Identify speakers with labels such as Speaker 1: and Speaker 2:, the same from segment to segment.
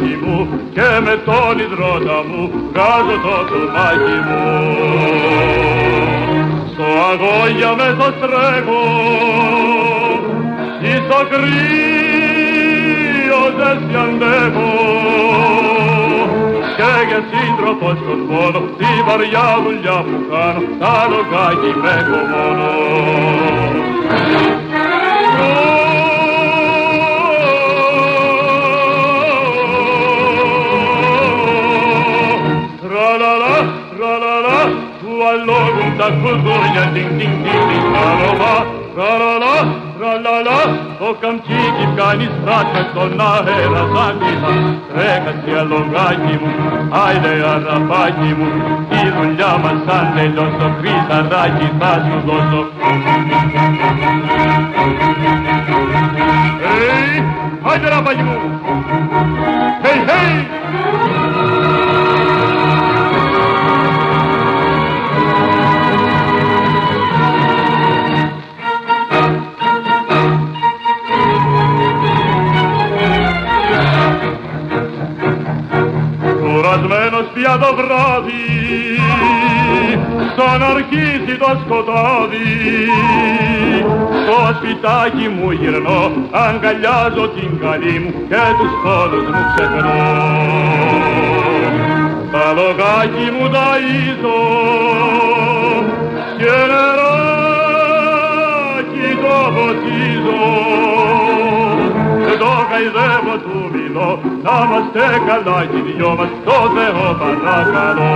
Speaker 1: λογάκι μου και με τον υδρότα μου βγάζω το τουμάκι μου. Στο αγώγια με το στρέχω ή στο κρύος δεν σε αντέχω και για σύντροφο στον πόνο τη βαριά δουλειά που κάνω τα λογάκι με έχω αλόγουν τα κουδούνια, τιν τιν τιν τιν, tra-la-la, tra-la-la, tra-la-la, το καμτσίκι κάνει στράκα στον αέρα σαν πίτα. Τρέκα σε αλογάκι μου, άιντε αραπάκι μου, η δουλειά μας αν τελειώσω, χρυσαράκι θα σου σαν αρχίσει το σκοτάδι. Στο σπιτάκι μου γυρνώ αγκαλιάζω την καλή μου και τους πόνους μου ξεχνώ. Τα λογάκι μου ταΐζω και νεράκι το ποτίζω το καηδεύω του μιλώ να είμαστε καλά κι οι δυο μας το Θεό παρακαλώ.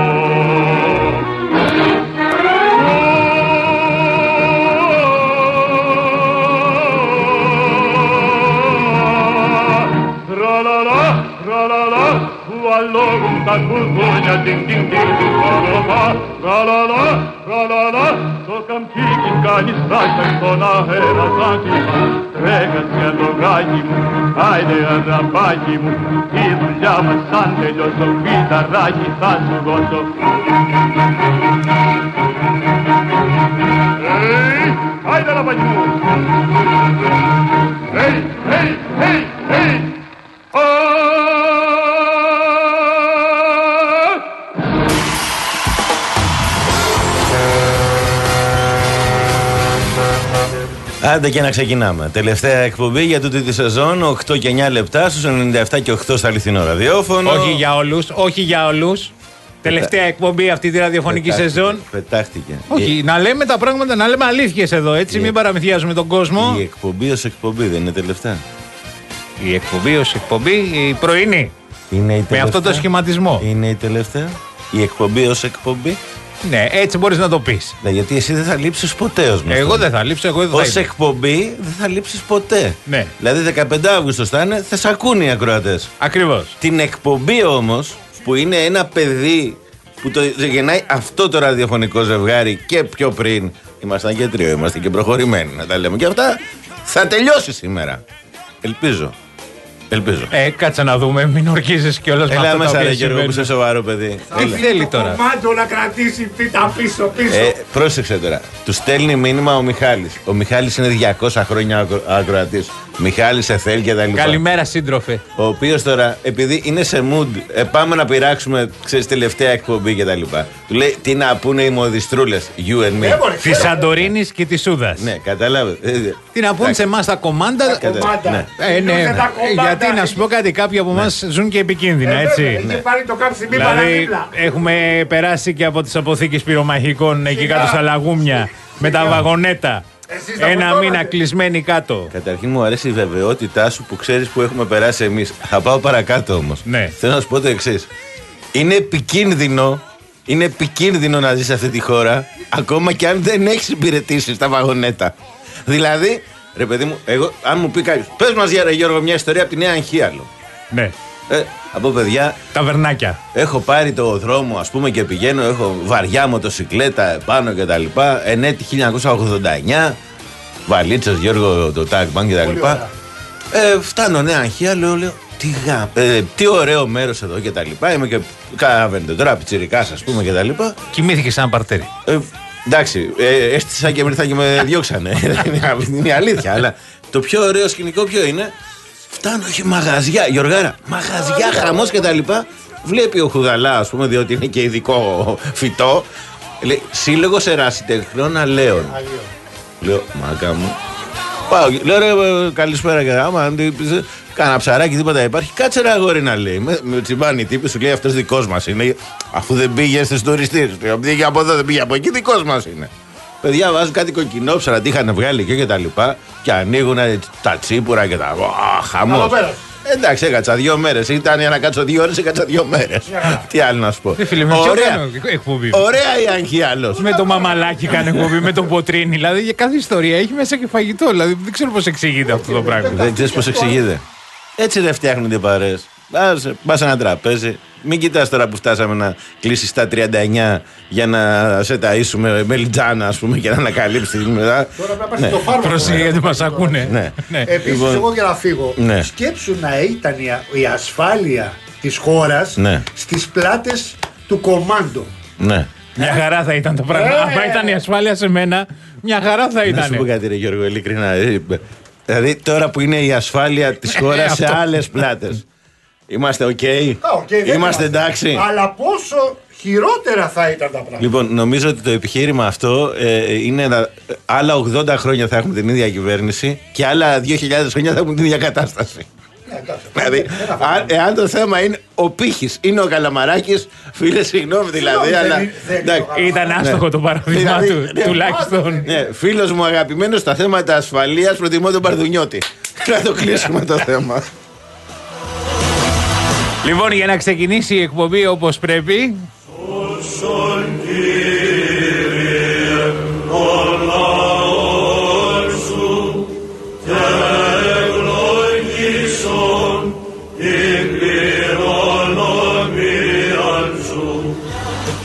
Speaker 1: Του αλόγουν τα κουδούνια, τιν τιν τιν του παροπά. Tra-la-la, tra-la-la, το καμπίκι κάνει στάχια στον αέρα σαν κλειμά. Τρέχασε αλογάκι μου, άιντε αγαπάκι μου, η δουλειά μας σαν τελειώσω, φυταράκι θα σου δώσω. Hey, άιντε αγαπάκι μου. Hey, hey, hey, hey.
Speaker 2: Άντε και να ξεκινάμε. Τελευταία εκπομπή για τούτη τη σεζόν, 8 και 9 λεπτά στους 97 και 8 στα αληθινό ραδιόφωνο.
Speaker 3: Όχι για όλους, όχι για όλους. Τελευταία εκπομπή αυτή τη ραδιοφωνική
Speaker 2: Πετάχτηκε,
Speaker 3: σεζόν.
Speaker 2: Πετάχτηκε.
Speaker 3: Όχι, να λέμε τα πράγματα, να λέμε αλήθειες εδώ, έτσι,
Speaker 2: Η-
Speaker 3: μην παραμυθιάζουμε τον κόσμο.
Speaker 2: Η εκπομπή ως εκπομπή δεν είναι τελευταία.
Speaker 3: Η εκπομπή ως εκπομπή, η πρωινή.
Speaker 2: Είναι η
Speaker 3: Με
Speaker 2: τελευταία.
Speaker 3: αυτό το σχηματισμό.
Speaker 2: Είναι η τελευταία. Η εκπομπή ως εκπομπή.
Speaker 3: Ναι, έτσι μπορείς να το πεις.
Speaker 2: Ναι, γιατί εσύ δεν θα λείψεις ποτέ ως
Speaker 3: Εγώ δεν θα λείψω, εγώ δεν
Speaker 2: Ω
Speaker 3: θα είμαι.
Speaker 2: εκπομπή δεν θα λείψεις ποτέ.
Speaker 3: Ναι.
Speaker 2: Δηλαδή 15 Αύγουστος θα είναι, θα σε ακούνε οι ακροατές.
Speaker 3: Ακριβώς.
Speaker 2: Την εκπομπή όμως, που είναι ένα παιδί που το γεννάει αυτό το ραδιοφωνικό ζευγάρι και πιο πριν. Ήμασταν και τρίο, είμαστε και προχωρημένοι να τα λέμε και αυτά. Θα τελειώσει σήμερα. Ελπίζω. Ελπίζω.
Speaker 3: Ε, κάτσε να δούμε, μην ορκίζει κιόλας με
Speaker 2: Έλα
Speaker 3: αυτά τα
Speaker 2: μέσα,
Speaker 3: οποία
Speaker 2: ρε Γιώργο, που είσαι
Speaker 3: συμβαίνουν.
Speaker 2: σοβαρό παιδί.
Speaker 3: Τι
Speaker 2: Έλα.
Speaker 3: θέλει τώρα;
Speaker 4: Κομμάτιο να κρατήσει πίτα πίσω πίσω.
Speaker 2: Ε, πρόσεξε τώρα. Του στέλνει μήνυμα ο Μιχάλης. Ο Μιχάλης είναι 200 χρόνια ακρο- ακροατής. Μιχάλη σε θέλει και τα λοιπά.
Speaker 3: Καλημέρα, σύντροφε.
Speaker 2: Ο οποίος τώρα, επειδή είναι σε mood, ε, πάμε να πειράξουμε, ξέρεις, τελευταία εκπομπή και τα λοιπά. Του λέει τι να πούνε οι μοδιστρούλες, you and me.
Speaker 4: Ε, μωρέ,
Speaker 3: Της Σαντορίνης και της Σούδας.
Speaker 2: Ναι, κατάλαβε. Ε,
Speaker 3: Τι να πούν σε εμάς τα κομμάντα;
Speaker 2: κατα-
Speaker 4: κομμάτα.
Speaker 2: ναι.
Speaker 3: Ε, ναι,
Speaker 4: Τελειώστε τα
Speaker 3: ε,
Speaker 4: κομμάτια.
Speaker 3: γιατί να σου πω κάτι, κάποιοι από εμάς ζουν και επικίνδυνα,
Speaker 4: Ε, βέβαια,
Speaker 3: έτσι.
Speaker 4: Είχε πάρει το κάψιμί
Speaker 3: Δηλαδή,
Speaker 4: παραδίπλα.
Speaker 3: έχουμε περάσει και από τις αποθήκες πυρομαχικών εκεί
Speaker 4: Σιγά.
Speaker 3: κάτω στα λαγούμια με τα βαγονέτα.
Speaker 4: Εσείς τα
Speaker 3: Ένα
Speaker 4: φορτώνατε.
Speaker 3: μήνα κλεισμένοι κάτω.
Speaker 2: Καταρχήν μου αρέσει η βεβαιότητά σου που ξέρεις που έχουμε περάσει εμείς. Θα πάω παρακάτω όμως.
Speaker 3: Ναι.
Speaker 2: Θέλω να σου πω το εξής. Είναι επικίνδυνο, είναι επικίνδυνο να ζεις σε αυτή τη χώρα, ακόμα και αν δεν έχεις υπηρετήσει στα βαγονέτα. Δηλαδή, ρε παιδί μου, εγώ, αν μου πει κάποιος, πες μας για ρε Γιώργο μια ιστορία από τη Νέα Αγχίαλο.
Speaker 3: Ναι,
Speaker 2: Ε, από παιδιά,
Speaker 3: ταβερνάκια.
Speaker 2: έχω πάρει το δρόμο, ας πούμε, και πηγαίνω. Έχω βαριά μοτοσυκλέτα επάνω και τα λοιπά. Ενέτη 1989. Βαλίτσας Γιώργο το τάγμαν και τα λοιπά. Ε, φτάνω νέα Αγχία, λέω, λέω τι, γα, ε, τι ωραίο μέρος εδώ και τα λοιπά. Είμαι και καταλαβαίνετε τώρα, πιτσιρικάς, ας πούμε και τα λοιπά.
Speaker 3: Κοιμήθηκες σαν παρτέρι.
Speaker 2: Ε, Εντάξει, ε, έστησα και μετά και με διώξανε. είναι η αλήθεια. Αλλά το πιο ωραίο σκηνικό ποιο είναι; Φτάνω, έχει μαγαζιά, Γιωργάρα, μαγαζιά, χαμός και τα λοιπά. Βλέπει ο Χουδαλά, ας πούμε, διότι είναι και ειδικό φυτό. Λέει, Σύλλογο Ερασιτεχνών Αλέων. Λέω, μάκα μου. Πάω, λέω ρε, ε, καλησπέρα και άμα αν τι πεις, Κάνα ψαράκι, τίποτα υπάρχει. Κάτσε ρε αγόρι να λέει. Με, με τσιμπάνι τύπη σου λέει αυτός δικός μας είναι. Αφού δεν πήγε στις τουριστέ. Πήγε από εδώ, δεν πήγε από εκεί, δικός μας είναι. Παιδιά βάζουν κάτι κοκκινόψαρα, τι είχαν βγάλει και, και τα λοιπά. Και ανοίγουν τα τσίπουρα και τα. Χαμός.
Speaker 4: Καλό πέρας.
Speaker 2: Εντάξει, έκατσα δύο μέρες. Ήταν για να κάτσω δύο ώρες, έκατσα δύο μέρες. Τι άλλο να σου πω.
Speaker 3: Ε, φίλε, με ποιο
Speaker 2: Ωραία,
Speaker 3: κάνω εκπομπή;
Speaker 2: ωραία η Άγχη άλλος.
Speaker 3: Με το μαμαλάκι κάνει εκπομπή, με τον ποτρίνι. Δηλαδή για κάθε ιστορία έχει μέσα και φαγητό. Δηλαδή δεν ξέρω πώς εξηγείται αυτό το πράγμα.
Speaker 2: Δεν ξέρεις πώς εξηγείται. Έτσι δεν φτιάχνονται οι παρέ. Πας σε ένα τραπέζι. Μην κοιτάς τώρα που φτάσαμε να κλείσεις τα 39 για να σε ταΐσουμε μελιτζάνα, ας πούμε, και να ανακαλύψεις την μετά.
Speaker 4: Τώρα πρέπει να πας
Speaker 2: Ναι.
Speaker 4: στο φάρμακο.
Speaker 3: Πρόσεχε γιατί μας ακούνε.
Speaker 2: Ναι.
Speaker 4: Επίσης,
Speaker 2: Λοιπόν,
Speaker 4: εγώ για να φύγω,
Speaker 2: ναι.
Speaker 4: σκέψου να ήταν η, α- η ασφάλεια της χώρας
Speaker 2: Ναι.
Speaker 4: στις πλάτες του κομάντο.
Speaker 2: Ναι.
Speaker 3: Μια χαρά θα ήταν το πράγμα.
Speaker 4: Ε,
Speaker 3: Αν ήταν η ασφάλεια σε μένα, μια χαρά θα
Speaker 2: Να σου πω
Speaker 3: ήταν.
Speaker 2: κάτι, ρε Γιώργο, ειλικρινά. Ε, Δηλαδή τώρα που είναι η ασφάλεια της χώρας σε
Speaker 3: αυτό.
Speaker 2: άλλες πλάτες. Είμαστε OK;
Speaker 4: OK, δεν
Speaker 2: Είμαστε εντάξει;
Speaker 4: Αλλά πόσο χειρότερα θα ήταν τα πράγματα.
Speaker 2: Λοιπόν, νομίζω ότι το επιχείρημα αυτό ε, είναι να, άλλα 80 χρόνια θα έχουμε την ίδια κυβέρνηση και άλλα 2.000 χρόνια θα έχουμε την ίδια κατάσταση.
Speaker 4: Ναι, εντάξει.
Speaker 2: Δηλαδή,
Speaker 4: Ένα θέμα.
Speaker 2: αν, εάν το θέμα είναι ο πήχης, είναι ο Καλαμαράκης, φίλε, συγγνώμη δηλαδή,
Speaker 4: Συγγνώμη,
Speaker 2: αλλά.
Speaker 4: δεν- δεν-
Speaker 2: εντάξει.
Speaker 3: Ήταν άστοχο το παράδειγμα
Speaker 2: Δηλαδή,
Speaker 3: του,
Speaker 2: ναι.
Speaker 3: τουλάχιστον.
Speaker 2: Ναι, φίλος μου αγαπημένος στα θέματα ασφαλείας, προτιμώ τον Παρδουνιώτη. Να το κλείσουμε το θέμα.
Speaker 3: Λοιπόν, για να ξεκινήσει η εκπομπή όπως πρέπει,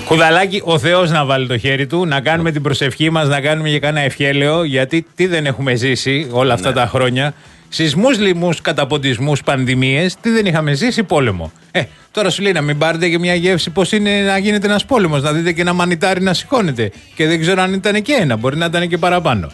Speaker 3: Κουδαλάκι, ο Θεός να βάλει το χέρι του, να κάνουμε την προσευχή μας, να κάνουμε και κάνα ευχέλαιο, γιατί τι δεν έχουμε ζήσει όλα αυτά τα χρόνια. Σεισμούς, λοιμού, καταποντισμούς, πανδημίες, τι δεν είχαμε ζήσει, πόλεμο. Ε, τώρα σου λέει να μην πάρετε και μια γεύση πώς είναι να γίνεται ένας πόλεμος, να δείτε και ένα μανιτάρι να σηκώνεται. Και δεν ξέρω αν ήταν και ένα, μπορεί να ήταν και παραπάνω.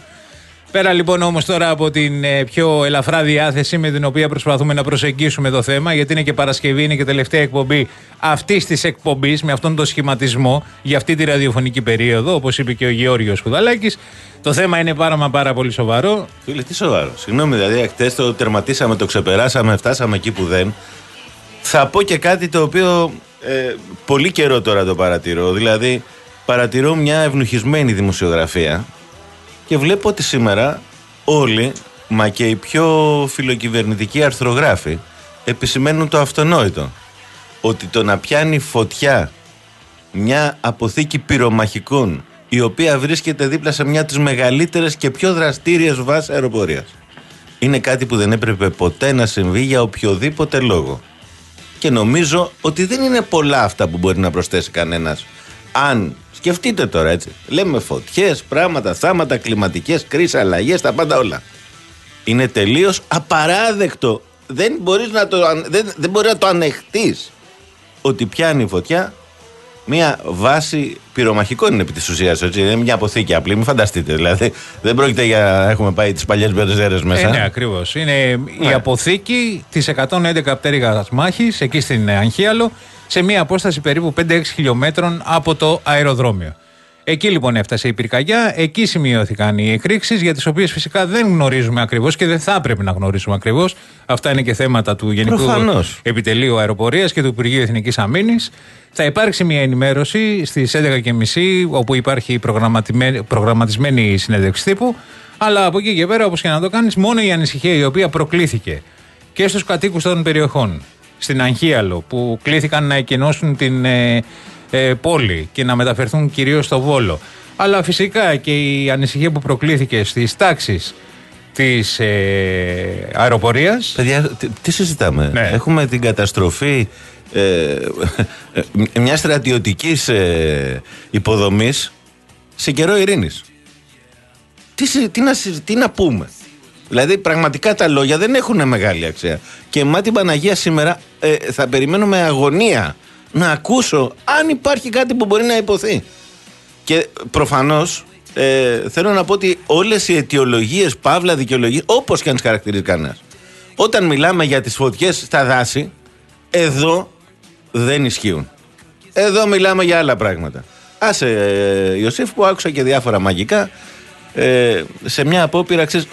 Speaker 3: Πέρα λοιπόν όμως τώρα από την ε, πιο ελαφρά διάθεση με την οποία προσπαθούμε να προσεγγίσουμε το θέμα, γιατί είναι και Παρασκευή, είναι και τελευταία εκπομπή αυτής της εκπομπής, με αυτόν τον σχηματισμό για αυτή τη ραδιοφωνική περίοδο, όπως είπε και ο Γεώργιος Κουδαλάκης. Το θέμα είναι πάρα μα πάρα πολύ σοβαρό.
Speaker 2: Φίλε, τι σοβαρό. Συγγνώμη, δηλαδή, χτες το τερματίσαμε, το ξεπεράσαμε, φτάσαμε εκεί που δεν. Θα πω και κάτι το οποίο ε, πολύ καιρό τώρα το παρατηρώ. Δηλαδή, παρατηρώ μια ευνουχισμένη δημοσιογραφία και βλέπω ότι σήμερα όλοι, μα και οι πιο φιλοκυβερνητικοί αρθρογράφοι, επισημαίνουν το αυτονόητο. Ότι το να πιάνει φωτιά μια αποθήκη πυρομαχικών η οποία βρίσκεται δίπλα σε μια από τις μεγαλύτερες και πιο δραστήριες βάσεις αεροπορίας. Είναι κάτι που δεν έπρεπε ποτέ να συμβεί για οποιοδήποτε λόγο. Και νομίζω ότι δεν είναι πολλά αυτά που μπορεί να προσθέσει κανένας αν σκεφτείτε τώρα έτσι. Λέμε φωτιές, πράγματα, θάματα, κλιματικές κρίσεις, αλλαγές, τα πάντα όλα. Είναι τελείως απαράδεκτο. Δεν, μπορείς να το, αν- δεν, δεν μπορεί να το ανεχτείς ότι πιάνει φωτιά μια βάση πυρομαχικών είναι επί της ουσίας. Έτσι. Είναι μια αποθήκη απλή, μην φανταστείτε. Δηλαδή δεν πρόκειται για. Έχουμε πάει τις παλιές μπερζέρε μέσα.
Speaker 3: Ε, ναι, ακριβώς. Είναι η
Speaker 2: Ναι.
Speaker 3: αποθήκη της 111 πτέρυγας μάχης εκεί στην Αγχίαλο, σε μια απόσταση περίπου 5-6 χιλιόμετρων από το αεροδρόμιο. Εκεί λοιπόν έφτασε η πυρκαγιά, εκεί σημειώθηκαν οι εκρήξεις, για τις οποίες φυσικά δεν γνωρίζουμε ακριβώς και δεν θα έπρεπε να γνωρίζουμε ακριβώς. Αυτά είναι και θέματα του Γενικού
Speaker 2: Προφανώς.
Speaker 3: Επιτελείου Αεροπορίας και του Υπουργείου Εθνικής Αμήνης. Θα υπάρξει μια ενημέρωση στις 11.30 όπου υπάρχει προγραμματιμένη- προγραμματισμένη συνέντευξη τύπου. Αλλά από εκεί και πέρα, όπως και να το κάνεις, μόνο η ανησυχία η οποία προκλήθηκε και στους κατοίκους των περιοχών στην Αγχίαλο που κλήθηκαν να εκενώσουν την ε, ε, πόλη και να μεταφερθούν κυρίως στο Βόλο. Αλλά φυσικά και η ανησυχία που προκλήθηκε στις τάξεις της ε, αεροπορία.
Speaker 2: Παιδιά, τι, τι συζητάμε;
Speaker 3: Ναι.
Speaker 2: Έχουμε την καταστροφή ε, ε, μιας στρατιωτικής ε, υποδομής σε καιρό ειρήνης. Τι, συ- τι, να, συζη- τι να πούμε; Δηλαδή, πραγματικά τα λόγια δεν έχουν μεγάλη αξία. Και μα την Παναγία σήμερα ε, θα περιμένω με αγωνία να ακούσω αν υπάρχει κάτι που μπορεί να υποθεί. Και προφανώς ε, θέλω να πω ότι όλες οι αιτιολογίες, παύλα δικαιολογίες, όπως και αν τις χαρακτηρίζει κανένας, όταν μιλάμε για τις φωτιές στα δάση, εδώ δεν ισχύουν. Εδώ μιλάμε για άλλα πράγματα. Άσε, ε, Ιωσήφ, που άκουσα και διάφορα μαγικά, ε, σε μια απόπειρα, ξέρεις,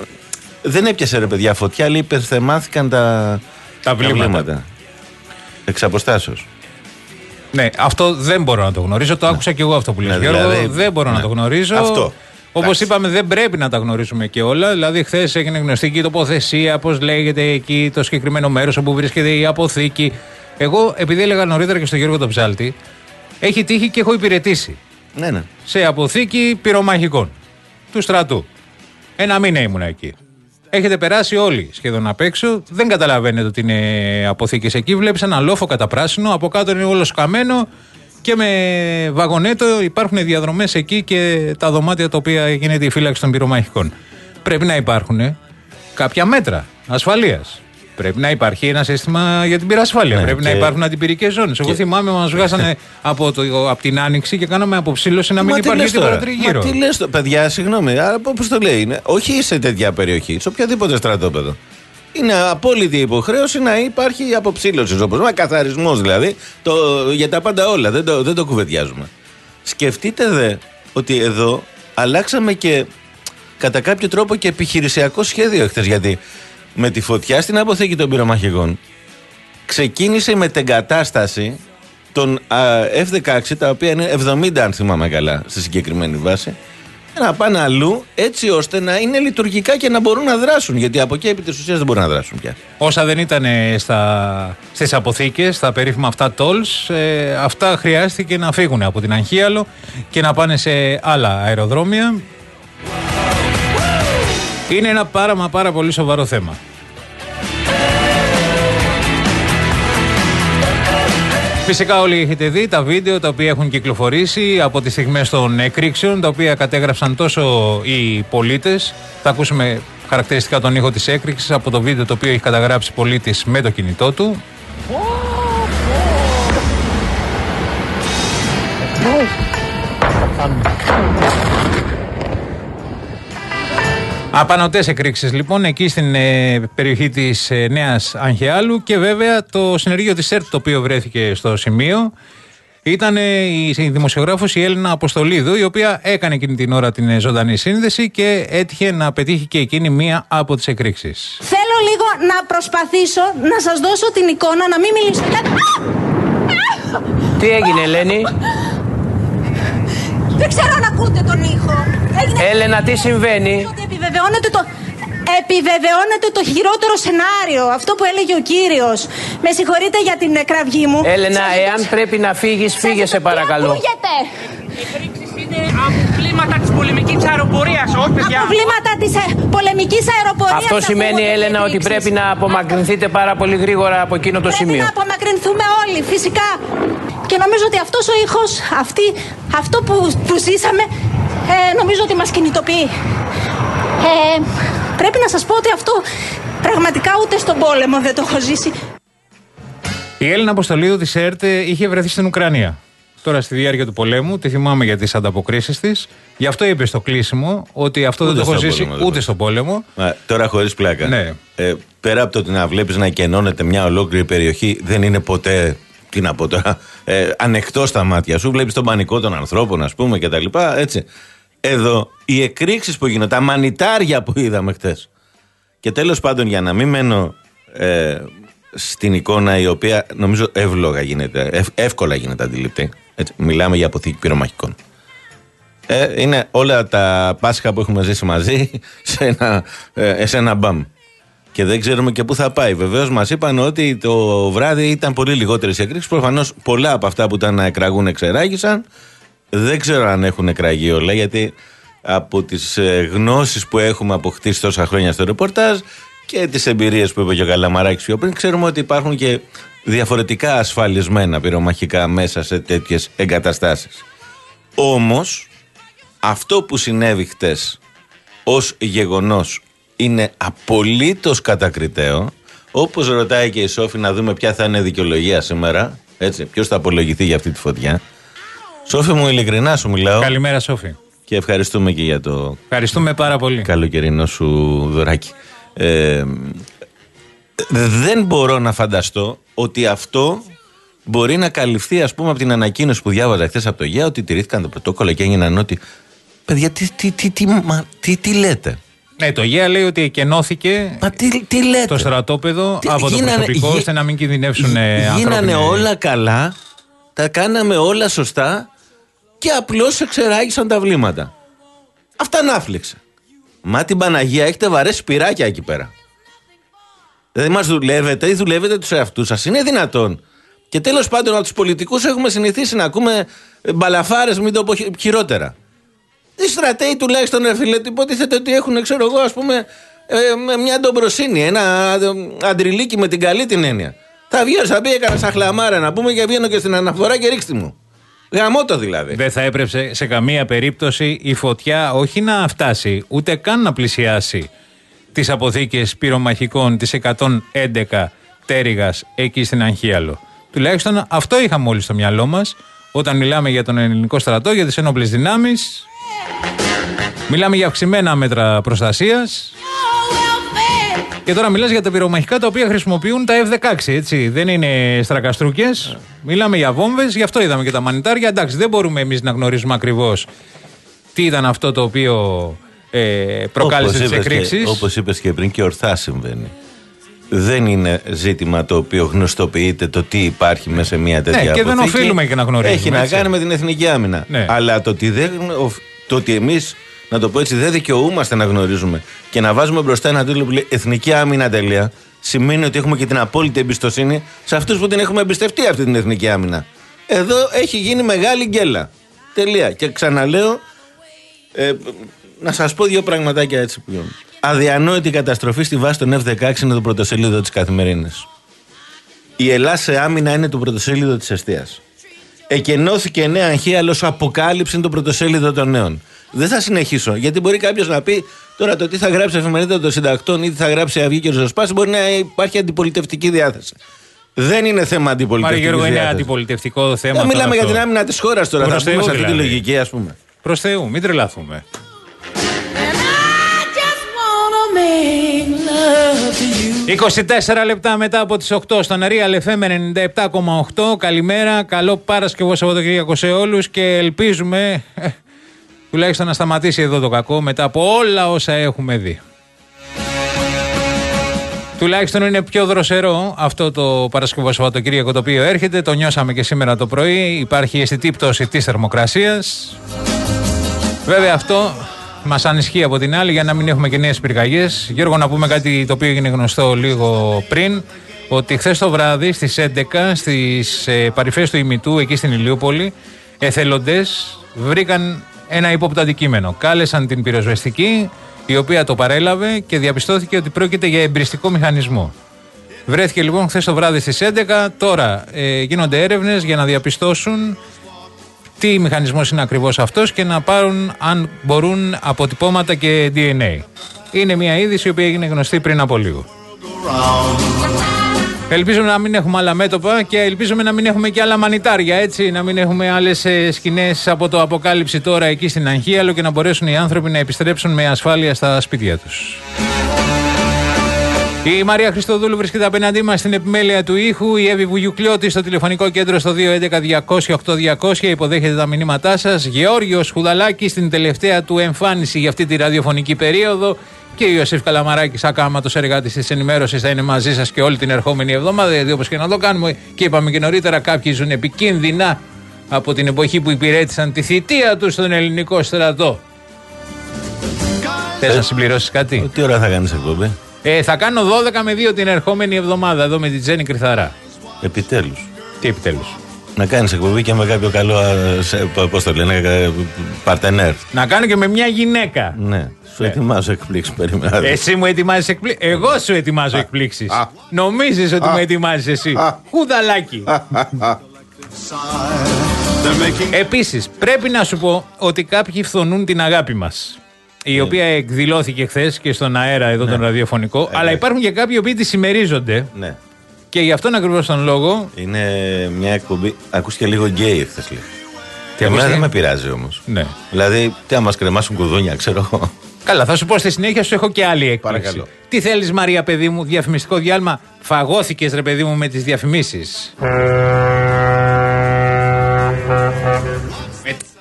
Speaker 2: δεν έπιασε ρε παιδιά φωτιά, αλλά υπερθεμάθηκαν τα,
Speaker 3: Τα βλήματα.
Speaker 2: Εξ αποστάσεως.
Speaker 3: Ναι, αυτό δεν μπορώ να το γνωρίζω. Το άκουσα και εγώ αυτό που λες
Speaker 2: Ναι,
Speaker 3: Γιώργο.
Speaker 2: δηλαδή,
Speaker 3: δεν μπορώ
Speaker 2: ναι.
Speaker 3: να το γνωρίζω.
Speaker 2: Αυτό.
Speaker 3: Όπως
Speaker 2: Εντάξει.
Speaker 3: είπαμε, δεν πρέπει να τα γνωρίζουμε και όλα. Δηλαδή, χθες έγινε γνωστή και η τοποθεσία, πώς λέγεται εκεί το συγκεκριμένο μέρος όπου βρίσκεται η αποθήκη. Εγώ, επειδή έλεγα νωρίτερα και στον Γιώργο τον Ψάλτη, έχει τύχει και έχω υπηρετήσει
Speaker 2: Ναι, ναι.
Speaker 3: σε αποθήκη πυρομαχικών του στρατού. Ένα μήνα ήμουνα εκεί. Έχετε περάσει όλοι σχεδόν απ' έξω. Δεν καταλαβαίνετε ότι είναι αποθήκες εκεί. Βλέπεις ένα λόφο κατά πράσινο. Από κάτω είναι όλο σκαμμένο. Και με βαγονέτο υπάρχουν διαδρομές εκεί και τα δωμάτια τα οποία γίνεται η φύλαξη των πυρομαχικών. Πρέπει να υπάρχουν ε, κάποια μέτρα ασφαλείας. Πρέπει να υπάρχει ένα σύστημα για την πυρασφάλεια.
Speaker 2: Ναι,
Speaker 3: Πρέπει να
Speaker 2: και-
Speaker 3: υπάρχουν αντιπυρικές ζώνες. Εγώ
Speaker 2: και-
Speaker 3: θυμάμαι, μας βγάσανε από, το, από την άνοιξη και κάναμε αποψήλωση να μην
Speaker 2: Μα τι
Speaker 3: υπάρχει
Speaker 2: λες
Speaker 3: τίποτα
Speaker 2: τώρα;
Speaker 3: τριγύρω.
Speaker 2: Μα τι λες τώρα, παιδιά, συγγνώμη, άρα πώς το λέει, είναι, όχι σε τέτοια περιοχή, σε οποιοδήποτε στρατόπεδο. Είναι απόλυτη υποχρέωση να υπάρχει αποψήλωση όπως. Μα καθαρισμός δηλαδή το, για τα πάντα όλα. Δεν το, δεν το κουβεντιάζουμε. Σκεφτείτε δε ότι εδώ αλλάξαμε και κατά κάποιο τρόπο και επιχειρησιακό σχέδιο χθε. Γιατί με τη φωτιά στην αποθήκη των πυρομαχικών ξεκίνησε η μετεγκατάσταση των α, F-16, τα οποία είναι 70 αν θυμάμαι καλά στη συγκεκριμένη βάση, να πάνε αλλού έτσι ώστε να είναι λειτουργικά και να μπορούν να δράσουν. Γιατί από εκεί επί της ουσίας δεν μπορούν να δράσουν πια.
Speaker 3: Όσα δεν ήταν ε, στα, στις αποθήκες, στα περίφημα αυτά tolls, ε, αυτά χρειάστηκε να φύγουν από την Αγχίαλο και να πάνε σε άλλα αεροδρόμια. Είναι ένα πάρα μα πάρα πολύ σοβαρό θέμα. Φυσικά όλοι έχετε δει τα βίντεο τα οποία έχουν κυκλοφορήσει από τις στιγμές των εκρήξεων τα οποία κατέγραψαν τόσο οι πολίτες. Θα ακούσουμε χαρακτηριστικά τον ήχο της έκρηξης από το βίντεο το οποίο έχει καταγράψει πολίτης με το κινητό του. Απανοτές εκρήξεις λοιπόν εκεί στην ε, περιοχή της ε, Νέας Αγχεάλου και βέβαια το συνεργείο της ΕΡΤ το οποίο βρέθηκε στο σημείο. Ήταν ε, η, η δημοσιογράφος η Έλληνα Αποστολίδου, η οποία έκανε εκείνη την ώρα την ε, ζωντανή σύνδεση και έτυχε να πετύχει και εκείνη μία από τις εκρήξεις.
Speaker 5: Θέλω λίγο να προσπαθήσω να σας δώσω την εικόνα, να μην μιλήσω.
Speaker 6: Τι έγινε, Ελένη;
Speaker 5: Δεν ξέρω αν ακούτε τον ήχο. Έγινε...
Speaker 6: Έλενα, τι συμβαίνει;
Speaker 5: Ότι επιβεβαιώνεται το... Επιβεβαιώνεται το χειρότερο σενάριο, αυτό που έλεγε ο κύριος. Με συγχωρείτε για την ε, κραυγή μου.
Speaker 6: Έλενα,
Speaker 5: Σας-
Speaker 6: εάν πρέπει να φύγεις, φύγε σε
Speaker 5: Τι
Speaker 6: παρακαλώ.
Speaker 5: ακούγεται;
Speaker 7: Είναι αποβλήματα της πολεμικής αεροπορίας. Όχι, παιδιά.
Speaker 5: Αποβλήματα της ε, πολεμικής αεροπορίας.
Speaker 6: Αυτό σημαίνει,
Speaker 5: ακούγονται
Speaker 6: Έλενα, ότι
Speaker 5: εκρήξεις.
Speaker 6: πρέπει να απομακρυνθείτε πάρα πολύ γρήγορα από εκείνο το
Speaker 5: Πρέπει
Speaker 6: σημείο.
Speaker 5: να απομακρυνθούμε όλοι, φυσικά. Και νομίζω ότι αυτός ο ήχος, αυτή, αυτό που, που ζήσαμε, ε, νομίζω ότι μας κινητοποιεί. Ε, πρέπει να σας πω ότι αυτό πραγματικά ούτε στον πόλεμο δεν το έχω ζήσει.
Speaker 3: Η Έλληνα Αποστολίδου της ΕΡΤ είχε βρεθεί στην Ουκρανία. Τώρα στη διάρκεια του πολέμου, τη θυμάμαι για τις ανταποκρίσεις της. Γι' αυτό είπε στο κλείσιμο ότι αυτό
Speaker 2: Ούτε
Speaker 3: δεν το έχω
Speaker 2: στον
Speaker 3: ζήσει
Speaker 2: πόλεμο δεν
Speaker 3: ούτε
Speaker 2: το
Speaker 3: στον πόλεμο.
Speaker 2: Μα, τώρα χωρίς πλάκα.
Speaker 3: Ναι.
Speaker 2: Ε, πέρα από το ότι να βλέπεις να κενώνεται μια ολόκληρη περιοχή, δεν είναι ποτέ. Τι να πω τώρα, ε, ανεκτός στα μάτια σου. Βλέπεις τον πανικό των ανθρώπων, ας πούμε, κτλ. Έτσι. Εδώ οι εκρήξεις που γίνονται, τα μανιτάρια που είδαμε χτε. Και τέλος πάντων, για να μην μένω ε, στην εικόνα η οποία νομίζω εύλογα γίνεται, ευ- εύκολα γίνεται αντιληπτή. Έτσι, μιλάμε για αποθήκη πυρομαχικών. Ε, είναι όλα τα Πάσχα που έχουμε ζήσει μαζί σε ένα, ε, σε ένα μπαμ. Και δεν ξέρουμε και πού θα πάει. Βεβαίως μας είπαν ότι το βράδυ ήταν πολύ λιγότερες εκρήξεις. Προφανώς πολλά από αυτά που ήταν να εκραγούν εξεράγησαν. Δεν ξέρω αν έχουν εκραγεί όλα, γιατί από τις γνώσεις που έχουμε αποκτήσει τόσα χρόνια στο ρεπορτάζ και τις εμπειρίες που είπε και ο Καλαμαράκη πιο πριν, ξέρουμε ότι υπάρχουν και διαφορετικά ασφαλισμένα πυρομαχικά μέσα σε τέτοιες εγκαταστάσεις. Όμως, αυτό που συνέβη χτες ως γεγονός είναι απολύτως κατακριτέο όπως ρωτάει και η Σόφη να δούμε ποια θα είναι η δικαιολογία σήμερα έτσι, ποιος θα απολογηθεί για αυτή τη φωτιά Σόφη μου, ειλικρινά σου μιλάω.
Speaker 3: Καλημέρα, Σόφη.
Speaker 2: Και ευχαριστούμε και για το
Speaker 3: Ευχαριστούμε πάρα πολύ.
Speaker 2: καλοκαιρινό σου δωράκι. Ε, δεν μπορώ να φανταστώ ότι αυτό μπορεί να καλυφθεί ας πούμε από την ανακοίνωση που διάβαζα χθες από το ΓΕΑ ότι τηρήθηκαν τα πρωτόκολλα και έγιναν ότι. Παιδιά, τι, τι, τι, τι, μα- τι, τι λέτε;
Speaker 3: Ναι, το ΓΕΑ λέει ότι εκενώθηκε
Speaker 2: Μα τι, τι λέτε;
Speaker 3: το στρατόπεδο
Speaker 2: Τι-
Speaker 3: από το
Speaker 2: γίνανε-
Speaker 3: προσωπικό
Speaker 2: γι-
Speaker 3: ώστε να μην κινδυνεύσουν ε,
Speaker 2: Γι-
Speaker 3: άνθρωποι.
Speaker 2: Γίνανε
Speaker 3: με-
Speaker 2: όλα καλά, τα κάναμε όλα σωστά και απλώς εξεράγησαν τα βλήματα. Αυτά να φλεξε. Μα την Παναγία έχετε βαρέσει πυράκια εκεί πέρα. Δηλαδή μας δουλεύετε ή δουλεύετε τους εαυτούς σας. Είναι δυνατόν. Και τέλος πάντων από τους πολιτικούς έχουμε συνηθίσει να ακούμε ε, μπαλαφάρες, μην το πω χει- χειρότερα. Οι στρατέοι τουλάχιστον, ρε φίλε, υποτίθεται ότι έχουν, ξέρω εγώ, ας πούμε, ε, με μια ντομπροσύνη, ένα ε, αντριλίκι με την καλή την έννοια. Θα βγει, θα πει, έκανα σαν χλαμάρα να πούμε και βγαίνω και στην αναφορά και ρίξτε μου. Γαμώ το δηλαδή.
Speaker 3: Δεν θα έπρεπε σε καμία περίπτωση η φωτιά όχι να φτάσει, ούτε καν να πλησιάσει τις αποθήκες πυρομαχικών της 111 τέριγας εκεί στην Αγχίαλο. Τουλάχιστον αυτό είχαμε όλοι στο μυαλό μας όταν μιλάμε για τον ελληνικό στρατό, για τις ένοπλες δυνάμεις. Μιλάμε για αυξημένα μέτρα προστασίας. Και τώρα μιλάς για τα πυρομαχικά τα οποία χρησιμοποιούν τα F-16, έτσι. Δεν είναι στρακαστρούκες. Μιλάμε για βόμβες, γι' αυτό είδαμε και τα μανιτάρια. Εντάξει, δεν μπορούμε εμείς να γνωρίζουμε ακριβώς τι ήταν αυτό το οποίο ε, προκάλεσε τις εκρήξεις.
Speaker 2: Όπως είπες και πριν, και ορθά συμβαίνει. Δεν είναι ζήτημα το οποίο γνωστοποιείται το τι υπάρχει μέσα σε μια τέτοια
Speaker 3: Ναι, και δεν
Speaker 2: αποθήκη.
Speaker 3: οφείλουμε και να γνωρίζουμε,
Speaker 2: Έχει να
Speaker 3: έτσι.
Speaker 2: κάνει με την εθνική άμυνα.
Speaker 3: Ναι.
Speaker 2: Αλλά το ότι, δεν, γνω- το ότι εμείς, να το πω έτσι, δεν δικαιούμαστε να γνωρίζουμε και να βάζουμε μπροστά ένα τίτλο που λέει Εθνική άμυνα τελεία, σημαίνει ότι έχουμε και την απόλυτη εμπιστοσύνη σε αυτούς που την έχουμε εμπιστευτεί αυτή την εθνική άμυνα. Εδώ έχει γίνει μεγάλη γκέλα. Τελεία. Και ξαναλέω, ε, να σας πω δύο πραγματάκια έτσι που. Αδιανόητη καταστροφή στη βάση των F-16 είναι το πρωτοσέλιδο της καθημερινής. Η Ελλάδα σε άμυνα είναι το πρωτοσέλιδο της αιστείας. Εκενώθηκε νέα αγχίαλο αποκάλυψη είναι το πρωτοσέλιδο των νέων. Δεν θα συνεχίσω, γιατί μπορεί κάποιος να πει τώρα το τι θα γράψει η εφημερίδα των συντακτών ή τι θα γράψει η Αυγή και ο Ριζοσπάς μπορεί να υπάρχει αντιπολιτευτική διάθεση. Δεν είναι θέμα
Speaker 3: Μάρη
Speaker 2: αντιπολιτευτική
Speaker 3: Γιώργο, είναι
Speaker 2: διάθεσης.
Speaker 3: αντιπολιτευτικό θέμα.
Speaker 2: Δεν
Speaker 3: τώρα
Speaker 2: μιλάμε για
Speaker 3: αυτό.
Speaker 2: την άμυνα της χώρας τώρα.
Speaker 3: Προς
Speaker 2: θα πούμε
Speaker 3: Θεού,
Speaker 2: σε αυτή τη
Speaker 3: δηλαδή.
Speaker 2: λογική, ας πούμε.
Speaker 3: Προς Θεού, μην τρελαθούμε.
Speaker 8: Just
Speaker 3: 24 λεπτά μετά από τις 8 στον Real FM 97,8. Καλημέρα, καλό Παρασκευό Σαββατοκύριακο σε όλους και ελπίζουμε ε, τουλάχιστον να σταματήσει εδώ το κακό μετά από όλα όσα έχουμε δει. Τουλάχιστον είναι πιο δροσερό αυτό το Παρασκευό Σαββατοκύριακο το οποίο έρχεται. Το νιώσαμε και σήμερα το πρωί. Υπάρχει αισθητή πτώση της θερμοκρασίας. Βέβαια αυτό μας ανισχύει από την άλλη για να μην έχουμε και νέες πυρκαγιές. Γιώργο, να πούμε κάτι το οποίο έγινε γνωστό λίγο πριν. Ότι χθες το βράδυ στις 11 στις ε, παρυφές του ημιτού εκεί στην Ηλιούπολη, εθελοντές βρήκαν ένα ύποπτο αντικείμενο. Κάλεσαν την πυροσβεστική, η οποία το παρέλαβε και διαπιστώθηκε ότι πρόκειται για εμπριστικό μηχανισμό. Βρέθηκε λοιπόν χθες το βράδυ στις 11. Τώρα ε, γίνονται έρευνες για να διαπιστώσουν τι μηχανισμός είναι ακριβώς αυτός και να πάρουν αν μπορούν αποτυπώματα και DNA. Είναι μια είδηση η οποία έγινε γνωστή πριν από λίγο. Ελπίζουμε να μην έχουμε άλλα μέτωπα και ελπίζουμε να μην έχουμε και άλλα μανιτάρια, έτσι, να μην έχουμε άλλες ε, σκηνές από το αποκάλυψη τώρα εκεί στην Αγχίαλο και να μπορέσουν οι άνθρωποι να επιστρέψουν με ασφάλεια στα σπίτια τους. Η Μαρία Χριστοδούλου βρίσκεται απέναντί μας στην επιμέλεια του ήχου. Η Εύη Βουγιουκλιώτη στο τηλεφωνικό κέντρο στο 211-200-8200 υποδέχεται τα μηνύματά σας. Γεώργιος Χουδαλάκη στην τελευταία του εμφάνιση για αυτή τη ραδιοφωνική περίοδο. Και ο Ιωσήφ Καλαμαράκης, ακάματος εργάτης της ενημέρωσης, θα είναι μαζί σας και όλη την ερχόμενη εβδομάδα. Γιατί όπως και να το κάνουμε, και είπαμε και νωρίτερα, κάποιοι ζουν επικίνδυνα από την εποχή που υπηρέτησαν τη θητεία τους στον ελληνικό στρατό. Θες να συμπληρώσεις κάτι;
Speaker 2: Τι ώρα θα κάνεις εκπομπή;
Speaker 3: Ε, θα κάνω 12 με 2 την ερχόμενη εβδομάδα εδώ με την Τζέννη Κρυθαρά.
Speaker 2: Επιτέλους.
Speaker 3: Τι επιτέλους;
Speaker 2: Να κάνεις εκπομπή και με κάποιο καλό. Πώς το λένε, ε, παρτενέρ.
Speaker 3: Να κάνω και με μια γυναίκα.
Speaker 2: Ναι. Σου ετοιμάζω εκπλήξεις. Περίμενα.
Speaker 3: Εσύ μου ετοιμάζεις εκπλήξει. Εγώ σου ετοιμάζω εκπλήξεις. Νομίζεις ότι με ετοιμάζεις εσύ; Χουδαλάκι. Επίσης, πρέπει να σου πω ότι κάποιοι φθονούν την αγάπη μας. Η οποία εκδηλώθηκε χθες και στον αέρα εδώ τον ραδιοφωνικό. Αλλά υπάρχουν και κάποιοι οι οποίοι τη συμμερίζονται.
Speaker 2: Ναι.
Speaker 3: Και γι' αυτόν ακριβώς τον λόγο.
Speaker 2: Είναι μια εκπομπή. Ακούστηκε λίγο γκέι εχθέ λίγο. Και εμένα δεν με πειράζει όμως.
Speaker 3: Ναι.
Speaker 2: Δηλαδή, τι άμα μα κρεμάσουν κουδούνια, ξέρω εγώ.
Speaker 3: Καλά, θα σου πω στη συνέχεια, σου έχω και άλλη έκπληξη.
Speaker 2: Παρακαλώ.
Speaker 3: Τι θέλεις, Μαρία, παιδί μου, διαφημιστικό διάλειμμα; Φαγώθηκες, ρε παιδί μου, με τις διαφημίσεις.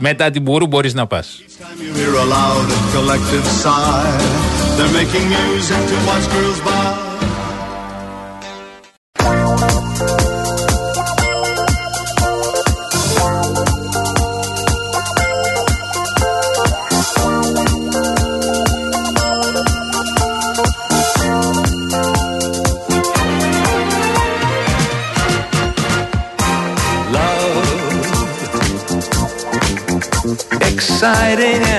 Speaker 3: μετά την μπουρού μπορείς να πας.
Speaker 9: You hear a loud and collective sigh. They're making music to watch girls by.
Speaker 10: exciting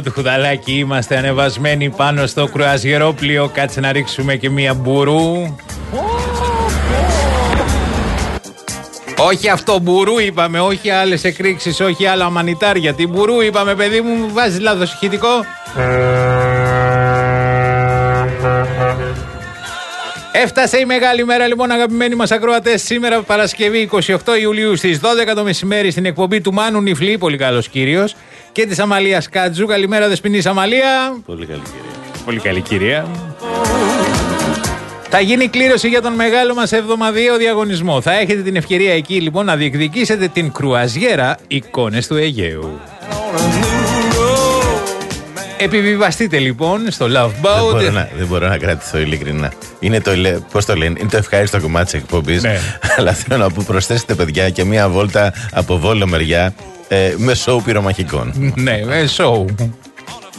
Speaker 10: Love Boat,
Speaker 3: χουδαλάκι, είμαστε ανεβασμένοι πάνω στο κρουαζιερόπλιο. Κάτσε να ρίξουμε και μία μπουρού. Όχι αυτό μπουρού είπαμε, όχι άλλες εκρήξεις, όχι άλλα μανιτάρια. Τι μπουρού είπαμε, παιδί μου, βάζεις λάθος ηχητικό. Έφτασε η μεγάλη μέρα λοιπόν αγαπημένοι μας ακροατές σήμερα Παρασκευή 28 Ιουλίου στις 12 το μεσημέρι στην εκπομπή του Μάνου Νιφλή, πολύ καλός κύριος και της Αμαλίας Κάτζου. Καλημέρα δεσποινής Αμαλία.
Speaker 2: Πολύ καλή κυρία.
Speaker 3: Πολύ καλή κυρία. Θα γίνει κλήρωση για τον μεγάλο μας εβδομαδιαίο διαγωνισμό. Θα έχετε την ευκαιρία εκεί λοιπόν να διεκδικήσετε την κρουαζιέρα εικόνες του Αιγαίου. Επιβιβαστείτε λοιπόν στο Love
Speaker 2: Δεν μπορώ,
Speaker 3: Boat.
Speaker 2: να, δεν μπορώ να κρατηθώ ειλικρινά. Είναι το, λέ- πώς το λένε, είναι το ευχάριστο κομμάτι της εκπομπής.
Speaker 3: Ναι.
Speaker 2: Αλλά θέλω να πω, προσθέσετε παιδιά και μία βόλτα από βόλο μεριά ε, με σοου πυρομαχικών.
Speaker 3: ναι, ε, show.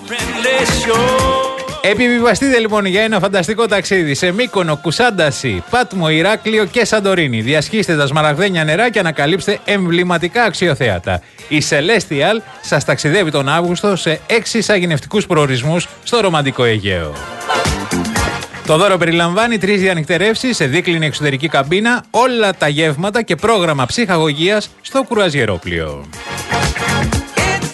Speaker 10: Friendly shore.
Speaker 3: Επιβιβαστείτε λοιπόν για ένα φανταστικό ταξίδι σε Μύκονο, Κουσάνταση, Πάτμο, Ηράκλειο και Σαντορίνη. Διασχίστε τα σμαραγδένια νερά και ανακαλύψτε εμβληματικά αξιοθέατα. Η Celestial σας ταξιδεύει τον Αύγουστο σε έξι σαγηνευτικούς προορισμούς στο ρομαντικό Αιγαίο. Το δώρο περιλαμβάνει τρεις διανυκτερεύσεις σε δίκλινη εξωτερική καμπίνα, όλα τα γεύματα και πρόγραμμα ψυχαγωγίας στο κουραζιερόπλιο.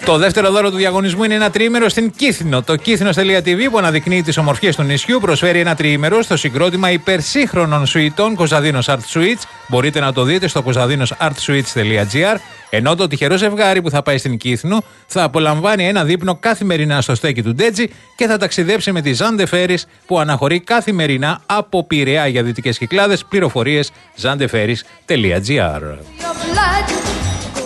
Speaker 3: Το δεύτερο δώρο του διαγωνισμού είναι ένα τριήμερο στην Κύθινο. Το κύθινο.tv που αναδεικνύει τις ομορφιές του νησιού προσφέρει ένα τριήμερο στο συγκρότημα υπερσύγχρονων σουητών Κωνσταντίνο Art Suites. Μπορείτε να το δείτε στο κωνσταντίνοσartsuites.gr. Ενώ το τυχερό ζευγάρι που θα πάει στην Κύθινο θα απολαμβάνει ένα δείπνο καθημερινά στο στέκι του Ντέτζι και θα ταξιδέψει με τη Ζάντε Φέρι που αναχωρεί καθημερινά από Πειραιά για δυτικές κυκλάδες. Πληροφορίες zandeferis.gr.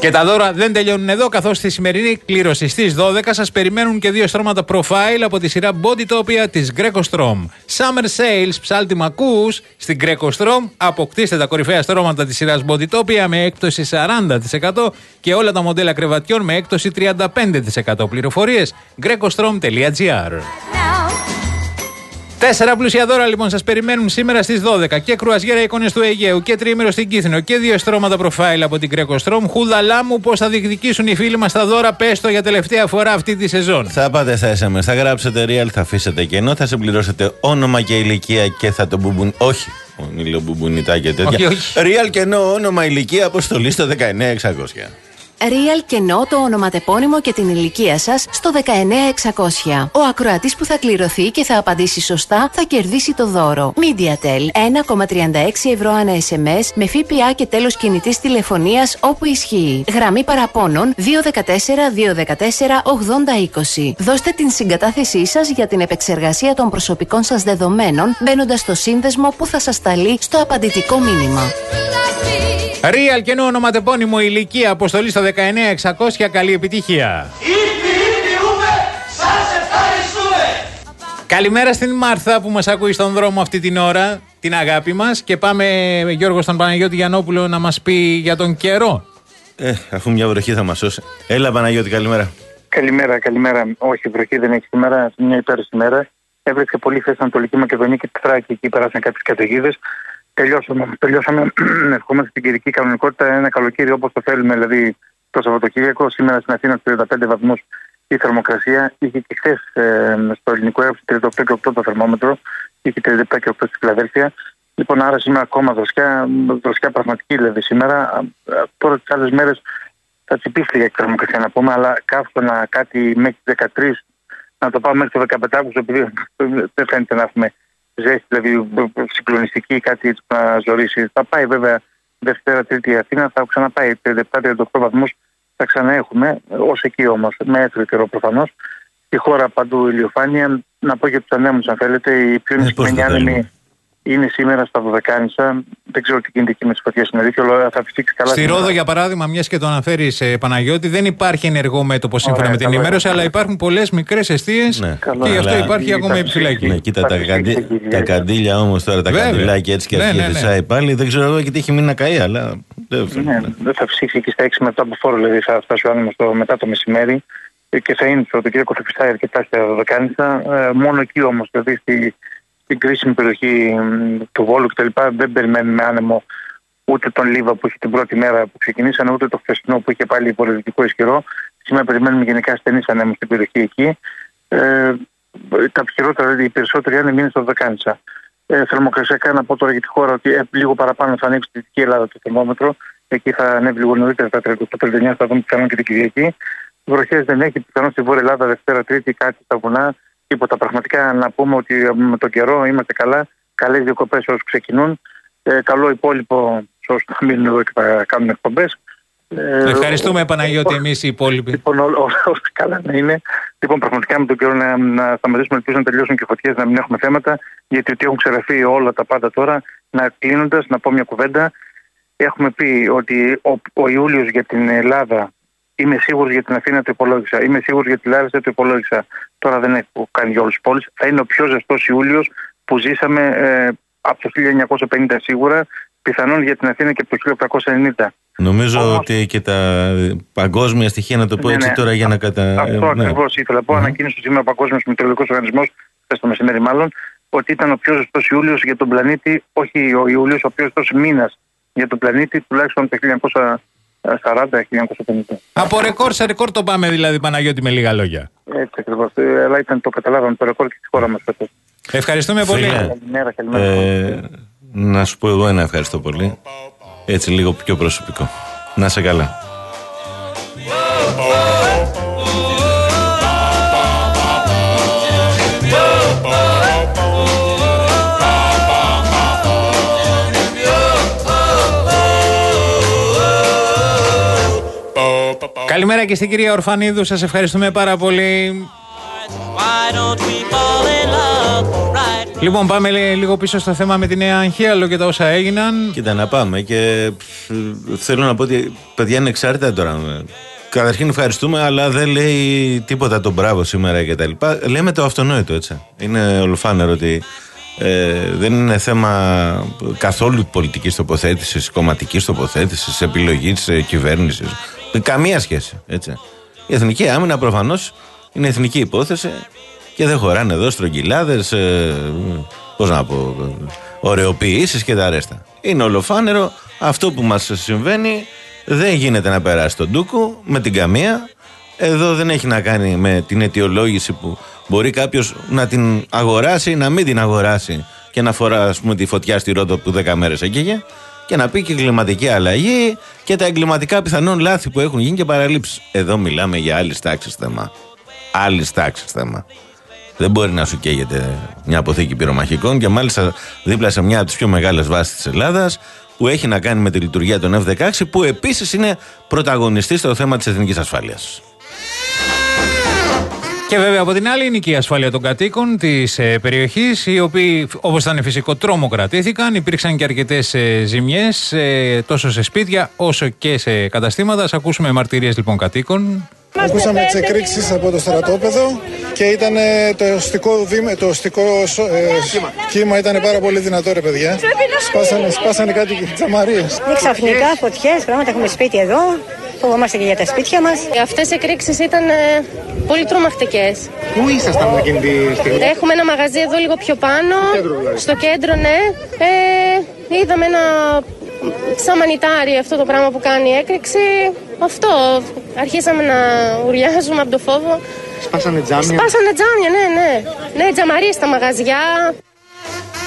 Speaker 3: Και τα δώρα δεν τελειώνουν εδώ, καθώς στη σημερινή κλήρωση στις 12 σας περιμένουν και δύο στρώματα profile από τη σειρά Bodytopia της Greco Strom. Summer Sales, ψάλτη μακούς στην Greco Strom. Αποκτήστε τα κορυφαία στρώματα της σειράς Bodytopia με έκπτωση 40% και όλα τα μοντέλα κρεβατιών με έκπτωση 35%. Πληροφορίες grecostrom.gr. Τέσσερα πλούσια δώρα λοιπόν σας περιμένουν σήμερα στις 12 και κρουαζιέρα εικόνες του Αιγαίου και τρίμερο στην Κύθινο και δύο στρώματα προφάιλ από την Greco Strom. Χουδαλά μου πώς θα διεκδικήσουν οι φίλοι μας τα δώρα, πες το για τελευταία φορά αυτή τη σεζόν.
Speaker 2: Θα πάτε στα SMS, θα γράψετε real, θα αφήσετε κενό, θα συμπληρώσετε όνομα και ηλικία και θα το μπουμπουν. Όχι, μιλώ μπουμπονιτά και τέτοια.
Speaker 3: Όχι, όχι.
Speaker 2: Real κενό, όνομα, ηλικία, αποστολή στο 19600.
Speaker 11: Real κενό το ονοματεπώνυμο και την ηλικία σας στο 19600. Ο ακροατής που θα κληρωθεί και θα απαντήσει σωστά θα κερδίσει το δώρο. Mediatel 1,36 ευρώ ανά SMS με ΦΠΑ και τέλος κινητής τηλεφωνίας όπου ισχύει. Γραμμή παραπώνων 214-214-8020. Δώστε την συγκατάθεσή σας για την επεξεργασία των προσωπικών σας δεδομένων μπαίνοντας στο σύνδεσμο που θα σας σταλεί στο απαντητικό μήνυμα.
Speaker 3: Real κενό ονοματεπώνυμο ηλικία αποστολή στο 19600. Καλή επιτυχία. Καλημέρα στην Μάρθα που μας ακούει στον δρόμο αυτή την ώρα, την αγάπη μας. Και πάμε, Γιώργος, στον Παναγιώτη Γιαννόπουλο να μας πει για τον καιρό.
Speaker 2: Ε, αφού μια βροχή θα μας σώσει. Έλα, Παναγιώτη, καλημέρα.
Speaker 12: Καλημέρα, καλημέρα. Όχι, βροχή δεν έχει σήμερα, μια υπέροχη μέρα. Έβρισκε πολύ θέση Ανατολική Μακεδονία και Θράκη, εκεί περάσαν κάποιες καταιγίδες. Τελειώσαμε, τελειώσαμε ευχόμαστε στην καιρική κανονικότητα ένα καλοκαίρι όπως το θέλουμε, δηλαδή το Σαββατοκύριακο. Σήμερα στην Αθήνα 35 βαθμούς η θερμοκρασία. Είχε και χθες ε, στο ελληνικό έργο 38 και 8 το θερμόμετρο. Είχε 37 και 8 στη Φιλαδέλφια. Λοιπόν, άρα σήμερα ακόμα δροσιά, δροσιά πραγματική δηλαδή σήμερα. Α, α, Τώρα τις άλλες μέρες θα τσιπίστηκε η θερμοκρασία να πούμε, αλλά καύσωνα κάτι μέχρι 13 να το πάμε μέχρι το 15 Αύγουστο, επειδή δεν φαίνεται να έχουμε ζέστη, δηλαδή συγκλονιστική, κάτι έτσι που να ζωρίσει. Θα πάει βέβαια Δευτέρα, Τρίτη η Αθήνα, θα ξαναπάει 37-38 βαθμούς, θα ξαναέχουμε, ως εκεί όμως, με έθριο καιρό προφανώς. Η χώρα παντού ηλιοφάνεια. Να πω για τους ανέμους, αν θέλετε, οι πιο
Speaker 2: Ε, πώς
Speaker 12: νησιμένοι
Speaker 2: το θέλουμε.
Speaker 12: άνεμοι είναι σήμερα στα Δωδεκάνησα. Δεν ξέρω τι γίνεται εκεί με τις φωτιές στην αλήθεια, αλλά θα φυσήξει καλά.
Speaker 3: Στη
Speaker 12: σήμερα.
Speaker 3: Ρόδο, για παράδειγμα, μιας και το αναφέρεις, ε, Παναγιώτη, δεν υπάρχει ενεργό μέτωπο σύμφωνα
Speaker 12: Ωραία,
Speaker 3: με την
Speaker 12: καλό
Speaker 3: ενημέρωση,
Speaker 12: είναι.
Speaker 3: αλλά υπάρχουν πολλές μικρές αιστείε
Speaker 2: Ναι.
Speaker 12: Καλό
Speaker 3: και γι'
Speaker 12: είναι.
Speaker 3: αυτό
Speaker 2: Αλλά
Speaker 3: υπάρχει ακόμα
Speaker 12: θα
Speaker 3: επιφυλακή.
Speaker 2: Ναι, κοίτα,
Speaker 12: Θα
Speaker 2: τα,
Speaker 12: φυσήξει
Speaker 2: καντι...
Speaker 12: εκεί,
Speaker 2: τα
Speaker 12: έτσι.
Speaker 2: καντήλια όμως τώρα, τα
Speaker 3: Βέβαια.
Speaker 2: καντιλάκια έτσι και
Speaker 3: Ναι,
Speaker 2: αρχίζει
Speaker 3: ναι, ναι.
Speaker 2: φυσάει πάλι. Δεν ξέρω εγώ γιατί έχει μείνει να καεί, αλλά. δεν φαίνεται.
Speaker 12: Ναι, δεν θα φυσήξει εκεί στα 6 μετά από φόρο, δηλαδή θα φτάσει ο άνεμος το, μετά το μεσημέρι ε, και θα είναι το Σαββατοκύριακο θα φυσάει αρκετά στα Δωδεκάνησα. Ε, μόνο εκεί όμως, δηλαδή στη, στην κρίσιμη περιοχή μ, του Βόλου κτλ. δεν περιμένουμε άνεμο ούτε τον Λίβα που είχε την πρώτη μέρα που ξεκινήσανε, ούτε το χθεσινό που είχε πάλι υπολογιστικό ισχυρό. Σήμερα περιμένουμε γενικά στενής ανέμου στην περιοχή εκεί. Ε, τα χειρότερα, δηλαδή οι περισσότεροι άνεμοι είναι στο Δωδεκάνησα. Ε, θερμοκρασιακά να πω τώρα για τη χώρα ότι ε, λίγο παραπάνω θα ανοίξει στη Δυτική Ελλάδα το θερμόμετρο. Εκεί θα ανέβει λίγο νωρίτερα τα 38-39, θα δούμε πιθανόν και την Κυριακή. Βροχές δεν έχει, πιθανόν στη Βόρεια Ελλάδα Δευτέρα, Τρίτη, κάτι στα βουνά. Τίποτα. Πραγματικά να πούμε ότι ε, με τον καιρό είμαστε καλά. Καλές διακοπές όσους ξεκινούν. Ε, καλό υπόλοιπο σε όσους θα μείνουν εδώ και θα κάνουν εκπομπές. Ε,
Speaker 3: Ευχαριστούμε, Παναγιώτη, εμείς οι υπόλοιποι.
Speaker 12: Λοιπόν, όλα όλα καλά να είναι. Λοιπόν, πραγματικά με τον καιρό να, να σταματήσουμε, ελπίζω να τελειώσουν και φωτιές, να μην έχουμε θέματα, γιατί ότι έχουν ξεραφεί όλα τα πάντα τώρα. Να κλείνοντας, να πω μια κουβέντα. Έχουμε πει ότι ο, ο Ιούλιος για την Ελλάδα, είμαι σίγουρος για την Αθήνα το υπολόγισα, είμαι σίγουρος για τη Λάρισα το υπολόγισα. Τώρα δεν έχω κάνει για όλες τις πόλεις. Θα είναι ο πιο ζεστός Ιούλιος που ζήσαμε ε, από το 1950 σίγουρα, πιθανόν για την Αθήνα και από το 1890.
Speaker 2: Νομίζω ότι και τα παγκόσμια στοιχεία, να το πω
Speaker 12: Ναι,
Speaker 2: έτσι
Speaker 12: ναι.
Speaker 2: τώρα για να κατα...
Speaker 12: Αυτό
Speaker 2: ε, ναι.
Speaker 12: ακριβώς ήθελα να πω. Ανακοίνωσε σήμερα ο Παγκόσμιος Μητρολογικό Οργανισμός, χθες το μεσημέρι μάλλον, ότι ήταν ο πιο ζεστός Ιούλιος για τον πλανήτη, όχι ο Ιούλιος, ο πιο ζεστός μήνας για τον πλανήτη, τουλάχιστον το 1940-1950.
Speaker 3: Από ρεκόρ σε ρεκόρ το πάμε δηλαδή, Παναγιώτη, με λίγα λόγια.
Speaker 12: Έτσι ακριβώ. Αλλά ήταν το καταλάβαμε το ρεκόρ και στη χώρα μα φέτο.
Speaker 3: Ευχαριστούμε πολύ.
Speaker 2: Φίλε,
Speaker 12: Καλημέρα, καλημέρα.
Speaker 2: ε, να σου πω εγώ ένα ευχαριστώ πολύ. Έτσι λίγο πιο προσωπικό. Να σε καλά.
Speaker 3: Καλημέρα και στην κυρία Ορφανίδου, σας ευχαριστούμε πάρα πολύ. Λοιπόν, πάμε λι- λίγο πίσω στο θέμα με τη Νέα Αγχίαλο και τα όσα έγιναν.
Speaker 2: Κοίτα να πάμε και πφ, θέλω να πω ότι παιδιά είναι εξάρτητα τώρα. Καταρχήν ευχαριστούμε, αλλά δεν λέει τίποτα το μπράβο σήμερα και τα λοιπά. Λέμε το αυτονόητο έτσι. Είναι ολοφάνερο ότι ε, δεν είναι θέμα καθόλου πολιτικής τοποθέτησης, κομματικής τοποθέτησης, επιλογής τη κυβέρνησης. Καμία σχέση. Έτσι. Η εθνική άμυνα προφανώς είναι εθνική υπόθεση και δεν χωράνε εδώ στρογγυλάδες, ε, πώς να πω, ωρεοποιήσεις και τα ρέστα. Είναι ολοφάνερο αυτό που μας συμβαίνει δεν γίνεται να περάσει τον ντούκο με την καμία. Εδώ δεν έχει να κάνει με την αιτιολόγηση που μπορεί κάποιος να την αγοράσει, να μην την αγοράσει και να φορά ας πούμε, τη φωτιά στη Ρόδο που 10 μέρες έκαιγε και να πει και κλιματική αλλαγή και τα εγκληματικά πιθανόν λάθη που έχουν γίνει και παραλήψεις. Εδώ μιλάμε για άλλης τάξης θέμα. Άλλης τάξης θέμα. Δεν μπορεί να σου καίγεται μια αποθήκη πυρομαχικών και μάλιστα δίπλα σε μια από τις πιο μεγάλες βάσεις της Ελλάδας που έχει να κάνει με τη λειτουργία των F-16 που επίσης είναι πρωταγωνιστή στο θέμα της εθνικής ασφάλειας.
Speaker 3: Και βέβαια από την άλλη είναι και η ασφάλεια των κατοίκων της ε, περιοχής, οι οποίοι όπως ήταν φυσικό τρομοκρατήθηκαν. Υπήρξαν και αρκετές ε, ζημιές, τόσο σε σπίτια όσο και σε καταστήματα. Α ακούσουμε μαρτυρίες λοιπόν κατοίκων.
Speaker 13: Ακούσαμε τι εκρήξει από το στρατόπεδο και ήταν ε, το οστικό, βήμα, το οστικό ε, κύμα ήταν πάρα πολύ δυνατό, ρε παιδιά. Σπάσανε, σπάσανε κάτι τζαμαρίες.
Speaker 14: Ξαφνικά φωτιές, πράγματα έχουμε σπίτι εδώ. Φοβόμαστε και για τα σπίτια μας.
Speaker 15: Αυτές οι εκρήξεις ήταν ε, πολύ τρομακτικές.
Speaker 13: Πού ήσασταν εκείνη τη στιγμή,
Speaker 15: Έχουμε ένα μαγαζί εδώ λίγο πιο πάνω. Στο κέντρο, ναι. Ε, είδαμε ένα σαν μανιτάρι αυτό το πράγμα που κάνει η έκρηξη. Αυτό. Αρχίσαμε να ουρλιάζουμε από το φόβο.
Speaker 13: Σπάσανε τζάμια.
Speaker 15: Σπάσανε τζάμια, ναι, ναι. Ναι, τζαμαρίες στα μαγαζιά.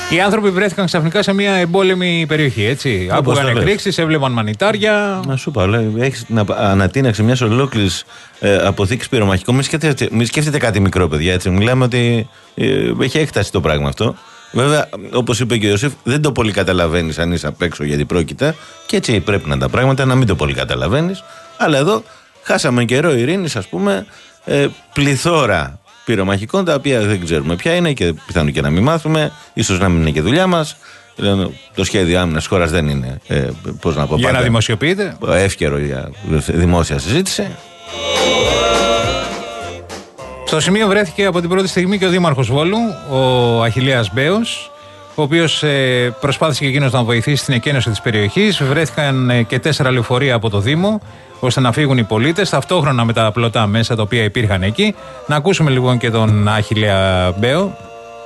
Speaker 3: Οι άνθρωποι βρέθηκαν ξαφνικά σε μια εμπόλεμη περιοχή, έτσι.
Speaker 2: Όπως
Speaker 3: Άκουγαν
Speaker 2: το λες.
Speaker 3: εκρήξεις, έβλεπαν μανιτάρια.
Speaker 2: Να σου πω, λέει, έχεις την απα- ανατείναξη μιας ολόκληρης ε, αποθήκης πυρομαχικών. Μην σκέφτεται, μην σκέφτεται κάτι μικρό, παιδιά. Έτσι. Μιλάμε ότι ε, έχει έκταση το πράγμα αυτό. Βέβαια, όπως είπε και ο Ιωσήφ, δεν το πολύ καταλαβαίνεις αν είσαι απ' έξω γιατί πρόκειται. Και έτσι πρέπει να είναι τα πράγματα, να μην το πολύ καταλαβαίνεις. Αλλά εδώ χάσαμε καιρό ειρήνης, ας πούμε, ε, πληθώρα πυρομαχικών τα οποία δεν ξέρουμε ποια είναι και πιθανόν και να μην μάθουμε, ίσως να μην είναι και δουλειά μας. Το σχέδιο άμυνας τη χώρας δεν είναι, ε, πώς να πω,
Speaker 3: Για να
Speaker 2: πάντα
Speaker 3: δημοσιοποιείτε.
Speaker 2: εύκαιρο για δημόσια συζήτηση.
Speaker 3: Στο σημείο βρέθηκε από την πρώτη στιγμή και ο Δήμαρχος Βόλου, ο Αχηλέα Μπέος, ο οποίος προσπάθησε και εκείνος να βοηθήσει στην εκένωση της περιοχής. Βρέθηκαν ε, και τέσσερα λεωφορεία από το Δήμο, ώστε να φύγουν οι πολίτες, ταυτόχρονα με τα πλωτά μέσα τα οποία υπήρχαν εκεί. Να ακούσουμε λοιπόν και τον Αχηλέα Μπέο.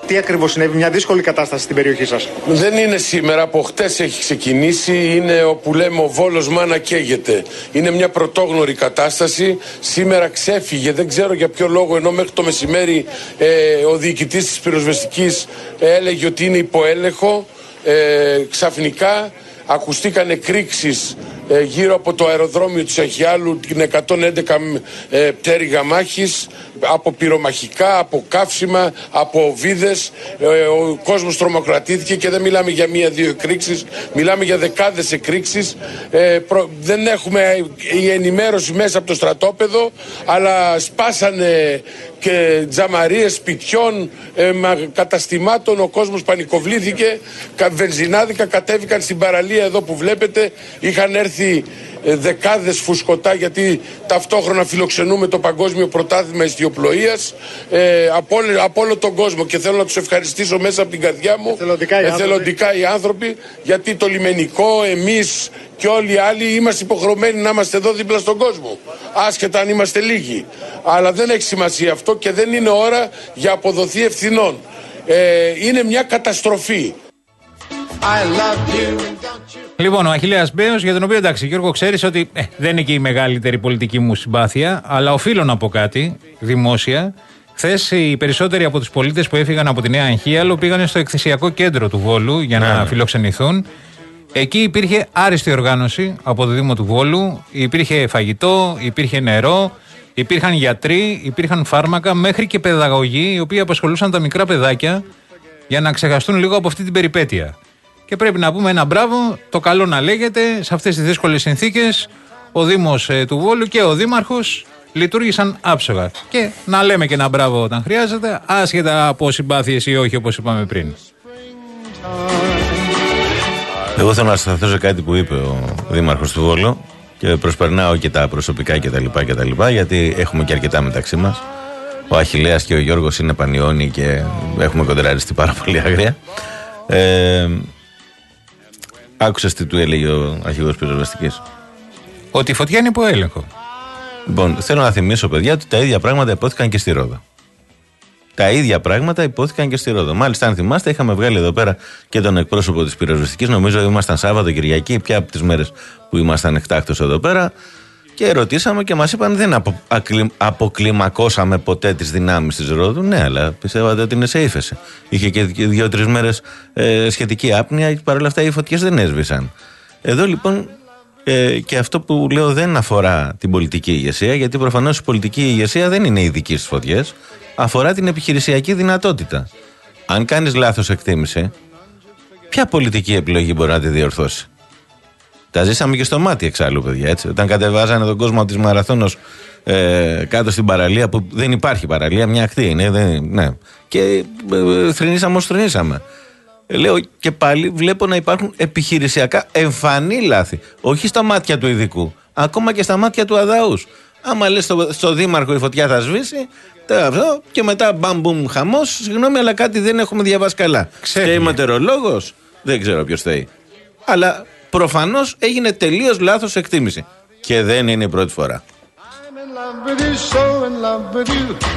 Speaker 13: Τι ακριβώς συνέβη, μια δύσκολη κατάσταση στην περιοχή σας.
Speaker 16: Δεν είναι σήμερα, από χτες έχει ξεκινήσει. Είναι όπου λέμε ο Βόλος μάνα καίγεται. Είναι μια πρωτόγνωρη κατάσταση. Σήμερα ξέφυγε, δεν ξέρω για ποιο λόγο, ενώ μέχρι το μεσημέρι ε, ο διοικητής της πυροσβεστικής έλεγε ότι είναι υποέλεγχο. Ε, ξαφνικά ακουστήκαν εκρήξεις ε, γύρω από το αεροδρόμιο της Αχιάλου την 111 ε, πτέρυγα μάχης από πυρομαχικά, από καύσιμα, από βίδες ε, ο κόσμος τρομοκρατήθηκε και δεν μιλάμε για μία-δύο εκρήξεις μιλάμε για δεκάδες εκρήξεις. Ε, προ- δεν έχουμε η ενημέρωση μέσα από το στρατόπεδο αλλά σπάσανε και τζαμαρίες σπιτιών, ε, μα- καταστημάτων, ο κόσμος πανικοβλήθηκε, κα- βενζινάδικα κατέβηκαν στην παραλία εδώ που βλέπετε, είχαν έρθει ε, δεκάδες φουσκωτά γιατί ταυτόχρονα φιλοξενούμε το Παγκόσμιο Πρωτάθλημα Ιστιοπλοείας ε, από, όλο- από όλο τον κόσμο. Και θέλω να τους ευχαριστήσω μέσα από την καρδιά μου.
Speaker 13: Εθελοντικά οι άνθρωποι.
Speaker 16: εθελοντικά οι άνθρωποι γιατί το λιμενικό, εμείς και όλοι οι άλλοι είμαστε υποχρεωμένοι να είμαστε εδώ δίπλα στον κόσμο άσχετα αν είμαστε λίγοι. Αλλά δεν έχει σημασία αυτό και δεν είναι ώρα για αποδοθεί ευθυνών. Ε, είναι μια καταστροφή
Speaker 3: Λοιπόν, ο Αχηλέα Μπέος, για τον οποίο εντάξει, Γιώργο, ξέρεις ότι ε, δεν είναι και η μεγαλύτερη πολιτική μου συμπάθεια, αλλά οφείλω να πω κάτι δημόσια. Χθες οι περισσότεροι από τους πολίτες που έφυγαν από τη Νέα Αγχίαλο πήγαν στο εκθεσιακό κέντρο του Βόλου για να
Speaker 2: Ναι.
Speaker 3: φιλοξενηθούν. Εκεί υπήρχε άριστη οργάνωση από το Δήμο του Βόλου. Υπήρχε φαγητό, υπήρχε νερό, υπήρχαν γιατροί, υπήρχαν φάρμακα, μέχρι και παιδαγωγοί οι οποίοι απασχολούσαν τα μικρά παιδάκια για να ξεχαστούν λίγο από αυτή την περιπέτεια. Και πρέπει να πούμε ένα μπράβο, το καλό να λέγεται, σε αυτές τις δύσκολες συνθήκες ο Δήμος ε, του Βόλου και ο Δήμαρχος λειτουργήσαν άψογα. Και να λέμε και ένα μπράβο όταν χρειάζεται, άσχετα από συμπάθειες ή όχι όπως είπαμε πριν.
Speaker 2: Εγώ θέλω να σταθώ σε κάτι που είπε ο Δήμαρχος του Βόλου και προσπερνάω και τα προσωπικά κτλ. κτλ γιατί έχουμε και αρκετά μεταξύ μας. Ο Αχηλέας και ο Γιώργος είναι πανιόνι και έχουμε κοντραριστεί πάρα πολύ άγρια. Ε, άκουσες τι του έλεγε ο αρχηγός πυροσβεστικής;
Speaker 3: Ότι η φωτιά είναι υπό έλεγχο.
Speaker 2: Λοιπόν, θέλω να θυμίσω, παιδιά, ότι τα ίδια πράγματα υπόθηκαν και στη Ρόδο. Τα ίδια πράγματα υπόθηκαν και στη Ρόδο. Μάλιστα, αν θυμάστε, είχαμε βγάλει εδώ πέρα και τον εκπρόσωπο της πυροσβεστικής. Νομίζω ήμασταν Σάββατο Κυριακή, πια από τις μέρες που ήμασταν εκτάκτο εδώ πέρα. Και ρωτήσαμε και μας είπαν δεν απο, ακλι- αποκλιμακώσαμε ποτέ τις δυνάμεις της Ρόδου. Ναι, αλλά πιστεύατε ότι είναι σε ύφεση. Είχε και δύο-τρει μέρες ε, σχετική άπνοια και παρόλα αυτά οι φωτιές δεν έσβησαν. Εδώ λοιπόν ε, και αυτό που λέω δεν αφορά την πολιτική ηγεσία, γιατί προφανώς η πολιτική ηγεσία δεν είναι ειδική στι φωτιές. Αφορά την επιχειρησιακή δυνατότητα. Αν κάνεις λάθος εκτίμηση, ποια πολιτική επιλογή μπορεί να τη διορθώσει; Τα ζήσαμε και στο μάτι εξάλλου, παιδιά. Έτσι. Όταν κατεβάζανε τον κόσμο από τη Μαραθώνος ε, κάτω στην παραλία, που δεν υπάρχει παραλία, μια ακτή είναι. Δεν, ναι. Και ε, ε, θρυνήσαμε όσο θρυνήσαμε. Ε, Λέω και πάλι βλέπω να υπάρχουν επιχειρησιακά εμφανή λάθη. Όχι στα μάτια του ειδικού, ακόμα και στα μάτια του αδαού. Άμα λες στο, στο Δήμαρχο η φωτιά θα σβήσει, τα αυτό, και μετά μπαμ μπουμ χαμός. Συγγνώμη, αλλά κάτι δεν έχουμε διαβάσει καλά.
Speaker 3: Ξέφυγε.
Speaker 2: Και μετεωρολόγος, δεν ξέρω ποιος θέλει. Αλλά προφανώς έγινε τελείως λάθος εκτίμηση. Και δεν είναι η πρώτη φορά.
Speaker 9: in love with you, so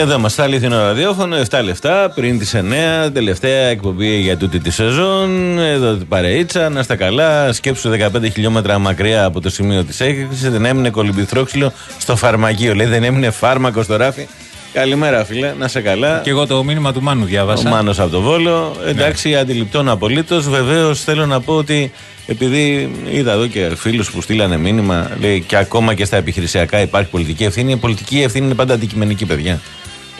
Speaker 2: Εδώ μας τα αλήθινο ραδιόφωνο, 7 λεφτά πριν τις 9, τελευταία εκπομπή για τούτη τη σεζόν. Εδώ την παρείτσα, να στα καλά. Σκέψου 15 χιλιόμετρα μακριά από το σημείο της έκρηξης. Δεν έμεινε κολυμπηθρόξυλο στο φαρμακείο. Λέει δεν έμεινε φάρμακος στο ράφι. Καλημέρα, φίλε, να σε καλά.
Speaker 3: Και εγώ το μήνυμα του Μάνου
Speaker 2: Ο
Speaker 3: διάβασα.
Speaker 2: Μάνος από το Βόλο. Εντάξει, αντιληπτών απολύτως. Βεβαίως θέλω να πω ότι επειδή είδα εδώ και φίλους που στείλανε μήνυμα, λέει και ακόμα και στα επιχειρησιακά υπάρχει πολιτική ευθύνη. Η πολιτική ευθύνη είναι πάντα αντικειμενική, παιδιά.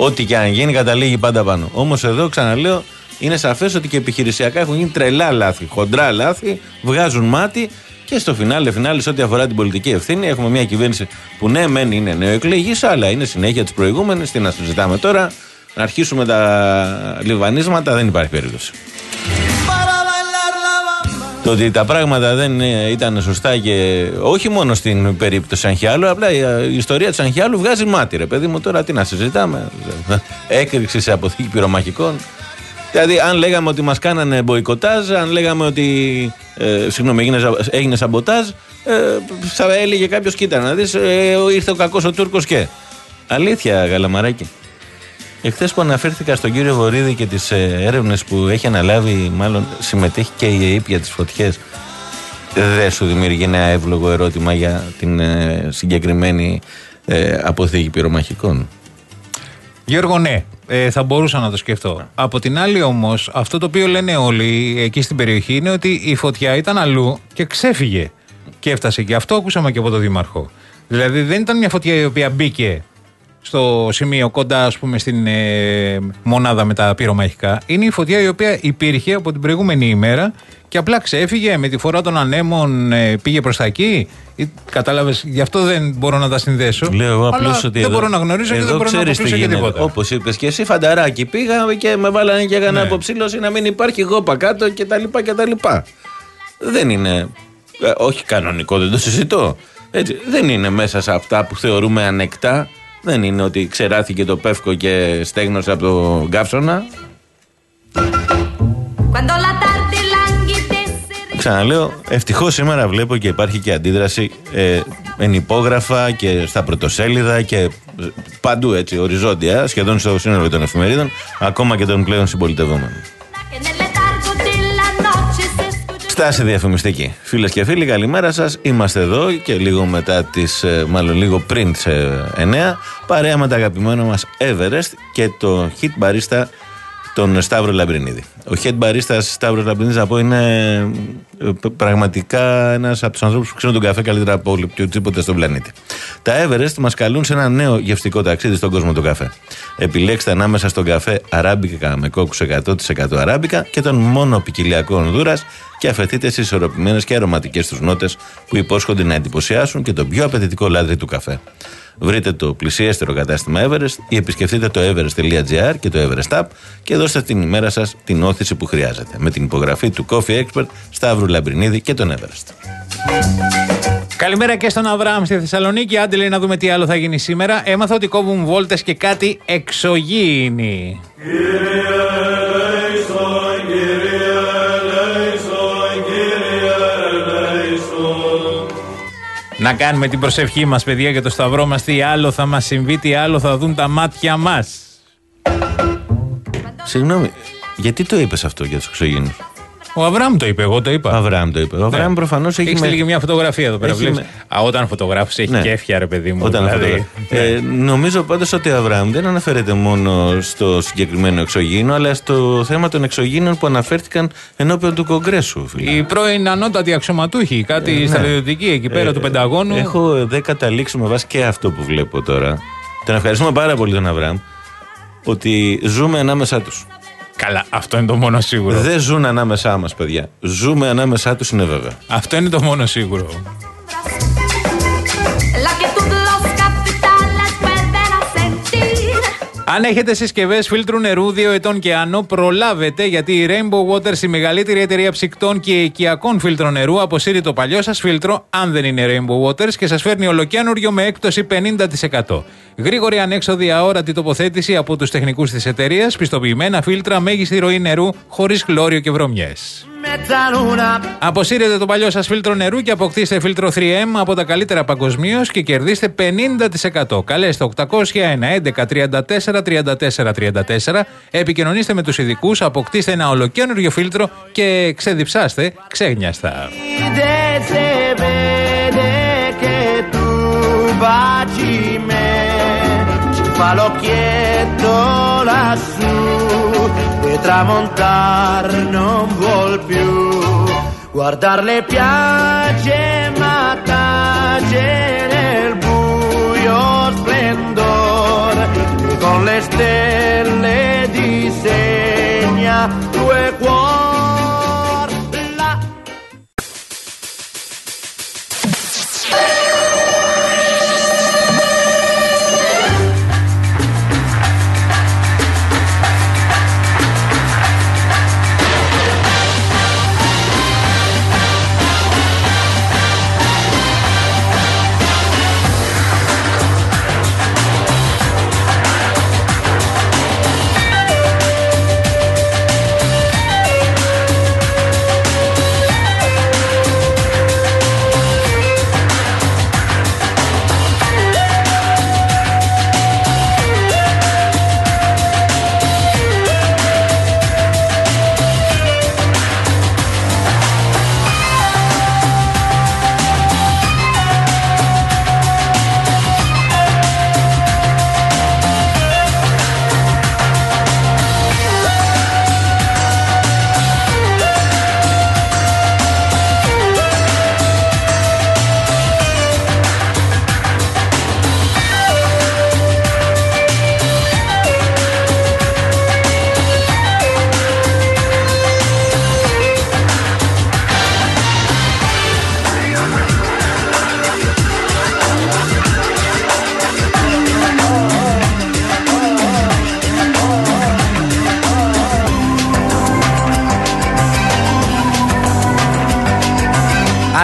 Speaker 2: Ό,τι και αν γίνει, καταλήγει πάντα πάνω. Όμως εδώ, ξαναλέω, είναι σαφές ότι και επιχειρησιακά έχουν γίνει τρελά λάθη, χοντρά λάθη, βγάζουν μάτι και στο φινάλε, φινάλες, σε ό,τι αφορά την πολιτική ευθύνη, έχουμε μια κυβέρνηση που ναι, μεν είναι νεοεκλεγής, αλλά είναι συνέχεια της προηγούμενης. Τι να συζητάμε τώρα, να αρχίσουμε τα λιβανίσματα, δεν υπάρχει περίπτωση. Το ότι τα πράγματα δεν ε, ήταν σωστά και όχι μόνο στην περίπτωση Ανχιάλου, απλά η, η ιστορία του Ανχιάλου βγάζει μάτι, ρε παιδί μου. Τώρα τι να συζητάμε. Έκρηξη σε αποθήκη πυρομαχικών. Δηλαδή, αν λέγαμε ότι μας κάνανε μποϊκοτάζ, αν λέγαμε ότι. Ε, συγγνώμη, έγινε, ζα- έγινε σαμποτάζ, ε, θα έλεγε κάποιος: Κοίτα να δεις, ε, ήρθε ο κακός ο Τούρκος και. Αλήθεια, γαλαμαράκι. Εχθές που αναφέρθηκα στον κύριο Βορύδη και τις έρευνες που έχει αναλάβει, μάλλον συμμετέχει και η ΕΕΠ για τις φωτιές, δεν σου δημιουργεί ένα εύλογο ερώτημα για την ε, συγκεκριμένη ε, αποθήκη πυρομαχικών;
Speaker 3: Γιώργο, ναι, ε, θα μπορούσα να το σκεφτώ. Από την άλλη, όμως, αυτό το οποίο λένε όλοι εκεί στην περιοχή είναι ότι η φωτιά ήταν αλλού και ξέφυγε. Και έφτασε και αυτό ακούσαμε και από τον Δήμαρχο. Δηλαδή, δεν ήταν μια φωτιά η οποία μπήκε στο σημείο κοντά, ας πούμε, στην ε, μονάδα με τα πυρομαχικά. Είναι η φωτιά η οποία υπήρχε από την προηγούμενη ημέρα και απλά ξέφυγε με τη φορά των ανέμων, ε, πήγε προς τα εκεί. Κατάλαβες, γι' αυτό δεν μπορώ να τα συνδέσω.
Speaker 2: Λέω εγώ απλώς
Speaker 3: Αλλά
Speaker 2: ότι.
Speaker 3: δεν
Speaker 2: εδώ,
Speaker 3: μπορώ να γνωρίζω και
Speaker 2: εδώ
Speaker 3: δεν μπορώ να
Speaker 2: ξέρεις τι
Speaker 3: αποκλείσω και
Speaker 2: γίνεται.
Speaker 3: τίποτα.
Speaker 2: Όπως είπες και εσύ, φανταράκι πήγαμε και με βάλανε και έκανα
Speaker 3: Ναι.
Speaker 2: αποψήλωση να μην υπάρχει γόπα κάτω κτλ. κτλ. Δεν είναι. ε, όχι κανονικό, δεν το συζητώ. Έτσι, δεν είναι μέσα σε αυτά που θεωρούμε ανεκτά. Δεν είναι ότι ξεράθηκε το πεύκο και στέγνωσε από το καύσωνα.
Speaker 17: Quando la tarde languidesse
Speaker 2: Ξαναλέω, ευτυχώς σήμερα βλέπω και υπάρχει και αντίδραση ε, εν υπόγραφα και στα πρωτοσέλιδα και ε, παντού έτσι, οριζόντια, σχεδόν στο σύνολο των εφημερίδων, ακόμα και των πλέον συμπολιτευόμενων. Στάση διαφημιστική. Φίλες και φίλοι, καλημέρα σας. Είμαστε εδώ και λίγο μετά τις, μάλλον λίγο πριν τις 9, παρέα με το αγαπημένο μας Everest και το hit barista τον Σταύρο Λαμπρινίδη. Ο head barista Σταύρο Λαμπρινίδης, να πω, είναι ε, π- πραγματικά ένας από τους ανθρώπους που ξέρουν τον καφέ καλύτερα από όλο οποιοδήποτε στον πλανήτη. Τα Everest μας καλούν σε ένα νέο γευστικό ταξίδι στον κόσμο του καφέ. Επιλέξτε ανάμεσα στον καφέ αράμπικα με κόκκους 100% αράμπικα και τον μόνο ποικιλιακό Ονδούρα και αφαιθείτε στις ισορροπημένες και αρωματικές τους νότες που υπόσχονται να εντυπωσιάσουν και τον πιο απαιτητικό λάδι του καφέ. Βρείτε το πλησιέστερο κατάστημα Everest ή επισκεφτείτε το everest.gr και το Everest App και δώστε την ημέρα σας την όθηση που χρειάζεται με την υπογραφή του Coffee Expert Σταύρου Λαμπρινίδη και τον Everest.
Speaker 3: Καλημέρα και στον Αβραάμ στη Θεσσαλονίκη. Άντε λέει να δούμε τι άλλο θα γίνει σήμερα. Έμαθα ότι κόβουν βόλτες και κάτι εξωγήινοι. Να κάνουμε την προσευχή μας παιδιά για το σταυρό μας Τι άλλο θα μας συμβεί, τι άλλο θα δουν τα μάτια μας
Speaker 2: Συγγνώμη, γιατί το είπες αυτό για τους εξωγήνους;
Speaker 3: Ο Αβραάμ το είπε, εγώ το είπα.
Speaker 2: Ο Αβραάμ το είπε. Ο Αβραάμ προφανώς έχεις.
Speaker 3: Έχει
Speaker 2: με-
Speaker 3: στείλει και μια φωτογραφία εδώ πέρα.
Speaker 2: Έχει
Speaker 3: βλέπεις.
Speaker 2: με-
Speaker 3: Α, όταν φωτογράφησε έχει
Speaker 2: Ναι.
Speaker 3: κέφια, ρε παιδί μου.
Speaker 2: Όταν
Speaker 3: δηλαδή.
Speaker 2: αυτό το- ε, νομίζω πάντως ότι ο Αβραάμ δεν αναφέρεται μόνο στο συγκεκριμένο εξωγήινο, αλλά στο θέμα των εξωγήινων που αναφέρθηκαν ενώπιον του Κογκρέσου. φίλε.
Speaker 3: Οι πρώην ανώτατοι αξιωματούχοι, κάτι
Speaker 2: Ε, ναι.
Speaker 3: στρατιωτικοί εκεί πέρα
Speaker 2: Ε,
Speaker 3: του Πενταγώνου.
Speaker 2: Έχω δεν καταλήξει με βάση και αυτό που βλέπω τώρα. Τον ευχαριστούμε πάρα πολύ τον Αβραάμ ότι ζούμε ανάμεσά τους.
Speaker 3: Καλά, αυτό είναι το μόνο σίγουρο.
Speaker 2: Δεν ζουν ανάμεσά μας, παιδιά. Ζούμε ανάμεσά τους, είναι βέβαια.
Speaker 3: Αυτό είναι το μόνο σίγουρο. Αν έχετε συσκευές φίλτρου νερού 2 ετών και άνω, προλάβετε γιατί η Rainbow Waters, η μεγαλύτερη εταιρεία ψυκτών και οικιακών φίλτρων νερού, αποσύρει το παλιό σας φίλτρο, αν δεν είναι Rainbow Waters, και σας φέρνει ολοκένουργιο με έκπτωση 50%. Γρήγορη ανέξοδη αόρατη τοποθέτηση από τους τεχνικούς της εταιρείας, πιστοποιημένα φίλτρα, μέγιστη ροή νερού, χωρίς χλώριο και βρωμιές. Αποσύρετε το παλιό σας φίλτρο νερού και αποκτήστε φίλτρο 3M από τα καλύτερα παγκοσμίως και κερδίστε 50%. Καλέστε 801 11 34 34 34. Επικοινωνήστε με τους ειδικούς, αποκτήστε ένα ολοκένουργιο φίλτρο και ξεδιψάστε ξέγνιαστα.
Speaker 9: Δεν σε vede che il tramontar non vuol più. Guardar le piagge ma tace nel buio splendor. E con le stelle disegna due cuori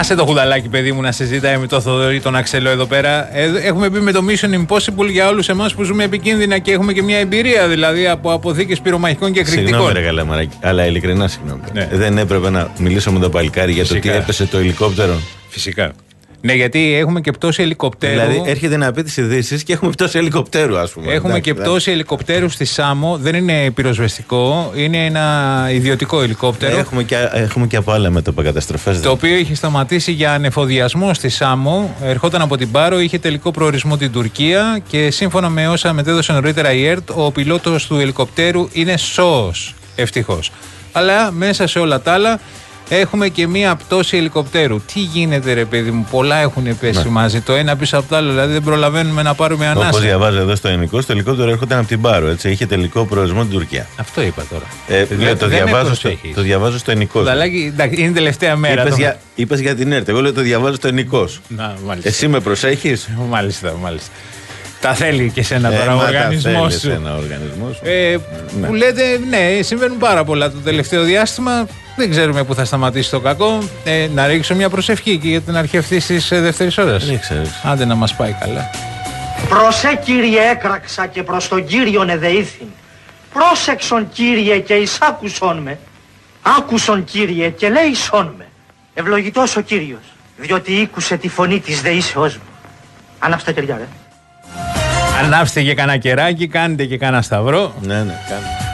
Speaker 3: Άσε το χουδαλάκι, παιδί μου, να συζητάει με το Θοδωρή τον Αξελό εδώ πέρα. Ε, έχουμε πει με το Mission Impossible για όλους εμάς που ζούμε επικίνδυνα και έχουμε και μια εμπειρία δηλαδή από αποθήκες πυρομαχικών και
Speaker 2: Συγγνώμη,
Speaker 3: εκρηκτικών.
Speaker 2: ρε Καλαμαράκη, αλλά ειλικρινά συγγνώμη.
Speaker 3: Ναι.
Speaker 2: Δεν έπρεπε να μιλήσω με τον παλικάρι για το
Speaker 3: Φυσικά.
Speaker 2: τι έπεσε το ελικόπτερο.
Speaker 3: Φυσικά. Ναι, γιατί έχουμε και πτώση ελικοπτέρου.
Speaker 2: Δηλαδή έρχεται να πει τις ειδήσεις και έχουμε πτώση ελικοπτέρου, ας πούμε.
Speaker 3: Έχουμε
Speaker 2: Εντάξει,
Speaker 3: και
Speaker 2: δηλαδή.
Speaker 3: πτώση ελικοπτέρου στη Σάμο. Δεν είναι πυροσβεστικό, είναι ένα ιδιωτικό ελικόπτερο.
Speaker 2: Έχουμε και, έχουμε και από άλλα μέτωπα καταστροφέ.
Speaker 3: Το οποίο είχε σταματήσει για ανεφοδιασμό στη Σάμο. Ερχόταν από την Πάρο, είχε τελικό προορισμό την Τουρκία και σύμφωνα με όσα μετέδωσε νωρίτερα η ΕΡΤ, ο πιλότος του ελικοπτέρου είναι σώος. Ευτυχώς. Αλλά μέσα σε όλα τα άλλα έχουμε και μία πτώση ελικοπτέρου. Τι γίνεται, ρε παιδί μου, πολλά έχουν πέσει
Speaker 2: Ναι.
Speaker 3: μαζί το ένα πίσω από το άλλο. Δηλαδή δεν προλαβαίνουμε να πάρουμε
Speaker 2: Όπως
Speaker 3: ανάσα.
Speaker 2: διαβάζω εδώ στο ελληνικό, στο ελικόπτερο έρχονταν από την Πάρο. Έτσι. Είχε τελικό προορισμό την Τουρκία.
Speaker 3: Αυτό είπα τώρα.
Speaker 2: Ε,
Speaker 3: Δεν-
Speaker 2: λέω, το,
Speaker 3: δεν με
Speaker 2: διαβάζω στο,
Speaker 3: προσέχεις.
Speaker 2: το διαβάζω στο ενικό.
Speaker 3: Κουδαλάκι, εντάξει, είναι τελευταία μέρα.
Speaker 2: Είπες
Speaker 3: το-
Speaker 2: για, είπες για την ΕΡΤ. Εγώ λέω το διαβάζω στο ενικό.
Speaker 3: Να, μάλιστα.
Speaker 2: Εσύ με προσέχεις;
Speaker 3: Μάλιστα, μάλιστα. Τα θέλει και σένα τώρα ο οργανισμός σου.
Speaker 2: Ένα οργανισμό.
Speaker 3: Ε,
Speaker 2: Ναι.
Speaker 3: Που λέτε, ναι, συμβαίνουν πάρα πολλά το τελευταίο διάστημα. Δεν ξέρουμε πού θα σταματήσει το κακό. Ε, να ρίξω μια προσευχή και για την αρχή αυτής της δεύτερης ώρας.
Speaker 2: Δεν ξέρεις.
Speaker 3: Άντε να μας πάει καλά.
Speaker 18: Προσέ κύριε έκραξα και προς τον Κύριον εδεήθην. Πρόσεξον κύριε και εισάκουσον με. Άκουσον κύριε και λέησον με. Ευλογητός ο Κύριος, διότι ήκουσε τη φωνή της δεήσεώς μου. Ανάψτε τα κεριά ρε.
Speaker 3: Ανάψτε και κανένα κεράκι, κάντε και κανένα σταυρό.
Speaker 2: Ναι, ναι, κάνω.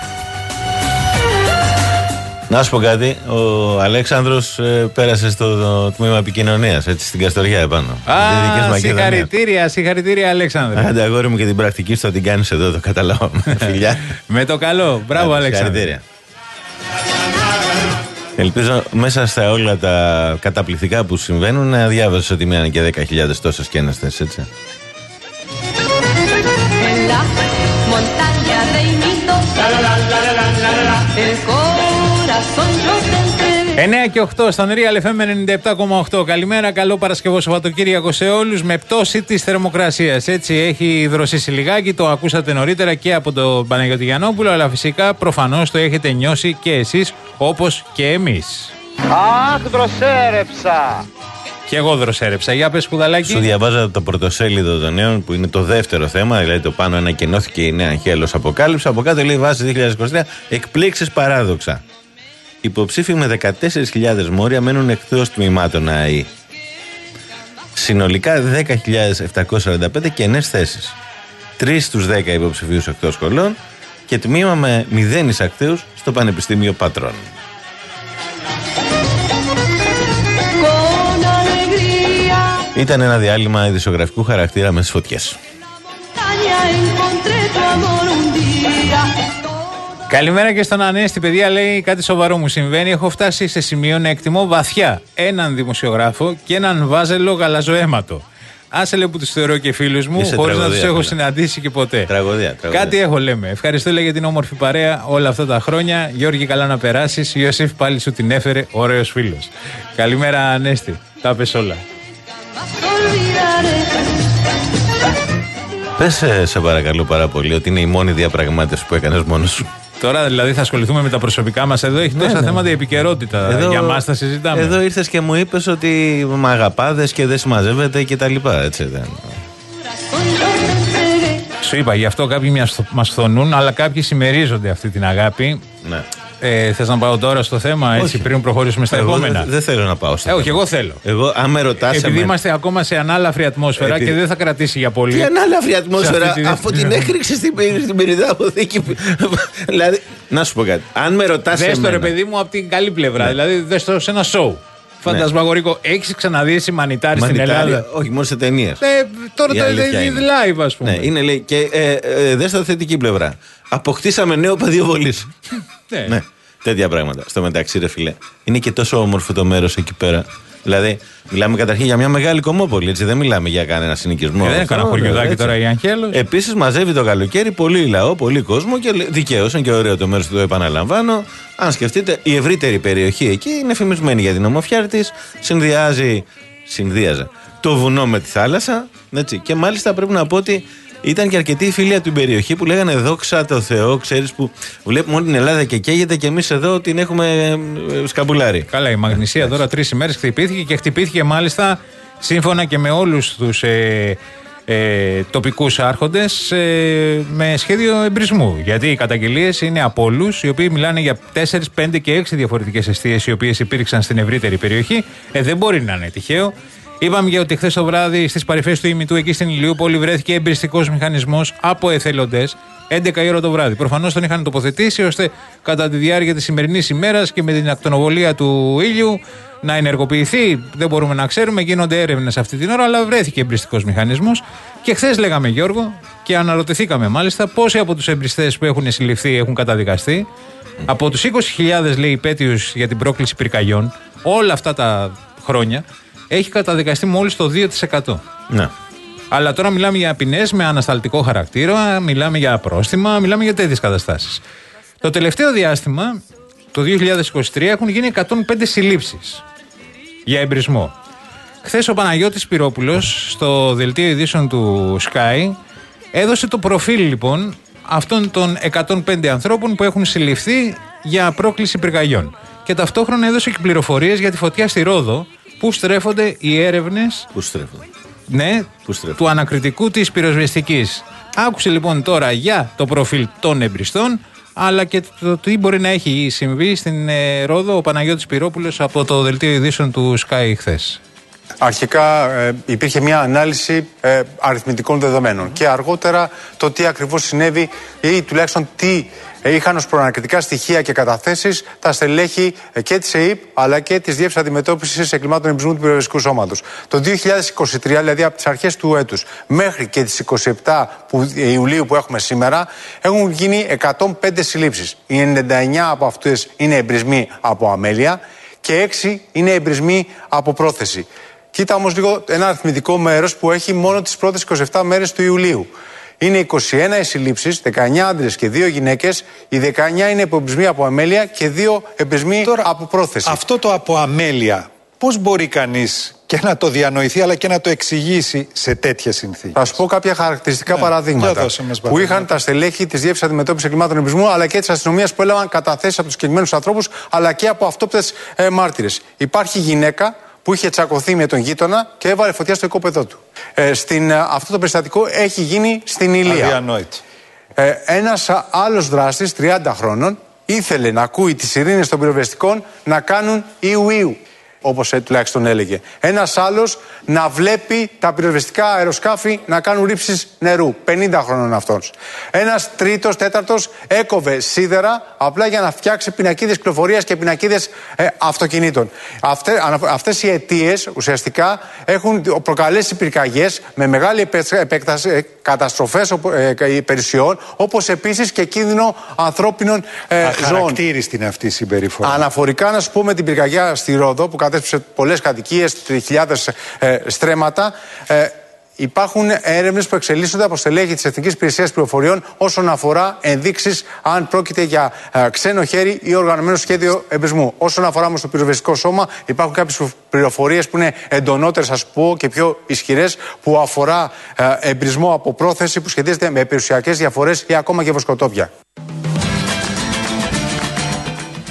Speaker 2: Να σου πω κάτι, ο Αλέξανδρος ε, πέρασε στο το τμήμα επικοινωνία, έτσι στην Καστοριά επάνω.
Speaker 3: Α,
Speaker 2: Δυτικής Μακεδονίας.
Speaker 3: συγχαρητήρια, συγχαρητήρια, Αλέξανδρε.
Speaker 2: Άντε αγόρι μου και την πρακτική σου θα την κάνεις εδώ, το καταλάβαμε. Φιλιά.
Speaker 3: Με το καλό. Μπράβο,
Speaker 2: Άντε,
Speaker 3: Αλέξανδρε.
Speaker 2: συγχαρητήρια. Ελπίζω μέσα στα όλα τα καταπληκτικά που συμβαίνουν να διάβασε ότι μείνανε και 10.000 τόσε κένε θέσει, έτσι.
Speaker 17: En la montaña reinito, el
Speaker 3: 9 και 8 στον Real FM 97,8. Καλημέρα, καλό Παρασκευό Σαββατοκύριακο σε όλους. Με πτώση της θερμοκρασίας. Έτσι έχει δροσίσει λιγάκι, το ακούσατε νωρίτερα και από τον Παναγιώτη Γιαννόπουλο, αλλά φυσικά προφανώς το έχετε νιώσει και εσείς όπως και εμείς.
Speaker 19: Αχ, δροσέρεψα.
Speaker 3: Και εγώ δροσέρεψα. Για πες, σπουδαλάκι.
Speaker 2: Σου διαβάζα το πρωτοσέλιδο των νέων που είναι το δεύτερο θέμα, δηλαδή το πάνω ανακοινώθηκε η νέα Αγχέλο Αποκάλυψη. Από κάτω λέει βάση 2023 εκπλήξεις παράδοξα. Υποψήφοι με 14.000 μόρια μένουν εκτό τμήματων ΑΕΗ. Συνολικά 10.745 κενές θέσεις. Τρεις στους 10 υποψηφίους εκτό σχολών και τμήμα με μηδέν εισακτέου στο Πανεπιστήμιο Πατρών.
Speaker 17: Con alegría,
Speaker 2: Ήταν ένα διάλειμμα ειδησιογραφικού χαρακτήρα με τι
Speaker 17: φωτιές.
Speaker 3: Καλημέρα και στον Ανέστη, παιδιά. Λέει κάτι σοβαρό μου συμβαίνει. Έχω φτάσει σε σημείο να εκτιμώ βαθιά έναν δημοσιογράφο και έναν βάζελο γαλαζοαίματο. Άσε λέει που τους θεωρώ και φίλους μου,
Speaker 2: Είσαι
Speaker 3: χωρίς να
Speaker 2: τραγωδία,
Speaker 3: τους έχω
Speaker 2: φίλε.
Speaker 3: συναντήσει και ποτέ.
Speaker 2: Τραγωδία, τραγωδία.
Speaker 3: Κάτι έχω, λέμε. Ευχαριστώ λέει, για την όμορφη παρέα όλα αυτά τα χρόνια. Γιώργη, καλά να περάσεις. Ιωσήφ, πάλι σου την έφερε. Ωραίος φίλος. Καλημέρα, Ανέστη. Τα πες όλα.
Speaker 2: Πες σε παρακαλώ πάρα πολύ ότι είναι η μόνη διαπραγμάτευση που έκανες μόνος σου.
Speaker 3: Τώρα δηλαδή θα ασχοληθούμε με τα προσωπικά μας εδώ. Έχει τόσα
Speaker 2: ναι.
Speaker 3: θέματα η επικαιρότητα. Για μας τα συζητάμε.
Speaker 2: Εδώ ήρθες και μου είπες ότι με αγαπάδες και δεν συμμαζεύεται και τα λοιπά. Έτσι δεν.
Speaker 3: Σου είπα, γι' αυτό κάποιοι μας φθονούν, αλλά κάποιοι συμμερίζονται αυτή την αγάπη.
Speaker 2: Ναι.
Speaker 3: Ε, Θες να πάω τώρα στο θέμα, έτσι,
Speaker 2: Όχι.
Speaker 3: πριν προχωρήσουμε στα
Speaker 2: Εγώ
Speaker 3: επόμενα;
Speaker 2: δεν δεν θέλω να πάω στο
Speaker 3: Ε, όχι,
Speaker 2: θέμα.
Speaker 3: εγώ θέλω.
Speaker 2: Εγώ, αν με ρωτάς
Speaker 3: Επειδή
Speaker 2: εμένα-
Speaker 3: είμαστε ακόμα σε ανάλαφρη ατμόσφαιρα
Speaker 2: Επειδή-
Speaker 3: και δεν θα κρατήσει για πολύ.
Speaker 2: Τι ανάλαφρη
Speaker 3: σε
Speaker 2: ατμόσφαιρα
Speaker 3: αυτή τη-
Speaker 2: από την έκρηξη στην, πυρη- στην πυρηνική αποθήκη. δηλαδή, να σου πω κάτι. Αν με ρωτάς.
Speaker 3: Δες το ρε παιδί μου από την καλή πλευρά.
Speaker 2: Ναι.
Speaker 3: Δηλαδή, δες το σε ένα σοου. Φαντασμαγορικό. Έχεις ξαναδείς εσύ μανιτάρι στην
Speaker 2: Μανιτάρι,
Speaker 3: Ελλάδα;
Speaker 2: Όχι, μόνο σε ταινίες.
Speaker 3: Ε, τώρα
Speaker 2: Η
Speaker 3: το
Speaker 2: αλήθεια
Speaker 3: είδε
Speaker 2: είναι.
Speaker 3: live, ας πούμε.
Speaker 2: Ναι, είναι λέει. Και ε, ε, δες το θετική πλευρά. Αποκτήσαμε νέο πεδίο βολής.
Speaker 3: Ναι.
Speaker 2: ναι, τέτοια πράγματα. Στο μεταξύ, ρε φιλέ. Είναι και τόσο όμορφο το μέρος εκεί πέρα. Δηλαδή, μιλάμε καταρχήν για μια μεγάλη κομμόπολη, έτσι. Δεν μιλάμε για κανένα συνοικισμό.
Speaker 3: Ε, δεν είναι κανένα χωριουδάκι τώρα η Αγχέλος.
Speaker 2: Επίσης, μαζεύει το καλοκαίρι πολύ λαό, πολύ κόσμο και δικαίως είναι και ωραίο το μέρος του, το επαναλαμβάνω. Αν σκεφτείτε, η ευρύτερη περιοχή εκεί είναι φημισμένη για την ομορφιά τη. Συνδυάζει, συνδύαζε το βουνό με τη θάλασσα. Έτσι. Και μάλιστα πρέπει να πω ότι ήταν και αρκετοί φίλοι από την περιοχή που λέγανε Δόξα τω Θεώ, ξέρεις που βλέπουμε όλη την Ελλάδα και καίγεται και εμείς εδώ την έχουμε ε, σκαμπουλάρει.
Speaker 3: Καλά, η Μαγνησία τώρα τρεις ημέρες χτυπήθηκε και χτυπήθηκε μάλιστα σύμφωνα και με όλους τους ε, ε, τοπικούς άρχοντες ε, με σχέδιο εμπρισμού. Γιατί οι καταγγελίες είναι από όλους, οι οποίοι μιλάνε για 4, 5 και 6 διαφορετικές αιστείες οι οποίες υπήρξαν στην ευρύτερη περιοχή. Ε, δεν μπορεί να είναι τυχαίο. Είπαμε για ότι χθες το βράδυ στις παρυφές του ημιτού εκεί στην Ηλιούπολη βρέθηκε εμπριστικός μηχανισμός από εθελοντές 11 η ώρα το βράδυ. Προφανώς τον είχαν τοποθετήσει ώστε κατά τη διάρκεια της σημερινής ημέρας και με την ακτονοβολία του ήλιου να ενεργοποιηθεί. Δεν μπορούμε να ξέρουμε, γίνονται έρευνες αυτή την ώρα, αλλά βρέθηκε εμπριστικός μηχανισμός. Και χθες λέγαμε, Γιώργο, και αναρωτηθήκαμε μάλιστα πόσοι από τους εμπριστές που έχουν συλληφθεί έχουν καταδικαστεί. Από τους 20.000 λέει υπέτειους για την πρόκληση πυρκαγιών, όλα αυτά τα χρόνια έχει καταδικαστεί μόλις το 2%.
Speaker 2: Ναι.
Speaker 3: Αλλά τώρα μιλάμε για ποινές με ανασταλτικό χαρακτήρα, μιλάμε για πρόστιμα, μιλάμε για τέτοιες καταστάσεις. Το τελευταίο διάστημα, το 2023, έχουν γίνει 105 συλλήψεις για εμπρισμό. Χθες ο Παναγιώτης Πυρόπουλος στο δελτίο ειδήσεων του Sky έδωσε το προφίλ λοιπόν αυτών των 105 ανθρώπων που έχουν συλληφθεί για πρόκληση πυρκαγιών. Και ταυτόχρονα έδωσε και πληροφορίες για τη φωτιά στη Ρόδο που στρέφονται οι έρευνες;
Speaker 2: Πού στρέφονται;
Speaker 3: ναι,
Speaker 2: Πού στρέφονται;
Speaker 3: του ανακριτικού της πυροσβεστικής. Άκουσε λοιπόν τώρα για το προφίλ των εμπριστών αλλά και το τι μπορεί να έχει συμβεί στην ε, Ρόδο ο Παναγιώτης Πυρόπουλος από το δελτίο ειδήσεων του Sky χθες.
Speaker 20: Αρχικά ε, υπήρχε μια ανάλυση ε, αριθμητικών δεδομένων και αργότερα το τι ακριβώς συνέβη ή τουλάχιστον τι ε, είχαν ως προανακριτικά στοιχεία και καταθέσεις τα στελέχη ε, και της ΕΕΠ αλλά και της Διεύθυνσης Αντιμετώπισης Εγκλημάτων Εμπισμού του Πυροβιστικού Σώματος. Το 2023, δηλαδή από τις αρχές του έτους μέχρι και τις 27 που, ε, Ιουλίου που έχουμε σήμερα, έχουν γίνει 105 συλλήψεις. Οι 99 από αυτές είναι εμπρισμοί από αμέλεια και 6 είναι εμπρισμοί από πρόθεση. Κοίτα όμως λίγο ένα αριθμητικό μέρος που έχει μόνο τις πρώτες 27 μέρες του Ιουλίου. Είναι 21 οι συλλήψεις, 19 άντρες και 2 γυναίκες. Οι 19 είναι εμπρισμοί από αμέλεια και 2 εμπρισμοί από πρόθεση.
Speaker 21: Αυτό το από αμέλεια, πώς μπορεί κανείς και να το διανοηθεί αλλά και να το εξηγήσει σε τέτοιε συνθήκες;
Speaker 20: Θα σου πω κάποια χαρακτηριστικά
Speaker 21: Ναι, για
Speaker 20: παραδείγματα
Speaker 21: δώσε μας,
Speaker 20: που
Speaker 21: παρακαλώ.
Speaker 20: είχαν τα στελέχη της Διεύθυνσης Αντιμετώπισης Εγκλημάτων Εμπισμού αλλά και της αστυνομίας που έλαβαν καταθέσεις από τους συγκεκριμένου ανθρώπους αλλά και από αυτόπτες ε, μάρτυρες. Υπάρχει γυναίκα που είχε τσακωθεί με τον γείτονα και έβαλε φωτιά στο οικόπεδό του. Ε, στην, ε, αυτό το περιστατικό έχει γίνει στην Ηλία.
Speaker 21: Αδιανόητο.
Speaker 20: Ε, Ένας άλλος δράστης, 30 χρόνων, ήθελε να ακούει τις ειρήνες των πυροβεστικών να κάνουν ιου-ιου. Όπως τουλάχιστον έλεγε. Ένας άλλος να βλέπει τα πυροβεστικά αεροσκάφη να κάνουν ρήψεις νερού. 50 χρόνων αυτός. Ένας τρίτος, τέταρτος έκοβε σίδερα απλά για να φτιάξει πινακίδες κυκλοφορίας και πινακίδες αυτοκινήτων. Αυτέ οι αιτίες ουσιαστικά έχουν προκαλέσει πυρκαγιές με μεγάλη επέ- επέκταση, καταστροφές υπηρεσιών, όπως επίσης και κίνδυνο ανθρώπινων ε, ζώων.
Speaker 21: Αχαρακτήριστη είναι αυτή η συμπεριφορά.
Speaker 20: Αναφορικά να σου πούμε την πυρκαγιά στη Ρόδο που κατέστρεψε πολλές κατοικίες, χιλιάδες στρέμματα. Ε, υπάρχουν έρευνες που εξελίσσονται από στελέχη της Εθνικής Υπηρεσίας Πληροφοριών όσον αφορά ενδείξεις αν πρόκειται για ε, ξένο χέρι ή οργανωμένο σχέδιο εμπισμού. Όσον αφορά όμως το πυροβεστικό σώμα, υπάρχουν κάποιες πληροφορίες που είναι εντονότερες, ας πω, και πιο ισχυρές, που αφορά ε, εμπρισμό από πρόθεση που σχετίζεται με περιουσιακές διαφορές ή ακόμα και βοσκοτόπια.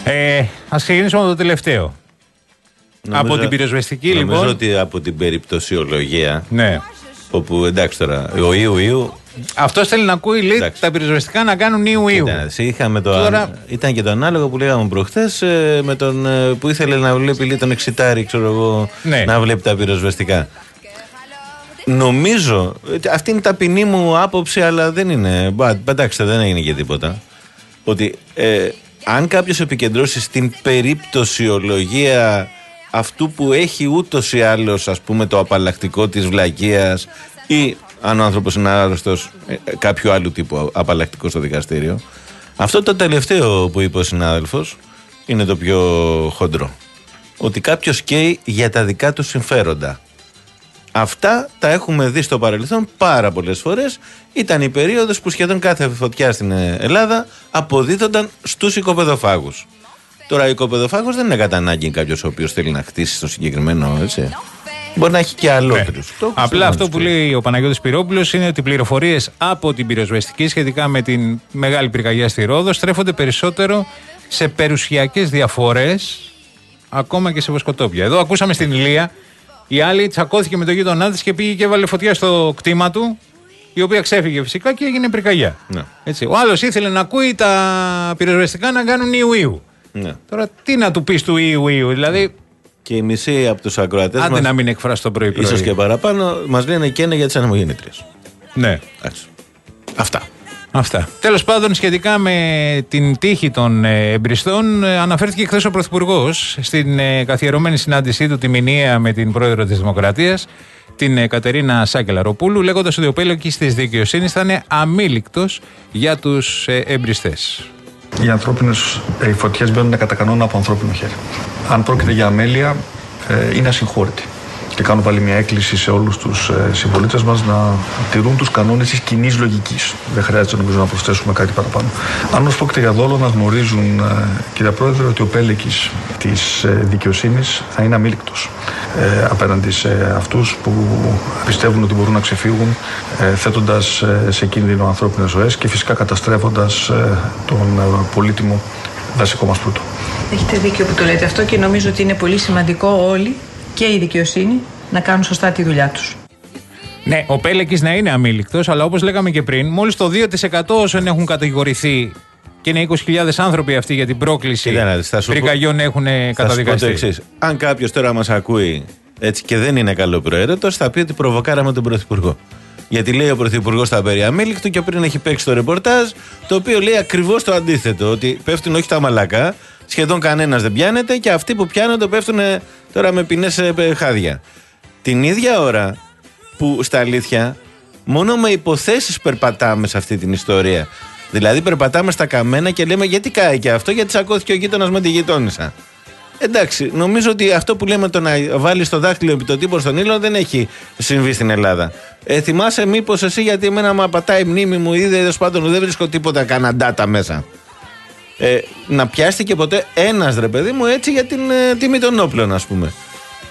Speaker 3: Ε, Α ξεκινήσουμε με το τελευταίο. Από την πυροσβεστική,
Speaker 2: νομίζω
Speaker 3: λοιπόν.
Speaker 2: ότι από την περιπτωσιολογία.
Speaker 3: Ναι.
Speaker 2: Όπου εντάξει τώρα, ο Ιου Ιου.
Speaker 3: Αυτός θέλει να ακούει λέει, τα πυροσβεστικά να κάνουν ιου ιου.
Speaker 2: Κοίτα, εσύ, είχαμε το,
Speaker 3: Τώρα-
Speaker 2: Ήταν και το ανάλογο που λέγαμε προχθές με τον ε, που ήθελε να βλέπει λέει, τον εξητάρι, ξέρω εγώ,
Speaker 3: Ναι.
Speaker 2: να βλέπει τα πυροσβεστικά. Νομίζω, ε, αυτή είναι ταπεινή μου άποψη, αλλά δεν είναι. Μπα, εντάξει, δεν έγινε και τίποτα. Ότι ε, αν κάποιος επικεντρώσει στην περιπτωσιολογία αυτού που έχει ούτως ή άλλως, ας πούμε, το απαλλακτικό της βλακείας ή αν ο άνθρωπος είναι άρρωστος, κάποιο άλλου τύπου απαλλακτικό στο δικαστήριο. Αυτό το τελευταίο που είπε ο συνάδελφος είναι το πιο χοντρό. Ότι κάποιος καίει για τα δικά του συμφέροντα. Αυτά τα έχουμε δει στο παρελθόν πάρα πολλές φορές. Ήταν η περίοδο που σχεδόν κάθε φωτιά στην ε, Ελλάδα αποδίδονταν στους οικοπεδοφάγους. Τώρα, ο οικοπεδοφάγο δεν είναι κατά ανάγκη κάποιος ο οποίος θέλει να χτίσει το συγκεκριμένο, έτσι. Μπορεί να έχει και αλλότερου.
Speaker 3: Ναι. Απλά αυτό που λέει ο Παναγιώτης Πυρόπουλος είναι ότι οι πληροφορίες από την πυροσβεστική σχετικά με την μεγάλη πυρκαγιά στη Ρόδο στρέφονται περισσότερο σε περιουσιακές διαφορές ακόμα και σε βοσκοτόπια. Εδώ ακούσαμε στην Ηλία η άλλη τσακώθηκε με τον γείτονά τη και πήγε και έβαλε φωτιά στο κτήμα του, η οποία ξέφυγε φυσικά και έγινε πυρκαγιά.
Speaker 2: Ναι.
Speaker 3: Έτσι. Ο άλλος ήθελε να ακούει τα πυροσβεστικά να κάνουν ιου-ιου.
Speaker 2: Ναι.
Speaker 3: Τώρα τι να του πεις του ιου-ιου, δηλαδή.
Speaker 2: Και οι μισοί από τους ακροατές.
Speaker 3: Άντε να μην εκφράσει το πρωί
Speaker 2: ίσως και παραπάνω, μας λένε και είναι για τι ανεμογεννήτριε.
Speaker 3: Ναι.
Speaker 2: Αυτά.
Speaker 3: Αυτά. Τέλος πάντων, σχετικά με την τύχη των ε, εμπριστών, ε, αναφέρθηκε χθες ο Πρωθυπουργός στην ε, καθιερωμένη συνάντησή του τη μηνύα με την πρόεδρο της Δημοκρατίας, την ε, Κατερίνα Σάκελαροπούλου, λέγοντας ότι ο πέλεκης της δικαιοσύνης θα είναι αμήλικτος για τους εμπριστές.
Speaker 22: Οι ανθρώπινες οι φωτιές μπαίνουν κατά κανόνα από ανθρώπινο χέρι. Αν πρόκειται για αμέλεια, ε, είναι ασυγχώρητη. Και κάνω πάλι μια έκκληση σε όλους τους ε, συμπολίτε μας να τηρούν τους κανόνες της κοινής λογικής. Δεν χρειάζεται νομίζω να προσθέσουμε κάτι παραπάνω. Αν όμω πρόκειται για δόλο, να γνωρίζουν, ε, κύριε Πρόεδρε, ότι ο πέλεκης της δικαιοσύνης θα είναι αμήλικτος ε, απέναντι σε αυτούς που πιστεύουν ότι μπορούν να ξεφύγουν ε, θέτοντας σε κίνδυνο ανθρώπινες ζωές και φυσικά καταστρέφοντας τον ε, πολύτιμο δασικό μας πλούτο.
Speaker 23: Έχετε δίκιο που το λέτε αυτό και νομίζω ότι είναι πολύ σημαντικό όλοι και η δικαιοσύνη να κάνουν σωστά τη δουλειά τους.
Speaker 3: Ναι, ο Πέλεκης να είναι αμήλικτος, αλλά όπως λέγαμε και πριν, μόλις το 2% όσων έχουν κατηγορηθεί και είναι 20.000 άνθρωποι αυτοί για την πρόκληση
Speaker 2: Κοίτα να δεις, θα σου πω-
Speaker 3: πυρκαγιών έχουν
Speaker 2: Θα σου πω το
Speaker 3: καταδικαστεί.
Speaker 2: εξής. Αν κάποιος τώρα μας ακούει έτσι και δεν είναι καλό προαίρετο, θα πει ότι προβοκάραμε τον Πρωθυπουργό. Γιατί λέει ο Πρωθυπουργός τα περί αμήλικτου και πριν έχει παίξει το ρεπορτάζ, το οποίο λέει ακριβώς το αντίθετο. Ότι πέφτουν όχι τα μαλακά, σχεδόν κανένας δεν πιάνεται και αυτοί που πιάνονται πέφτουν τώρα με ποινέ χάδια. Την ίδια ώρα που στα αλήθεια μόνο με υποθέσεις περπατάμε σε αυτή την ιστορία. Δηλαδή περπατάμε στα καμένα και λέμε γιατί κάει και αυτό, γιατί τσακώθηκε ο γείτονας με τη γειτόνισσα. Εντάξει, νομίζω ότι αυτό που λέμε το να βάλεις το δάχτυλο επί το τύπος στον ήλιο δεν έχει συμβεί στην Ελλάδα. Ε, θυμάσαι μήπως εσύ γιατί εμένα μου απατάει η μνήμη μου ή τέλος πάντων δεν βρίσκω τίποτα κανένα μέσα. Ε, να πιάστηκε ποτέ ένας ρε παιδί μου έτσι για την ε, τιμή των όπλων, ας πούμε.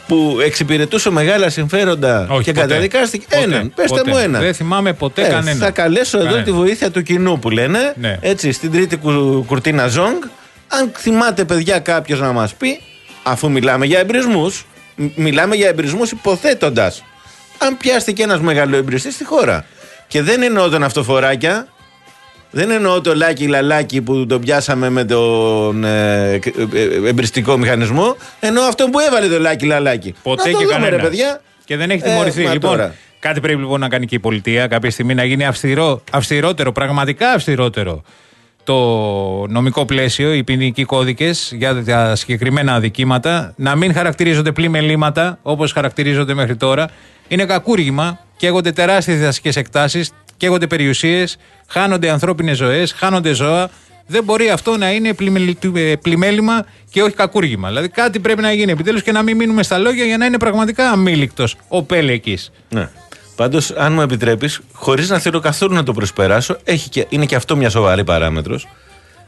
Speaker 2: Που εξυπηρετούσε μεγάλα συμφέροντα
Speaker 3: Όχι,
Speaker 2: και
Speaker 3: ποτέ.
Speaker 2: καταδικάστηκε.
Speaker 3: Ποτέ,
Speaker 2: έναν. Πετε
Speaker 3: ποτέ.
Speaker 2: μου έναν.
Speaker 3: Δεν θυμάμαι ποτέ
Speaker 2: Ε,
Speaker 3: κανένα.
Speaker 2: Θα καλέσω εδώ
Speaker 3: Κανένα.
Speaker 2: τη βοήθεια του κοινού που λένε.
Speaker 3: Ναι.
Speaker 2: Έτσι, στην τρίτη κου- κουρτίνα Ζόγκ. Αν θυμάται, παιδιά, κάποιος να μας πει, αφού μιλάμε για εμπρισμούς, μιλάμε για εμπρισμούς υποθέτοντας. Αν πιάστηκε ένας μεγάλο εμπριστής στη χώρα. Και δεν εννοώ τον αυτοφοράκια, δεν εννοώ το λάκι λαλάκι που τον πιάσαμε με τον ε, ε, ε, εμπριστικό μηχανισμό. Εννοώ αυτόν που έβαλε το λάκι λαλάκι.
Speaker 3: Ποτέ
Speaker 2: να το
Speaker 3: και
Speaker 2: δούμε,
Speaker 3: κανένα.
Speaker 2: ρε παιδιά.
Speaker 3: Και δεν έχει
Speaker 2: Ε,
Speaker 3: τιμωρηθεί.
Speaker 2: μα
Speaker 3: λοιπόν,
Speaker 2: τώρα.
Speaker 3: κάτι πρέπει λοιπόν να κάνει και η πολιτεία κάποια στιγμή να γίνει αυστηρό, αυστηρότερο, πραγματικά αυστηρότερο το νομικό πλαίσιο, οι ποινικοί κώδικες για τα συγκεκριμένα αδικήματα, να μην χαρακτηρίζονται πλημελήματα όπως χαρακτηρίζονται μέχρι τώρα. Είναι κακούργημα, καίγονται τεράστιες διδασκές εκτάσεις, καίγονται περιουσίες, χάνονται ανθρώπινες ζωές, χάνονται ζώα. Δεν μπορεί αυτό να είναι πλημελι- ε, πλημέλημα και όχι κακούργημα. Δηλαδή κάτι πρέπει να γίνει επιτέλους και να μην μείνουμε στα λόγια για να είναι πραγματικά αμήλικτος ο Πέλεκης.
Speaker 2: Ναι. Πάντως, αν μου επιτρέπεις, χωρίς να θέλω καθόλου να το προσπεράσω, έχει και, είναι και αυτό μια σοβαρή παράμετρος.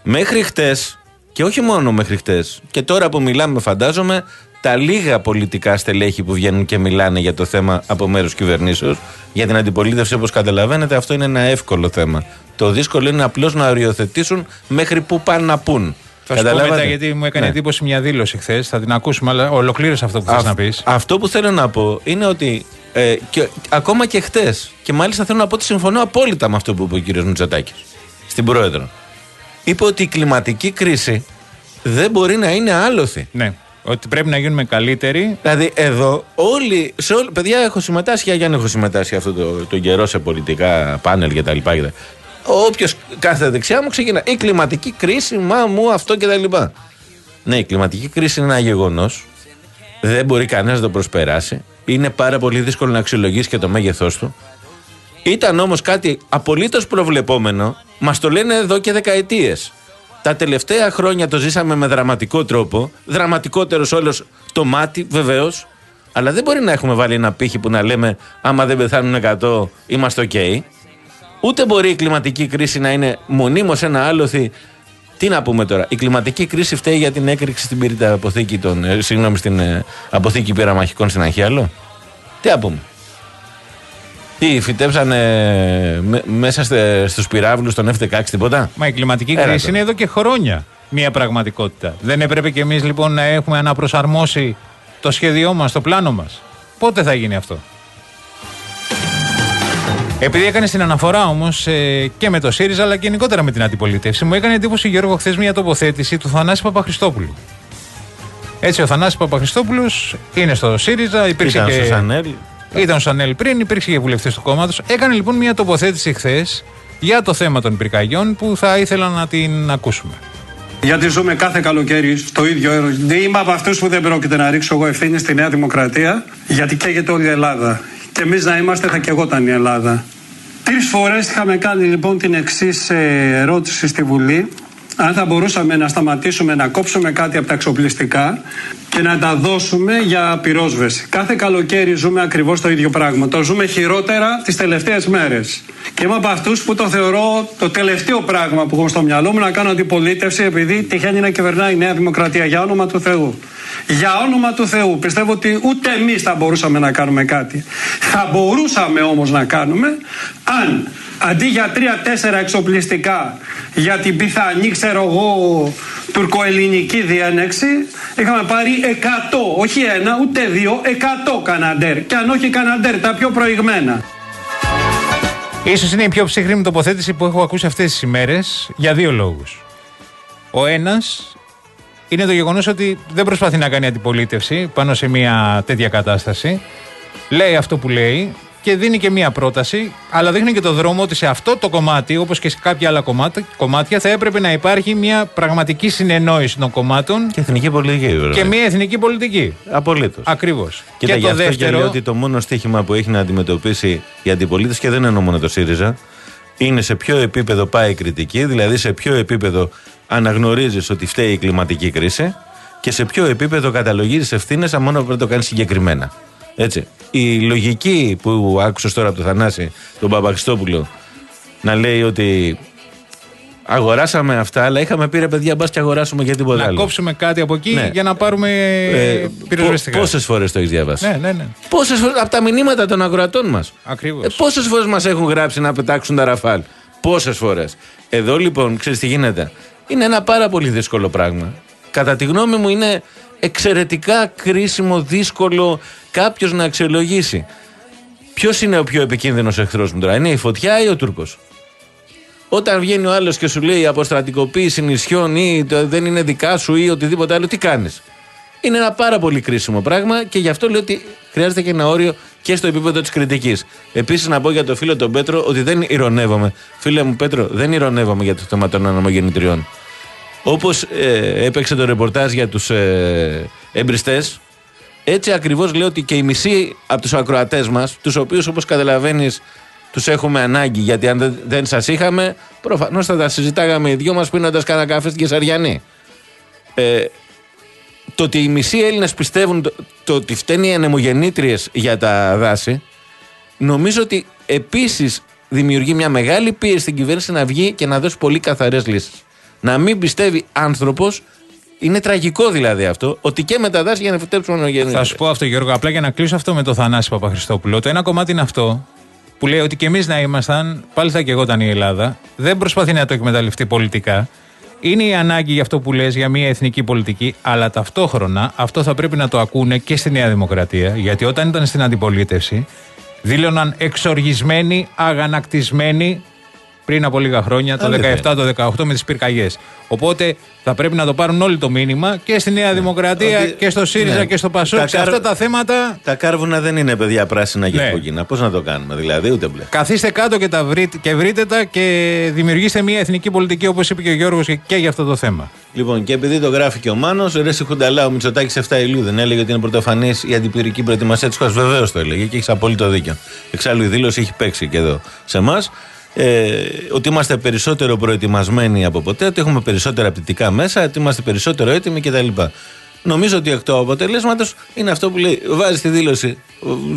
Speaker 2: Μέχρι χτες, και όχι μόνο μέχρι χτες, και τώρα που μιλάμε, φαντάζομαι, τα λίγα πολιτικά στελέχη που βγαίνουν και μιλάνε για το θέμα από μέρους κυβερνήσεως, για την αντιπολίτευση, όπως καταλαβαίνετε, αυτό είναι ένα εύκολο θέμα. Το δύσκολο είναι απλώς να οριοθετήσουν μέχρι που πάνε να πούν.
Speaker 3: Θα σου πω
Speaker 2: Καταλάβατε;
Speaker 3: μετά γιατί μου έκανε
Speaker 2: Ναι.
Speaker 3: εντύπωση μια δήλωση χθες. Θα την ακούσουμε, αλλά ολοκλήρωσε αυτό που θες
Speaker 2: Αυ-
Speaker 3: να πεις.
Speaker 2: Αυτό που θέλω να πω είναι ότι ε, και, ακόμα και χτε, και μάλιστα θέλω να πω ότι συμφωνώ απόλυτα με αυτό που είπε ο κύριος Μητσοτάκης στην Πρόεδρο. Είπε ότι η κλιματική κρίση δεν μπορεί να είναι άλοθη.
Speaker 3: Ναι. Ότι πρέπει να γίνουμε καλύτεροι.
Speaker 2: Δηλαδή εδώ όλοι, σε όλη, παιδιά έχω συμμετάσχει, για να έχω συμμετάσχει αυτό το, το καιρό σε πολιτικά πάνελ και τα λοιπά. Όποιος κάθε δεξιά μου ξεκινά. Η κλιματική κρίση, μα μου αυτό και τα λοιπά. Ναι, η κλιματική κρίση είναι ένα γεγονός. Δεν μπορεί κανένας να το προσπεράσει. Είναι πάρα πολύ δύσκολο να αξιολογήσει και το μέγεθός του. Ήταν όμως κάτι απολύτως προβλεπόμενο. Μας το λένε εδώ και δεκαετίες. Τα τελευταία χρόνια το ζήσαμε με δραματικό τρόπο. Δραματικότερο όλων το Μάτι, βεβαίως. Αλλά δεν μπορεί να έχουμε βάλει ένα πήχη που να λέμε άμα δεν πεθάνουν 100 είμαστε οκ. Ούτε μπορεί η κλιματική κρίση να είναι μονίμως ένα άλλοθι. Τι να πούμε τώρα, η κλιματική κρίση φταίει για την έκρηξη στην πυρίτιδα αποθήκη των, ε, συγγνώμη, στην ε, αποθήκη πυρομαχικών στην Αγχίαλο. Τι να πούμε. Τι, φυτέψανε με- μέσα στε, στους πυράβλους των F-16 τίποτα;
Speaker 3: Μα η κλιματική
Speaker 2: Έλα
Speaker 3: κρίση
Speaker 2: τώρα.
Speaker 3: είναι εδώ και χρόνια μια πραγματικότητα. Δεν έπρεπε κι εμείς λοιπόν να έχουμε αναπροσαρμόσει το σχέδιό μας, το πλάνο μας. Πότε θα γίνει αυτό; Επειδή έκανε την αναφορά όμως και με το ΣΥΡΙΖΑ αλλά και γενικότερα με την αντιπολίτευση, μου έκανε εντύπωση Γιώργο χθες μια τοποθέτηση του Θανάση Παπαχριστόπουλου. Έτσι, ο Θανάσης Παπαχριστόπουλος είναι στο ΣΥΡΙΖΑ, υπήρξε
Speaker 2: Ήταν
Speaker 3: και.
Speaker 2: στο Σανέλ.
Speaker 3: Ήταν ο Σανέλ πριν, υπήρξε και βουλευτής του κόμματος. Έκανε λοιπόν μια τοποθέτηση χθες για το θέμα των πυρκαγιών που θα ήθελα να την ακούσουμε.
Speaker 24: Γιατί ζούμε κάθε καλοκαίρι στο ίδιο έργο. Είμαι από αυτούς που δεν πρόκειται να ρίξω εγώ ευθύνη στη Νέα Δημοκρατία, γιατί καίγεται όλη η Ελλάδα. Και εμείς να είμαστε, θα καιγόταν η Ελλάδα. Τρεις φορές είχαμε κάνει λοιπόν την εξής ερώτηση στη Βουλή. Αν θα μπορούσαμε να σταματήσουμε να κόψουμε κάτι από τα εξοπλιστικά και να τα δώσουμε για πυρόσβεση. Κάθε καλοκαίρι ζούμε ακριβώς το ίδιο πράγμα. Το ζούμε χειρότερα τις τελευταίες μέρες. Και είμαι από αυτούς που το θεωρώ το τελευταίο πράγμα που έχω στο μυαλό μου να κάνω αντιπολίτευση επειδή τυχαίνει να κυβερνάει η Νέα Δημοκρατία για όνομα του Θεού. Για όνομα του Θεού. Πιστεύω ότι ούτε εμείς θα μπορούσαμε να κάνουμε κάτι. Θα μπορούσαμε όμως να κάνουμε αν αντί για τρία-τέσσερα εξοπλιστικά για την πιθανή, ξέρω εγώ, τουρκοελληνική διένεξη, είχαμε πάρει 100, όχι ένα, ούτε δύο, 100 καναντέρ. Και αν όχι καναντέρ, τα πιο προηγμένα.
Speaker 3: Ίσως είναι η πιο ψυχρή τοποθέτηση που έχω ακούσει αυτές τις ημέρες για δύο λόγους. Ο ένας είναι το γεγονός ότι δεν προσπαθεί να κάνει αντιπολίτευση πάνω σε μια τέτοια κατάσταση. Λέει αυτό που λέει, και δίνει και μία πρόταση, αλλά δείχνει και το δρόμο ότι σε αυτό το κομμάτι, όπως και σε κάποια άλλα κομμάτια, κομμάτια, θα έπρεπε να υπάρχει μια πραγματική συνεννόηση των κομμάτων
Speaker 2: Και εθνική πολιτική, βέβαια.
Speaker 3: και μια εθνική πολιτική.
Speaker 2: Απολύτως.
Speaker 3: Ακριβώς.
Speaker 2: Κοίτα, γι' αυτό και λέω ότι το μόνο στίχημα που έχει να αντιμετωπίσει η αντιπολίτευση και δεν εννοώ μόνο το ΣΥΡΙΖΑ, είναι σε ποιο επίπεδο πάει η κριτική, δηλαδή σε ποιο επίπεδο αναγνωρίζεις ότι φταίει η κλιματική κρίση και σε ποιο επίπεδο καταλογίζεις ευθύνες, αν μόνο πρέπει να το κάνεις συγκεκριμένα. Έτσι. Η λογική που άκουσα τώρα από τον Θανάση, τον Παπαχριστόπουλο, να λέει ότι αγοράσαμε αυτά, αλλά είχαμε πει ρε παιδιά, μπας και αγοράσουμε για τίποτα
Speaker 3: Να
Speaker 2: άλλο.
Speaker 3: κόψουμε κάτι από εκεί
Speaker 2: Ναι.
Speaker 3: για να πάρουμε
Speaker 2: Ε,
Speaker 3: πυροσβεστικά.
Speaker 2: Πόσες φορές το έχεις διαβάσει;
Speaker 3: Ναι, ναι, ναι.
Speaker 2: Πόσες φορές από τα μηνύματα των ακροατών μας.
Speaker 3: Ακριβώς.
Speaker 2: Ε, Πόσες φορές μας έχουν γράψει να πετάξουν τα ραφάλ; Πόσες φορές. Εδώ λοιπόν, ξέρεις τι γίνεται. Είναι ένα πάρα πολύ δύσκολο πράγμα. Κατά τη γνώμη μου είναι εξαιρετικά κρίσιμο, δύσκολο κάποιος να αξιολογήσει. Ποιος είναι ο πιο επικίνδυνος εχθρός μου τώρα, Είναι η φωτιά ή ο Τούρκος; Όταν βγαίνει ο άλλος και σου λέει αποστρατικοποίηση νησιών ή το δεν είναι δικά σου ή οτιδήποτε άλλο, τι κάνεις; Είναι ένα πάρα πολύ κρίσιμο πράγμα και γι' αυτό λέω ότι χρειάζεται και ένα όριο και στο επίπεδο της κριτικής. Επίσης, να πω για το φίλο τον Πέτρο ότι δεν ηρωνεύομαι. Φίλε μου, Πέτρο, δεν ηρωνεύομαι για το θέμα των ανομογεννητριών. Όπως ε, έπαιξε το ρεπορτάζ για τους ε, εμπριστές, έτσι ακριβώς λέω ότι και οι μισοί από τους ακροατές μας, τους οποίους όπως καταλαβαίνεις τους έχουμε ανάγκη, γιατί αν δεν, δεν σας είχαμε, προφανώς θα τα συζητάγαμε οι δυο μας πίνοντας κανένα καφέ στην Κεσαριανή. Ε, το ότι οι μισοί Έλληνες πιστεύουν το, το ότι φταίνει οι ανεμογεννήτριες για τα δάση, νομίζω ότι επίσης δημιουργεί μια μεγάλη πίεση στην κυβέρνηση να βγει και να δώσει πολύ καθαρές λύσεις. Να μην πιστεύει άνθρωπος, είναι τραγικό δηλαδή αυτό, ότι και με τα δάση για να φυτέψουν ανεμογεννήτριε.
Speaker 3: Θα σου πω αυτό, Γιώργο, απλά για να κλείσω αυτό με το Θανάση Παπαχριστόπουλο. Το ένα κομμάτι είναι αυτό που λέει ότι και εμείς να ήμασταν, πάλι θα και εγώ ήταν η Ελλάδα, δεν προσπαθεί να το εκμεταλλευτεί πολιτικά. Είναι η ανάγκη για αυτό που λες για μια εθνική πολιτική, αλλά ταυτόχρονα αυτό θα πρέπει να το ακούνε και στη Νέα Δημοκρατία, γιατί όταν ήταν στην αντιπολίτευση, δήλωναν εξοργισμένοι, αγανακτισμένοι πριν από λίγα χρόνια, το
Speaker 2: Αλήθεια
Speaker 3: 17, το 18 με τις πυρκαγιές. Οπότε θα πρέπει να το πάρουν όλοι το μήνυμα και στη Νέα Δημοκρατία
Speaker 2: Ότι-
Speaker 3: και στο ΣΥΡΙΖΑ
Speaker 2: ναι.
Speaker 3: και στο ΠΑΣΟΚ.
Speaker 2: Τα
Speaker 3: Σε
Speaker 2: καρ-
Speaker 3: αυτά τα θέματα
Speaker 2: Τα κάρβουνα δεν είναι παιδιά πράσινα και
Speaker 3: Ναι.
Speaker 2: κόκκινα. Πώς να το κάνουμε, δηλαδή, ούτε μπλε.
Speaker 3: Καθίστε κάτω και, τα βρείτε, και βρείτε τα και δημιουργήστε μια εθνική πολιτική όπως είπε και ο Γιώργος και, και για αυτό το θέμα.
Speaker 2: Λοιπόν, και επειδή το γράφει και ο Μάνος, ρε εσύ Χουνταλά, ο Μητσοτάκης 7 Ιουλίου δεν έλεγε ότι είναι πρωτοφανής η αντιπυρική προετοιμασία της χώρας. Βεβαίως το έλεγε και έχεις απόλυτο δίκιο. Εξάλλου η δήλωση έχει παίξει και εδώ σε εμάς. Ε, ότι είμαστε περισσότερο προετοιμασμένοι από ποτέ, ότι έχουμε περισσότερα απτυτικά μέσα, ότι είμαστε περισσότερο έτοιμοι κτλ. Νομίζω ότι εκ του αποτελέσματος είναι αυτό που λέει. Βάζεις τη δήλωση,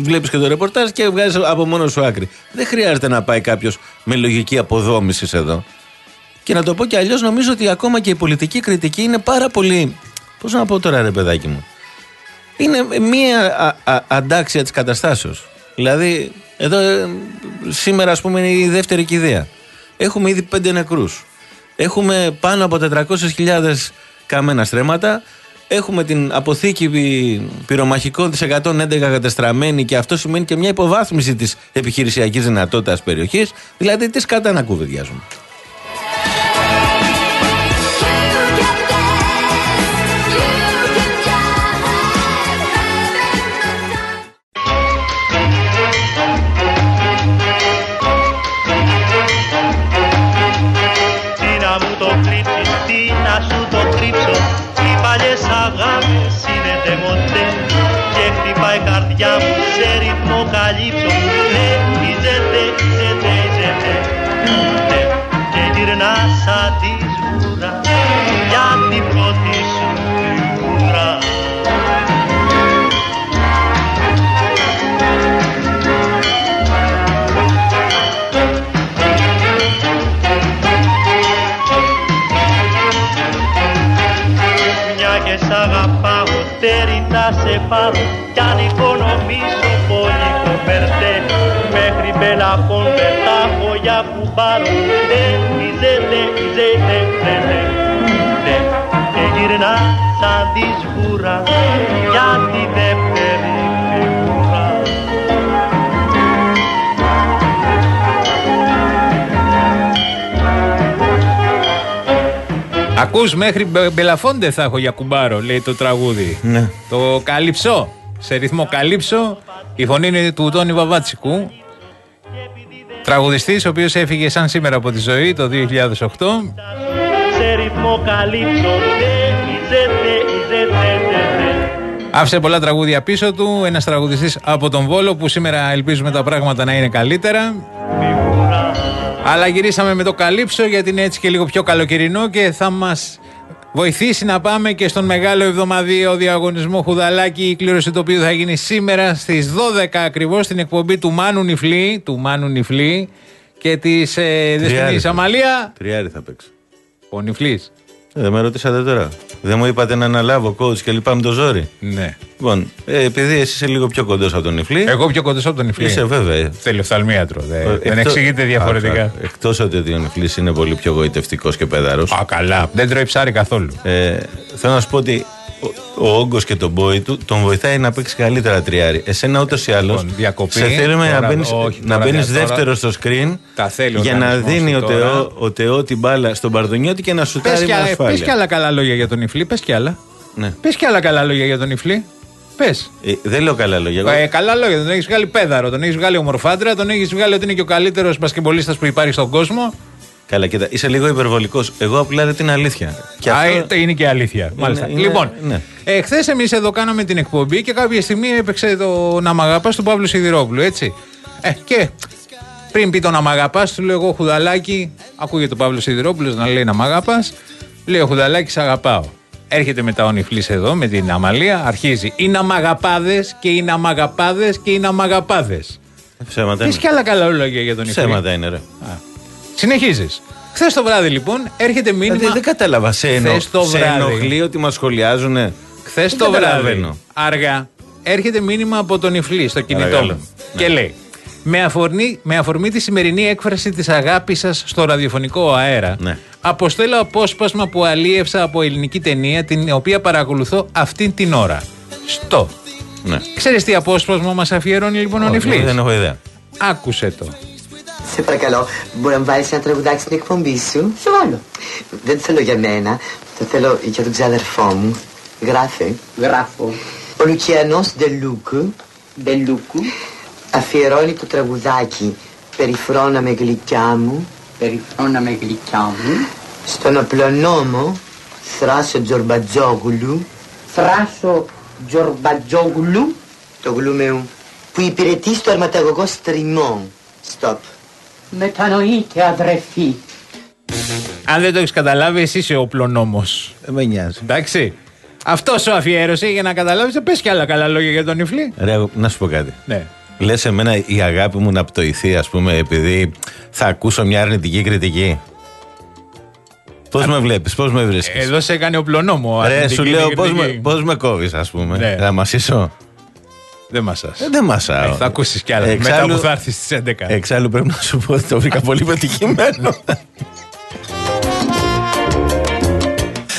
Speaker 2: βλέπεις και το ρεπορτάζ και βγάζεις από μόνος σου άκρη. Δεν χρειάζεται να πάει κάποιος με λογική αποδόμησης εδώ. Και να το πω και αλλιώς, νομίζω ότι ακόμα και η πολιτική κριτική είναι πάρα πολύ. Πώς να πω τώρα, ρε παιδάκι μου. Είναι μία α- α- αντάξια της καταστάσεως. Δηλαδή, εδώ ε, σήμερα, ας πούμε, είναι η δεύτερη κηδεία. Έχουμε ήδη πέντε νεκρούς. Έχουμε πάνω από 400.000 καμένα στρέμματα. Έχουμε την αποθήκη πυ- πυρομαχικών τη 111 κατεστραμμένη και αυτό σημαίνει και μια υποβάθμιση της επιχειρησιακής δυνατότητας περιοχής. Δηλαδή, τις σκάτα να κουβεντιάζουμε.
Speaker 25: Τέρι θα σε πάρω Κι αν οικονομήσω πολύ κοπερτέ Μέχρι μπελαφών πετάχω για κουμπάρο. Δεν ιζέτε, ιζέτε, τρελέ Ναι, και γυρνά σαν της σγούρα Για τη δεύτερη
Speaker 3: Ακούς μέχρι μπε- μπελαφόντε θα έχω για κουμπάρο, λέει το τραγούδι.
Speaker 2: Ναι.
Speaker 3: Το καλυψό. σε ρυθμό καλύψω. Η φωνή είναι του Τόνι Βαβάτσικου. Τραγουδιστής ο οποίος έφυγε σαν σήμερα από τη ζωή το 2008.
Speaker 25: Σε ρυθμό καλύψω Τε, ιζε, τε, ιζε, τε, τε, τε.
Speaker 3: Άφησε πολλά τραγούδια πίσω του. Ένας τραγουδιστής από τον Βόλο που σήμερα ελπίζουμε τα πράγματα να είναι καλύτερα. Αλλά γυρίσαμε με το καλύψο γιατί είναι έτσι και λίγο πιο καλοκαιρινό και θα μας βοηθήσει να πάμε και στον μεγάλο εβδομαδίο διαγωνισμό Χουδαλάκη, η κλήρωση το οποίο θα γίνει σήμερα στις 12 ακριβώς στην εκπομπή του Μάνου Νιφλή, του Μάνου Νιφλή και της ε, Δεσποινής
Speaker 2: θα-
Speaker 3: Αμαλία.
Speaker 2: Τριάρι θα παίξει.
Speaker 3: Ο Νιφλής.
Speaker 2: Ε, δεν με ρωτήσατε τώρα. Δεν μου είπατε να αναλάβω coach και λοιπά με το ζόρι.
Speaker 3: Ναι.
Speaker 2: Λοιπόν, ε, επειδή εσύ είσαι λίγο πιο κοντός από τον Ιφλή.
Speaker 3: Εγώ πιο κοντός από τον Ιφλή.
Speaker 2: Είσαι βέβαια.
Speaker 3: Θέλει οφθαλμίατρο. Δεν,
Speaker 2: Ε,
Speaker 3: δεν
Speaker 2: εκτό-
Speaker 3: εξηγείται διαφορετικά.
Speaker 2: Εκτός ότι ο Ιφλή είναι πολύ πιο γοητευτικός και παιδαρό.
Speaker 3: Α, καλά. Δεν τρώει ψάρι καθόλου.
Speaker 2: Ε, θέλω να σου πω ότι ο, ο όγκος και τον μπόι του τον βοηθάει να παίξει καλύτερα τριάρι. Εσένα ούτως ή άλλως.
Speaker 3: Λοιπόν, διακοπή.
Speaker 2: Σε θέλουμε
Speaker 3: Τώρα-
Speaker 2: να μπαίνεις,
Speaker 3: όχι,
Speaker 2: να
Speaker 3: τώρα
Speaker 2: μπαίνεις
Speaker 3: δεν- τώρα-
Speaker 2: δεύτερο στο screen
Speaker 3: Τα θέλει ο
Speaker 2: για να
Speaker 3: οργανισμός
Speaker 2: δίνει
Speaker 3: του
Speaker 2: ο
Speaker 3: τώρα.
Speaker 2: Τεό, ο Τεό την μπάλα στον Παρδονιώτη και να
Speaker 3: Πες
Speaker 2: σουτάρει
Speaker 3: κι,
Speaker 2: με
Speaker 3: άλλα-
Speaker 2: ασφάλεια.
Speaker 3: πες κι άλλα καλά λόγια για τον Ιφλή. Πες κι άλλα.
Speaker 2: Ναι.
Speaker 3: Πες κι άλλα καλά λόγια για τον Ιφλή. Πες.
Speaker 2: Ε, δεν λέω καλά λόγια. Εγώ-
Speaker 3: Ε, καλά λόγια. Τον έχεις βγάλει πέδαρο, τον έχεις βγάλει ομορφάντρα, τον έχεις βγάλει ότι είναι και ο καλύτερος μπασκεμπολίστας που υπάρχει στον κόσμο.
Speaker 2: Καλά, κοίτα, είσαι λίγο υπερβολικός. Εγώ απλά λέω την αλήθεια. Και
Speaker 3: Α,
Speaker 2: αυτό-
Speaker 3: ε, είναι και αλήθεια. Μάλιστα.
Speaker 2: είναι-
Speaker 3: λοιπόν,
Speaker 2: ναι.
Speaker 3: ε, χθες εμείς εδώ κάναμε την εκπομπή και κάποια στιγμή έπαιξε το Να μ' αγαπάς του Παύλου Σιδηρόπουλου, έτσι. Ε, και πριν πει το Να μ' αγαπάς, του λέω εγώ χουδαλάκι. Ακούγεται ο Παύλος Σιδηρόπουλο να λέει Να μ' αγαπάς. Λέει ο χουδαλάκι, σε αγαπάω. Έρχεται μετά ο Νιφλής εδώ με την Αμαλία, αρχίζει. Οι ναμαγαπάδες και οι ναμαγαπάδες και οι ναμαγαπάδες.
Speaker 2: Ψέματα
Speaker 3: Πες
Speaker 2: είναι.
Speaker 3: και άλλα καλά λόγια για τον Νιφλή.
Speaker 2: Ψέματα είναι, ρε.
Speaker 3: Συνεχίζεις. Χθες το βράδυ λοιπόν έρχεται μήνυμα.
Speaker 2: Δηλαδή, δεν κατάλαβα. Σε, ενο...
Speaker 3: Χθες το
Speaker 2: σε
Speaker 3: βράδυ.
Speaker 2: ενοχλεί ότι μας σχολιάζουν.
Speaker 3: Χθες
Speaker 2: Δεν
Speaker 3: το βράδυ,
Speaker 2: καταλαβαίνω.
Speaker 3: αργά, έρχεται μήνυμα από τον Ιφλή στο κινητό
Speaker 2: Παρακαλώ.
Speaker 3: μου. Και λέει: με αφορμή, με αφορμή τη σημερινή έκφραση της αγάπης σας στο ραδιοφωνικό αέρα,
Speaker 2: Ναι.
Speaker 3: αποστέλω απόσπασμα που αλίευσα από ελληνική ταινία, την οποία παρακολουθώ αυτήν την ώρα. Στο.
Speaker 2: Ναι.
Speaker 3: Ξέρεις τι απόσπασμα μας αφιερώνει λοιπόν ο
Speaker 2: Όχι,
Speaker 3: Νιφλής;
Speaker 2: δεν έχω ιδέα.
Speaker 3: Άκουσε το.
Speaker 26: Σε παρακαλώ, μπορεί να μου βάλεις ένα τραγουδάκι στην εκπομπή σου; Σε βάλω. Δεν το θέλω για μένα, το θέλω για τον ξαδερφό μου. Γράφε. Γράφω. Ο Λουκιανός Ντελούκου. Ντελούκου. Αφιερώνει το τραγουδάκι Περιφρόνα με γλυκιά μου. Περιφρόνα με γλυκιά μου. Στον απλονόμο Θράσο Τζορμπατζόγλου. Θράσο Τζορμπατζόγλου. Το γλούμεου. Που υπηρετεί στο αρματαγωγό Στριμών. Στοπ. Μετανοείτε αδερφή.
Speaker 3: Αν δεν το έχεις καταλάβει, εσύ είσαι ο πλονόμο.
Speaker 2: Δεν με νοιάζει.
Speaker 3: Εντάξει. Αυτός σου αφιέρωσε για να καταλάβεις. Πες κι άλλα καλά λόγια για τον Ιφλή.
Speaker 2: Ρε, εγώ- να σου πω κάτι.
Speaker 3: Ναι.
Speaker 2: Λες εμένα η αγάπη μου να πτωηθεί, ας πούμε, επειδή θα ακούσω μια αρνητική κριτική. Πώς με βλέπεις, πώς με βρίσκεις;
Speaker 3: Εδώ σε έκανε ο πλονόμο.
Speaker 2: Ρε,
Speaker 3: αρνητική
Speaker 2: σου λέω πώς
Speaker 3: κριτική.
Speaker 2: με, πώς με κόβεις, ας πούμε.
Speaker 3: Ναι.
Speaker 2: Θα μασίσω.
Speaker 3: Δεν μασάς.
Speaker 2: Ε, δεν μασάω.
Speaker 3: θα ακούσεις κι άλλα. Μετά
Speaker 2: Εξάλλου-
Speaker 3: που θα έρθεις στις 11.
Speaker 2: Εξάλλου πρέπει να σου πω ότι το βρήκα πολύ πετυχημένο.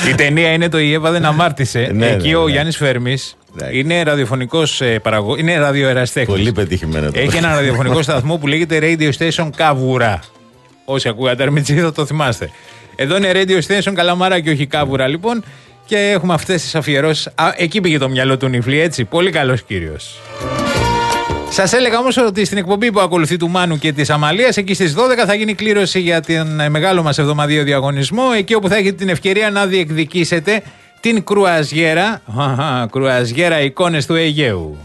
Speaker 3: Η ταινία είναι το Η Εύα δεν αμάρτησε.
Speaker 2: Ναι,
Speaker 3: Εκεί
Speaker 2: ναι,
Speaker 3: ο
Speaker 2: ναι.
Speaker 3: Γιάννης Φέρμης είναι ραδιοφωνικός παραγωγό. Είναι ραδιοεραστέχνης.
Speaker 2: πολύ πετυχημένο. το.
Speaker 3: Έχει ένα ραδιοφωνικό σταθμό που λέγεται Radio Station Καβουρά. Όσοι ακούγατε Αρμιτσί θα το θυμάστε. Εδώ είναι Radio Station Καλαμάρα και όχι Καβουρά λοιπόν. Και έχουμε αυτές τις αφιερώσεις. Εκεί πήγε το μυαλό του Νιφλή, έτσι. Πολύ καλός κύριος. Σας έλεγα όμως ότι στην εκπομπή που ακολουθεί του Μάνου και της Αμαλίας, εκεί στις 12 θα γίνει κλήρωση για τον ε, μεγάλο μας εβδομαδίο διαγωνισμό. Εκεί όπου θα έχετε την ευκαιρία να διεκδικήσετε την κρουαζιέρα. Αχα, κρουαζιέρα εικόνες του Αιγαίου.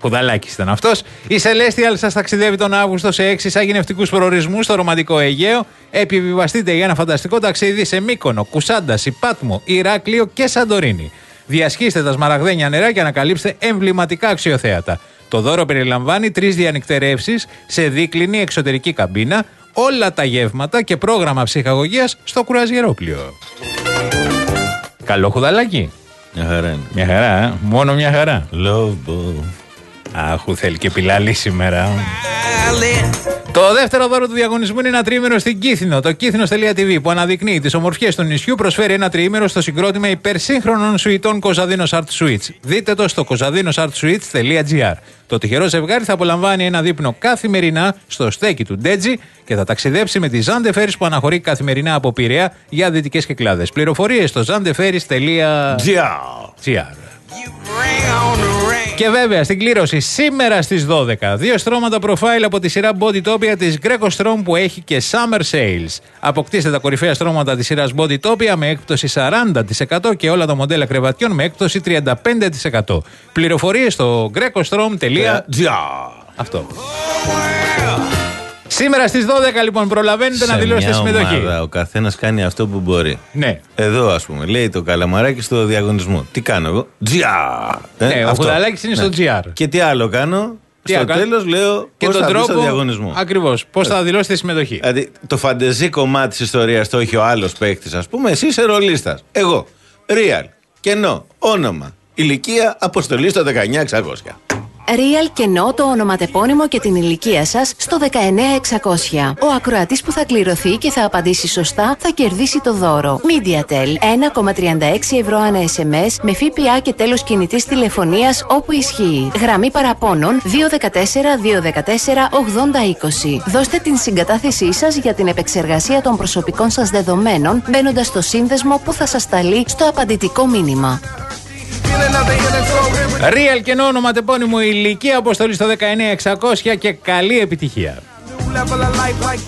Speaker 3: Πουδαλάκης ήταν αυτός. Η Celestial σας ταξιδεύει τον Αύγουστο σε έξι αγινευτικού προορισμούς στο ρομαντικό Αιγαίο. Επιβιβαστείτε για ένα φανταστικό ταξίδι σε Μύκονο, Κουσάντα, Σιπάτμο, Ηράκλειο και Σαντορίνη. Διασχίστε τα σμαραγδένια νερά και ανακαλύψτε εμβληματικά αξιοθέατα. Το δώρο περιλαμβάνει τρεις διανυκτερεύσεις σε δίκλινη εξωτερική καμπίνα, όλα τα γεύματα και πρόγραμμα ψυχαγωγίας στο κουραζιερόπλιο. Καλό χουδαλάκι.
Speaker 2: Μια χαρά είναι.
Speaker 3: Μια χαρά, ε. μόνο μια χαρά.
Speaker 2: Love ball.
Speaker 3: Αχού θέλει και πιλάλη σήμερα. Το δεύτερο δώρο του διαγωνισμού είναι ένα τριήμερο στην Κύθινο. Το κύθινο.tv που αναδεικνύει τις ομορφιές του νησιού προσφέρει ένα τριήμερο στο συγκρότημα υπερσύγχρονων σουητών Κοζαδίνος Art Suites. Δείτε το στο κοζαδίνοσartsuites.gr. Το τυχερό ζευγάρι θα απολαμβάνει ένα δείπνο καθημερινά στο στέκι του Ντέτζι και θα ταξιδέψει με τη Ζάντε Ferries που αναχωρεί καθημερινά από Πειραιά για δυτικές κυκλάδε. Πληροφορίες στο zandeferries.gr. Και βέβαια στην κλήρωση σήμερα στις 12 δύο στρώματα profile από τη σειρά Bodytopia της Greco Strom που έχει και Summer Sales. Αποκτήστε τα κορυφαία στρώματα της σειράς Bodytopia με έκπτωση 40% και όλα τα μοντέλα κρεβατιών με έκπτωση 35%. Πληροφορίες στο grecostrom.gr Αυτό. Σήμερα στις 12 λοιπόν προλαβαίνετε να
Speaker 2: Σε
Speaker 3: δηλώσετε
Speaker 2: μια
Speaker 3: συμμετοχή.
Speaker 2: ομάδα, ο καθένας κάνει αυτό που μπορεί.
Speaker 3: Ναι.
Speaker 2: Εδώ, ας πούμε, λέει το καλαμαράκι στο διαγωνισμό. Τι κάνω εγώ; Τζιά!
Speaker 3: Ναι, ο Χουδαλάκης είναι στο GR.
Speaker 2: Και τι άλλο κάνω;
Speaker 3: Τι
Speaker 2: στο
Speaker 3: άλλο κάνω;
Speaker 2: τέλος λέω
Speaker 3: Και
Speaker 2: πώς
Speaker 3: τον
Speaker 2: θα μπει στο
Speaker 3: τρόπο.
Speaker 2: διαγωνισμό.
Speaker 3: Ακριβώς. Πώς θα δηλώσετε συμμετοχή.
Speaker 2: Δηλαδή, το φαντεζή κομμάτι της ιστορίας το έχει ο άλλος παίκτης, ας πούμε. Εσύ είσαι ρολίστας. Εγώ. Real. Κενό. Όνομα. Ηλικία. Αποστολή στο 19600.
Speaker 11: Real κενό το ονοματεπώνυμο και την ηλικία σας στο 19600. Ο ακροατής που θα κληρωθεί και θα απαντήσει σωστά θα κερδίσει το δώρο. MediaTel 1,36 ευρώ ανά SMS με ΦΠΑ και τέλος κινητής τηλεφωνίας όπου ισχύει. Γραμμή παραπώνων 214 214 8020. Δώστε την συγκατάθεσή σας για την επεξεργασία των προσωπικών σας δεδομένων μπαίνοντας στο σύνδεσμο που θα σας σταλεί στο απαντητικό μήνυμα.
Speaker 3: Real και ονοματεπώνυμο ηλικία αποστολή στο 19600 και καλή επιτυχία.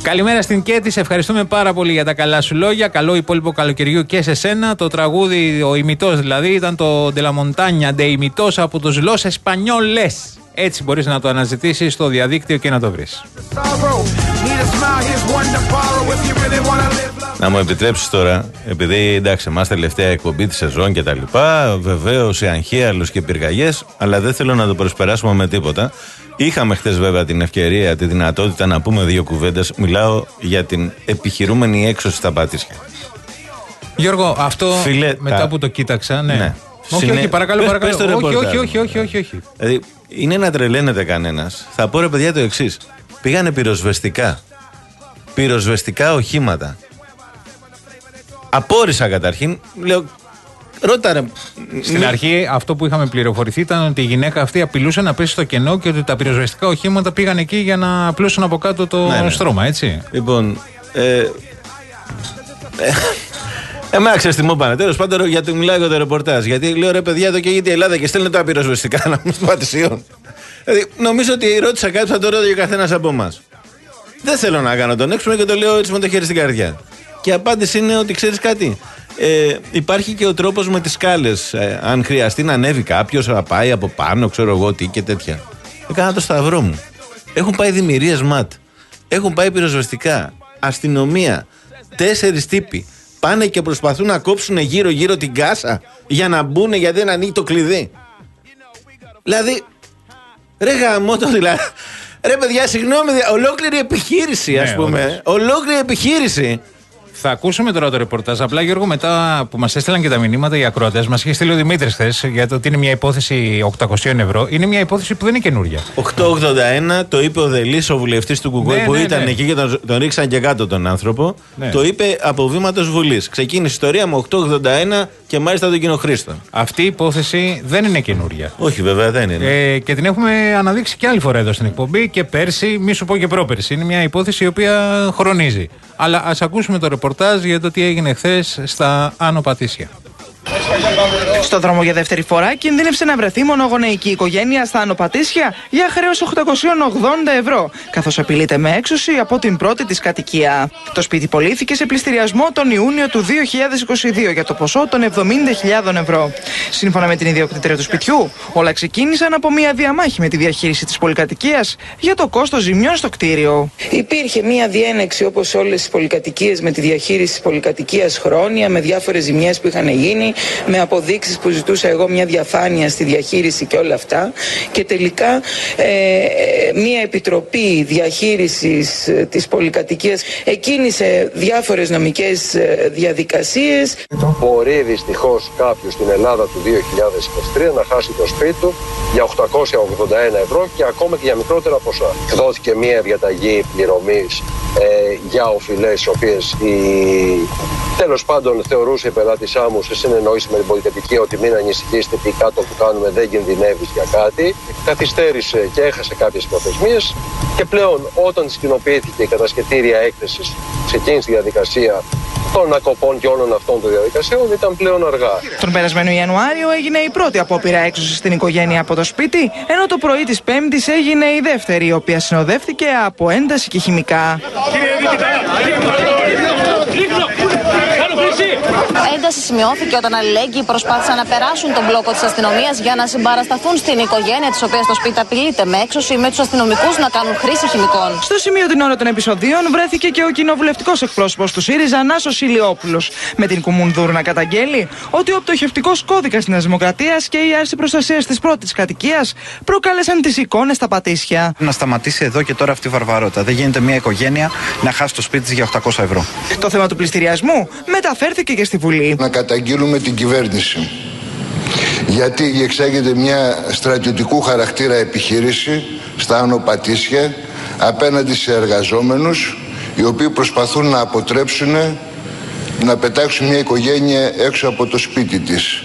Speaker 3: Καλημέρα στην Κέτη, σε ευχαριστούμε πάρα πολύ για τα καλά σου λόγια. Καλό υπόλοιπο καλοκαιριού και σε σένα. Το τραγούδι, ο ημιτός δηλαδή, ήταν το De la Montaña de ημιτός από τους Los Españoles. Έτσι μπορείς να το αναζητήσεις στο διαδίκτυο και να το βρεις.
Speaker 2: Να μου επιτρέψεις τώρα, επειδή εντάξει, εμά τελευταία εκπομπή της σεζόν και τα λοιπά, βεβαίως η Αγχίαλο και πυρκαγιέ, αλλά δεν θέλω να το προσπεράσουμε με τίποτα. Είχαμε χθες βέβαια την ευκαιρία, τη δυνατότητα να πούμε δύο κουβέντες. Μιλάω για την επιχειρούμενη έξωση στα Πατήσια.
Speaker 3: Γιώργο, αυτό
Speaker 2: Φίλε,
Speaker 3: μετά
Speaker 2: τα-
Speaker 3: που το κοίταξα, ναι.
Speaker 2: Ναι.
Speaker 3: Όχι,
Speaker 2: Συνε-
Speaker 3: όχι, παρακαλώ,
Speaker 2: Πες-
Speaker 3: παρακαλώ.
Speaker 2: πες το
Speaker 3: όχι, όχι,
Speaker 2: ρεπορτάζ.
Speaker 3: όχι, όχι, όχι, όχι.
Speaker 2: Δηλαδή, είναι να τρελαίνεται κανένας. Θα πω ρε παιδιά το εξής. Πήγανε πυροσβεστικά. Πυροσβεστικά οχήματα. Απόρρισα καταρχήν. Λέω, ρώτα ρε.
Speaker 3: Στην
Speaker 2: μη-
Speaker 3: αρχή αυτό που είχαμε πληροφορηθεί ήταν ότι η γυναίκα αυτή απειλούσε να πέσει στο κενό και ότι τα πυροσβεστικά οχήματα πήγαν εκεί για να πλούσουν από κάτω το
Speaker 2: Ναι, ναι.
Speaker 3: στρώμα, έτσι.
Speaker 2: Λοιπόν, ε, ε, Εμένα ξέρεις τι μου είπανε. Τέλος πάντων, γιατί μιλάω για το ρεπορτάζ. Γιατί λέω ρε παιδιά, εδώ καίγεται η Ελλάδα και στέλνουν τα πυροσβεστικά να μου πατησίων. Δηλαδή, νομίζω ότι ρώτησα κάτι που θα το ρώτησε ο καθένας από εμάς. Δεν θέλω να κάνω τον έξυπνο και το λέω έτσι με το χέρι στην καρδιά. Και η απάντηση είναι ότι ξέρεις κάτι. Ε, υπάρχει και ο τρόπος με τις σκάλες. αν χρειαστεί να ανέβει κάποιος, να πάει από πάνω, ξέρω εγώ τι και τέτοια. Έκανα το σταυρό μου. Έχουν πάει δημιουργίες ματ. Έχουν πάει πυροσβεστικά. Αστυνομία. Τέσσερις τύποι. Πάνε και προσπαθούν να κόψουν γύρω-γύρω την κάσα για να μπουν γιατί δεν ανοίγει το κλειδί. Δηλαδή, ρε γαμώτο δηλαδή. Ρε παιδιά, συγγνώμη, δια- ολόκληρη επιχείρηση, ας
Speaker 3: Ναι,
Speaker 2: πούμε.
Speaker 3: όντως.
Speaker 2: Ολόκληρη επιχείρηση.
Speaker 3: Θα ακούσουμε τώρα το ρεπορτάζ. Απλά Γιώργο, μετά που μας έστειλαν και τα μηνύματα οι ακροατές, μας είχε στείλει ο Δημήτρης χθες για το ότι είναι μια υπόθεση 800 ευρώ. Είναι μια υπόθεση που δεν είναι καινούρια.
Speaker 2: 881 το είπε ο Δελής, ο βουλευτής του Κουκουέ
Speaker 3: Ναι,
Speaker 2: που
Speaker 3: ναι,
Speaker 2: ήταν
Speaker 3: ναι.
Speaker 2: εκεί και τον, τον ρίξαν και κάτω τον άνθρωπο.
Speaker 3: Ναι.
Speaker 2: Το είπε από βήματος Βουλής. Ξεκίνησε η ιστορία με 881 και μάλιστα τον Κοινοχρήστον.
Speaker 3: Αυτή η υπόθεση δεν είναι καινούρια.
Speaker 2: Όχι, βέβαια δεν είναι.
Speaker 3: Ε, και την έχουμε αναδείξει και άλλη φορά εδώ στην εκπομπή και πέρσι, μη σου πω και πρόπερσι. Είναι μια υπόθεση η οποία χρονίζει. Αλλά ας ακούσουμε το ρεπορτάζ για το τι έγινε χθες στα Άνω Πατήσια.
Speaker 27: Στο δρόμο για δεύτερη φορά κινδύνευσε να βρεθεί μονογονεϊκή οικογένεια στα Ανοπατήσια για χρέος 880 ευρώ, καθώς απειλείται με έξωση από την πρώτη της κατοικία. Το σπίτι πωλήθηκε σε πληστηριασμό τον Ιούνιο του 2022 για το ποσό των 70.000 ευρώ. Σύμφωνα με την ιδιοκτήτρια του σπιτιού, όλα ξεκίνησαν από μια διαμάχη με τη διαχείριση της πολυκατοικίας για το κόστος ζημιών στο κτίριο.
Speaker 28: Υπήρχε μία διένεξη όπως όλες τις πολυκατοικίες με τη διαχείριση της πολυκατοικίας χρόνια, με διάφορες ζημιές που είχαν γίνει, με αποδείξεις που ζητούσα εγώ μια διαφάνεια στη διαχείριση και όλα αυτά. Και τελικά ε, ε, μία επιτροπή διαχείρισης της πολυκατοικίας εκκίνησε διάφορες νομικές διαδικασίες.
Speaker 29: Μπορεί δυστυχώς κάποιος στην Ελλάδα του 2023 να χάσει το σπίτι του για 881 ευρώ και ακόμα και για μικρότερα ποσά. Δόθηκε μια διαταγή πληρωμής ε, για οφειλές, οι οποίες η... τέλος πάντων θεωρούσε η πελάτησά μου σε συνεννόηση με την πολυκατοικία ότι μην ανησυχήσετε τι κάτω που κάνουμε δεν κινδυνεύει για κάτι. Καθυστέρησε και έχασε κάποιες προθεσμίες και πλέον όταν τη κοινοποιήθηκε η κατασχετήρια έκθεσης, ξεκίνησε η διαδικασία των ακοπών και όλων αυτών των διαδικασιών ήταν πλέον αργά.
Speaker 27: Τον περασμένο Ιανουάριο έγινε η πρώτη απόπειρα έξωσης στην οικογένεια από το σπίτι, ενώ το πρωί της Πέμπτης έγινε η δεύτερη, η οποία συνοδεύτηκε από ένταση και χημικά.
Speaker 30: Ένταση σημειώθηκε όταν αλληλέγγυοι προσπάθησαν να περάσουν τον μπλόκο της αστυνομίας για να συμπαρασταθούν στην οικογένεια της οποίας το σπίτι απειλείται με έξωση με τους αστυνομικούς να κάνουν χρήση χημικών.
Speaker 27: Στο σημείο την ώρα των επεισοδίων βρέθηκε και ο κοινοβουλευτικός εκπρόσωπος του ΣΥΡΙΖΑ, Νάσο Ηλιόπουλος, με την Κουμουνδούρ να καταγγέλει ότι ο πτωχευτικός κώδικας της Νέα Δημοκρατίας και η άρση προστασίας της πρώτης κατοικίας προκάλεσαν τις εικόνες στα πατήσια.
Speaker 31: Να σταματήσει εδώ και τώρα αυτή η βαρβαρότητα. Δεν γίνεται μια οικογένεια να χάσει το σπίτι της για 800 ευρώ.
Speaker 27: Το θέμα του πληστηριασμού μεταφέρθηκε και στη Βουλή.
Speaker 32: Να καταγγείλουμε την κυβέρνηση. Γιατί εξάγεται μια στρατιωτικού χαρακτήρα επιχείρηση στα Άνω Πατήσια απέναντι σε εργαζόμενους οι οποίοι προσπαθούν να αποτρέψουν να πετάξουν μια οικογένεια έξω από το σπίτι της.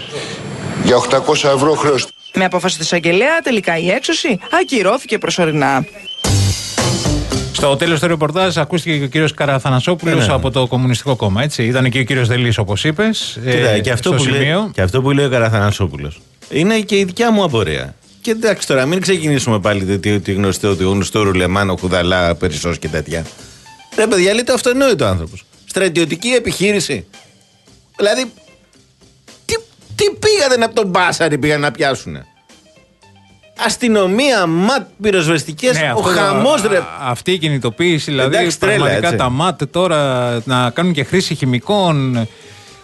Speaker 32: Για 800 ευρώ χρέος.
Speaker 27: Με απόφαση του εισαγγελέα, τελικά η έξωση ακυρώθηκε προσωρινά.
Speaker 3: Στο τέλος του ρεπορτάζ ακούστηκε και ο κύριος Καραθανασόπουλος
Speaker 2: Ναι, ναι.
Speaker 3: από το Κομμουνιστικό Κόμμα. Έτσι. Ήταν και ο κύριος Δελής, όπως είπες.
Speaker 2: Κοίτα, και, αυτό
Speaker 3: στο
Speaker 2: που λέει,
Speaker 3: σημείο.
Speaker 2: και αυτό που λέει ο Καραθανασόπουλος είναι και η δικιά μου απορία. Και εντάξει τώρα, μην ξεκινήσουμε πάλι το, το, το γνωστό, το γνωστό ρουλεμάνο, κουδαλά, περισσός και τέτοια. Ρε παιδιά, λέει το αυτονόητο άνθρωπος. Στρατιωτική επιχείρηση. Δηλαδή, τι, τι πήγατε από τον Μπάσαρη πήγαν να πιάσουνε; Αστυνομία, ματ, πυροσβεστικές,
Speaker 3: Ναι,
Speaker 2: ο
Speaker 3: αυτό το-
Speaker 2: χαμός ρε.
Speaker 3: α- Αυτή η κινητοποίηση, δηλαδή
Speaker 2: Εντάξει, τρέλα,
Speaker 3: πραγματικά
Speaker 2: έτσι.
Speaker 3: τα ΜΑΤ τώρα να κάνουν και χρήση χημικών.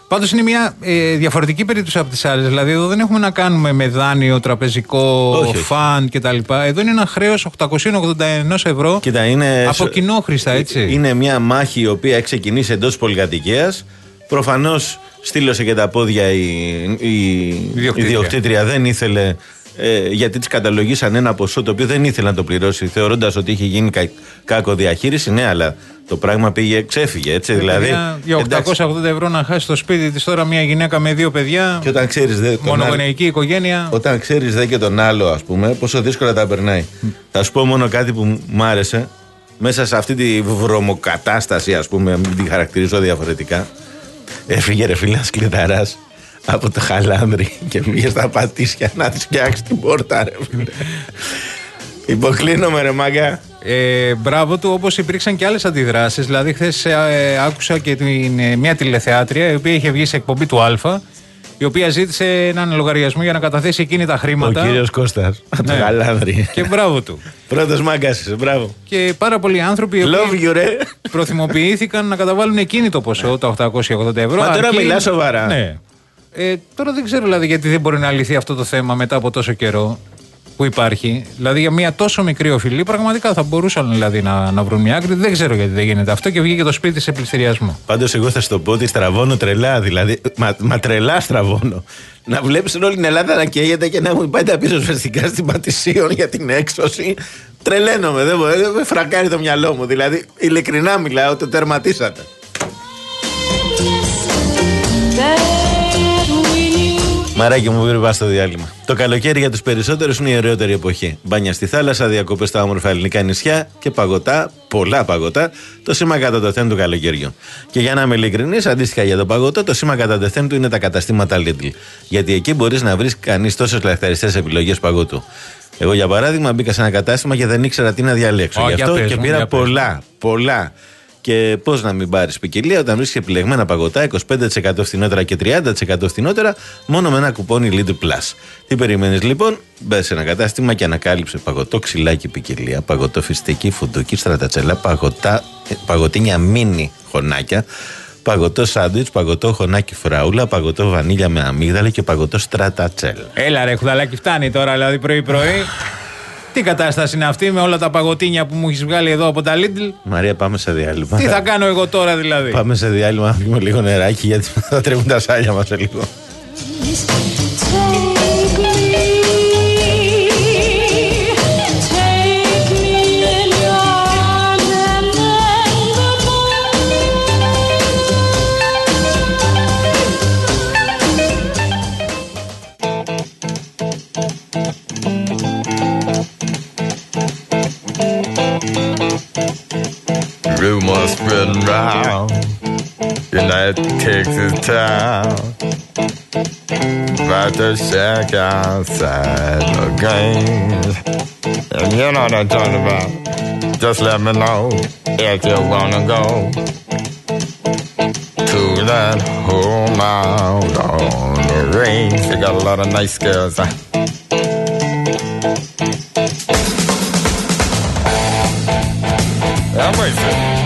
Speaker 3: Πάντως είναι μια ε, διαφορετική περίπτωση από τις άλλες. Δηλαδή, εδώ δεν έχουμε να κάνουμε με δάνειο, τραπεζικό,
Speaker 2: Όχι, όχι.
Speaker 3: φαν κτλ. Εδώ είναι ένα χρέος 881 ευρώ
Speaker 2: Κοίτα, είναι
Speaker 3: από
Speaker 2: σο-
Speaker 3: κοινόχρηστα, έτσι.
Speaker 2: Είναι μια μάχη η οποία έχει ξεκινήσει εντός πολυκατοικίας. Προφανώς στείλωσε και τα πόδια η, η,
Speaker 3: Ιδιοκτήτρια.
Speaker 2: ιδιοκτήτρια. Δεν ήθελε. Ε, γιατί τη καταλογίσαν ένα ποσό το οποίο δεν ήθελε να το πληρώσει, θεωρώντας ότι είχε γίνει κα, κάκο διαχείριση. Ναι, αλλά το πράγμα πήγε, ξέφυγε. Έτσι, δηλαδή,
Speaker 3: Παιδιά, για 880 ευρώ να χάσει το σπίτι της τώρα μια γυναίκα με δύο παιδιά.
Speaker 2: Και όταν ξέρεις.
Speaker 3: Μονογονεϊκή οικογένεια.
Speaker 2: Όταν ξέρεις δε και τον άλλο, ας πούμε, πόσο δύσκολα τα περνάει. Θα σου πω μόνο κάτι που μου άρεσε. Μέσα σε αυτή τη βρωμοκατάσταση, ας πούμε, μην την χαρακτηρίζω διαφορετικά. Έφυγε ρε φίλα κλειδαράς από το χαλάνδρι και πήγε στα πατήσια να τη φτιάξει την πόρτα, ρε φίλε. Υποκλίνομαι, ρε μάγκα.
Speaker 3: Ε, μπράβο του, όπως υπήρξαν και άλλες αντιδράσεις. Δηλαδή, χθες άκουσα και την, ε, μια τηλεθεάτρια η οποία είχε βγει σε εκπομπή του Α, η οποία ζήτησε έναν λογαριασμό για να καταθέσει εκείνη τα
Speaker 2: Ο
Speaker 3: χρήματα.
Speaker 2: κύριος Κώστας. Από το
Speaker 3: Ναι.
Speaker 2: χαλάνδρι.
Speaker 3: Και μπράβο του.
Speaker 2: Πρώτος μάγκας είσαι, μπράβο.
Speaker 3: Και πάρα πολλοί άνθρωποι οι
Speaker 2: Love
Speaker 3: οποίοι
Speaker 2: you, ρε.
Speaker 3: προθυμοποιήθηκαν να καταβάλουν εκείνη το ποσό, τα 880 ευρώ.
Speaker 2: Μα τώρα
Speaker 3: αρκεί-
Speaker 2: μιλάς σοβαρά.
Speaker 3: Ναι. Ε, τώρα δεν ξέρω δηλαδή γιατί δεν μπορεί να λυθεί αυτό το θέμα μετά από τόσο καιρό που υπάρχει. Δηλαδή για μια τόσο μικρή οφειλή πραγματικά θα μπορούσαν δηλαδή να, να βρουν μια άκρη. Δεν ξέρω γιατί δεν γίνεται αυτό και βγήκε το σπίτι σε πληστηριασμό.
Speaker 2: Πάντως, εγώ θα σου το πω ότι στραβώνω τρελά. Δηλαδή, μα, μα τρελά στραβώνω. Να βλέπεις όλη την Ελλάδα να καίγεται και να μου πάει τα πίσω σφαιστικά στην Πατησίων για την έξωση. Τρελαίνομαι, δεν μπορεί, με φρακάρει το μυαλό μου. Δηλαδή, ειλικρινά μιλάω, το τερματίσατε. Μαράκι μου, πριν πας στο διάλειμμα. Το καλοκαίρι για τους περισσότερους είναι η ωραιότερη εποχή. Μπάνια στη θάλασσα, διακοπές στα όμορφα ελληνικά νησιά και παγωτά, πολλά παγωτά, το σήμα κατά το θέν του καλοκαιριού. Και για να είμαι ειλικρινής, αντίστοιχα για το παγωτό, το σήμα κατά το θέν του είναι τα καταστήματα Lidl. Γιατί εκεί μπορείς να βρεις κανείς τόσες λαχταριστές επιλογές παγωτού. Εγώ, για παράδειγμα, μπήκα σε ένα κατάστημα και δεν ήξερα τι να διαλέξω.
Speaker 3: Ω,
Speaker 2: Γι'
Speaker 3: για
Speaker 2: αυτό
Speaker 3: πες
Speaker 2: και
Speaker 3: μου,
Speaker 2: πήρα
Speaker 3: για πες μου.
Speaker 2: πολλά, πολλά. Και πώς να μην πάρεις ποικιλία όταν βρίσκει επιλεγμένα παγωτά 25% φθηνότερα και 30% φθηνότερα μόνο με ένα κουπόνι Lidl Plus. Τι περιμένεις λοιπόν, μπε σε ένα κατάστημα και ανακάλυψε παγωτό ξυλάκι ποικιλία, παγωτό φιστίκι, φουντούκι, στρατατσέλα, παγωτά, ε, παγωτίνια μίνι χωνάκια, παγωτό σάντουιτς, παγωτό χωνάκι φράουλα, παγωτό βανίλια με αμύγδαλα και παγωτό στρατατσέλα.
Speaker 3: Έλα ρε χουδαλάκι φτάνει τώρα δηλαδή πρωί-πρωί. Τι κατάσταση είναι αυτή με όλα τα παγωτίνια που μου έχεις βγάλει εδώ από τα Lidl;
Speaker 2: Μαρία, πάμε σε διάλειμμα.
Speaker 3: Τι θα κάνω εγώ τώρα δηλαδή;
Speaker 2: Πάμε σε διάλειμμα να πιούμε λίγο νεράκι γιατί θα τρέχουν τα σάλια μας σε λίγο.
Speaker 33: Rumors spreading round. United
Speaker 2: his time. About to shack outside games. And you know what I'm talking about. Just let me know if you wanna go to that home out on the range. They got a lot of nice girls. É, mas.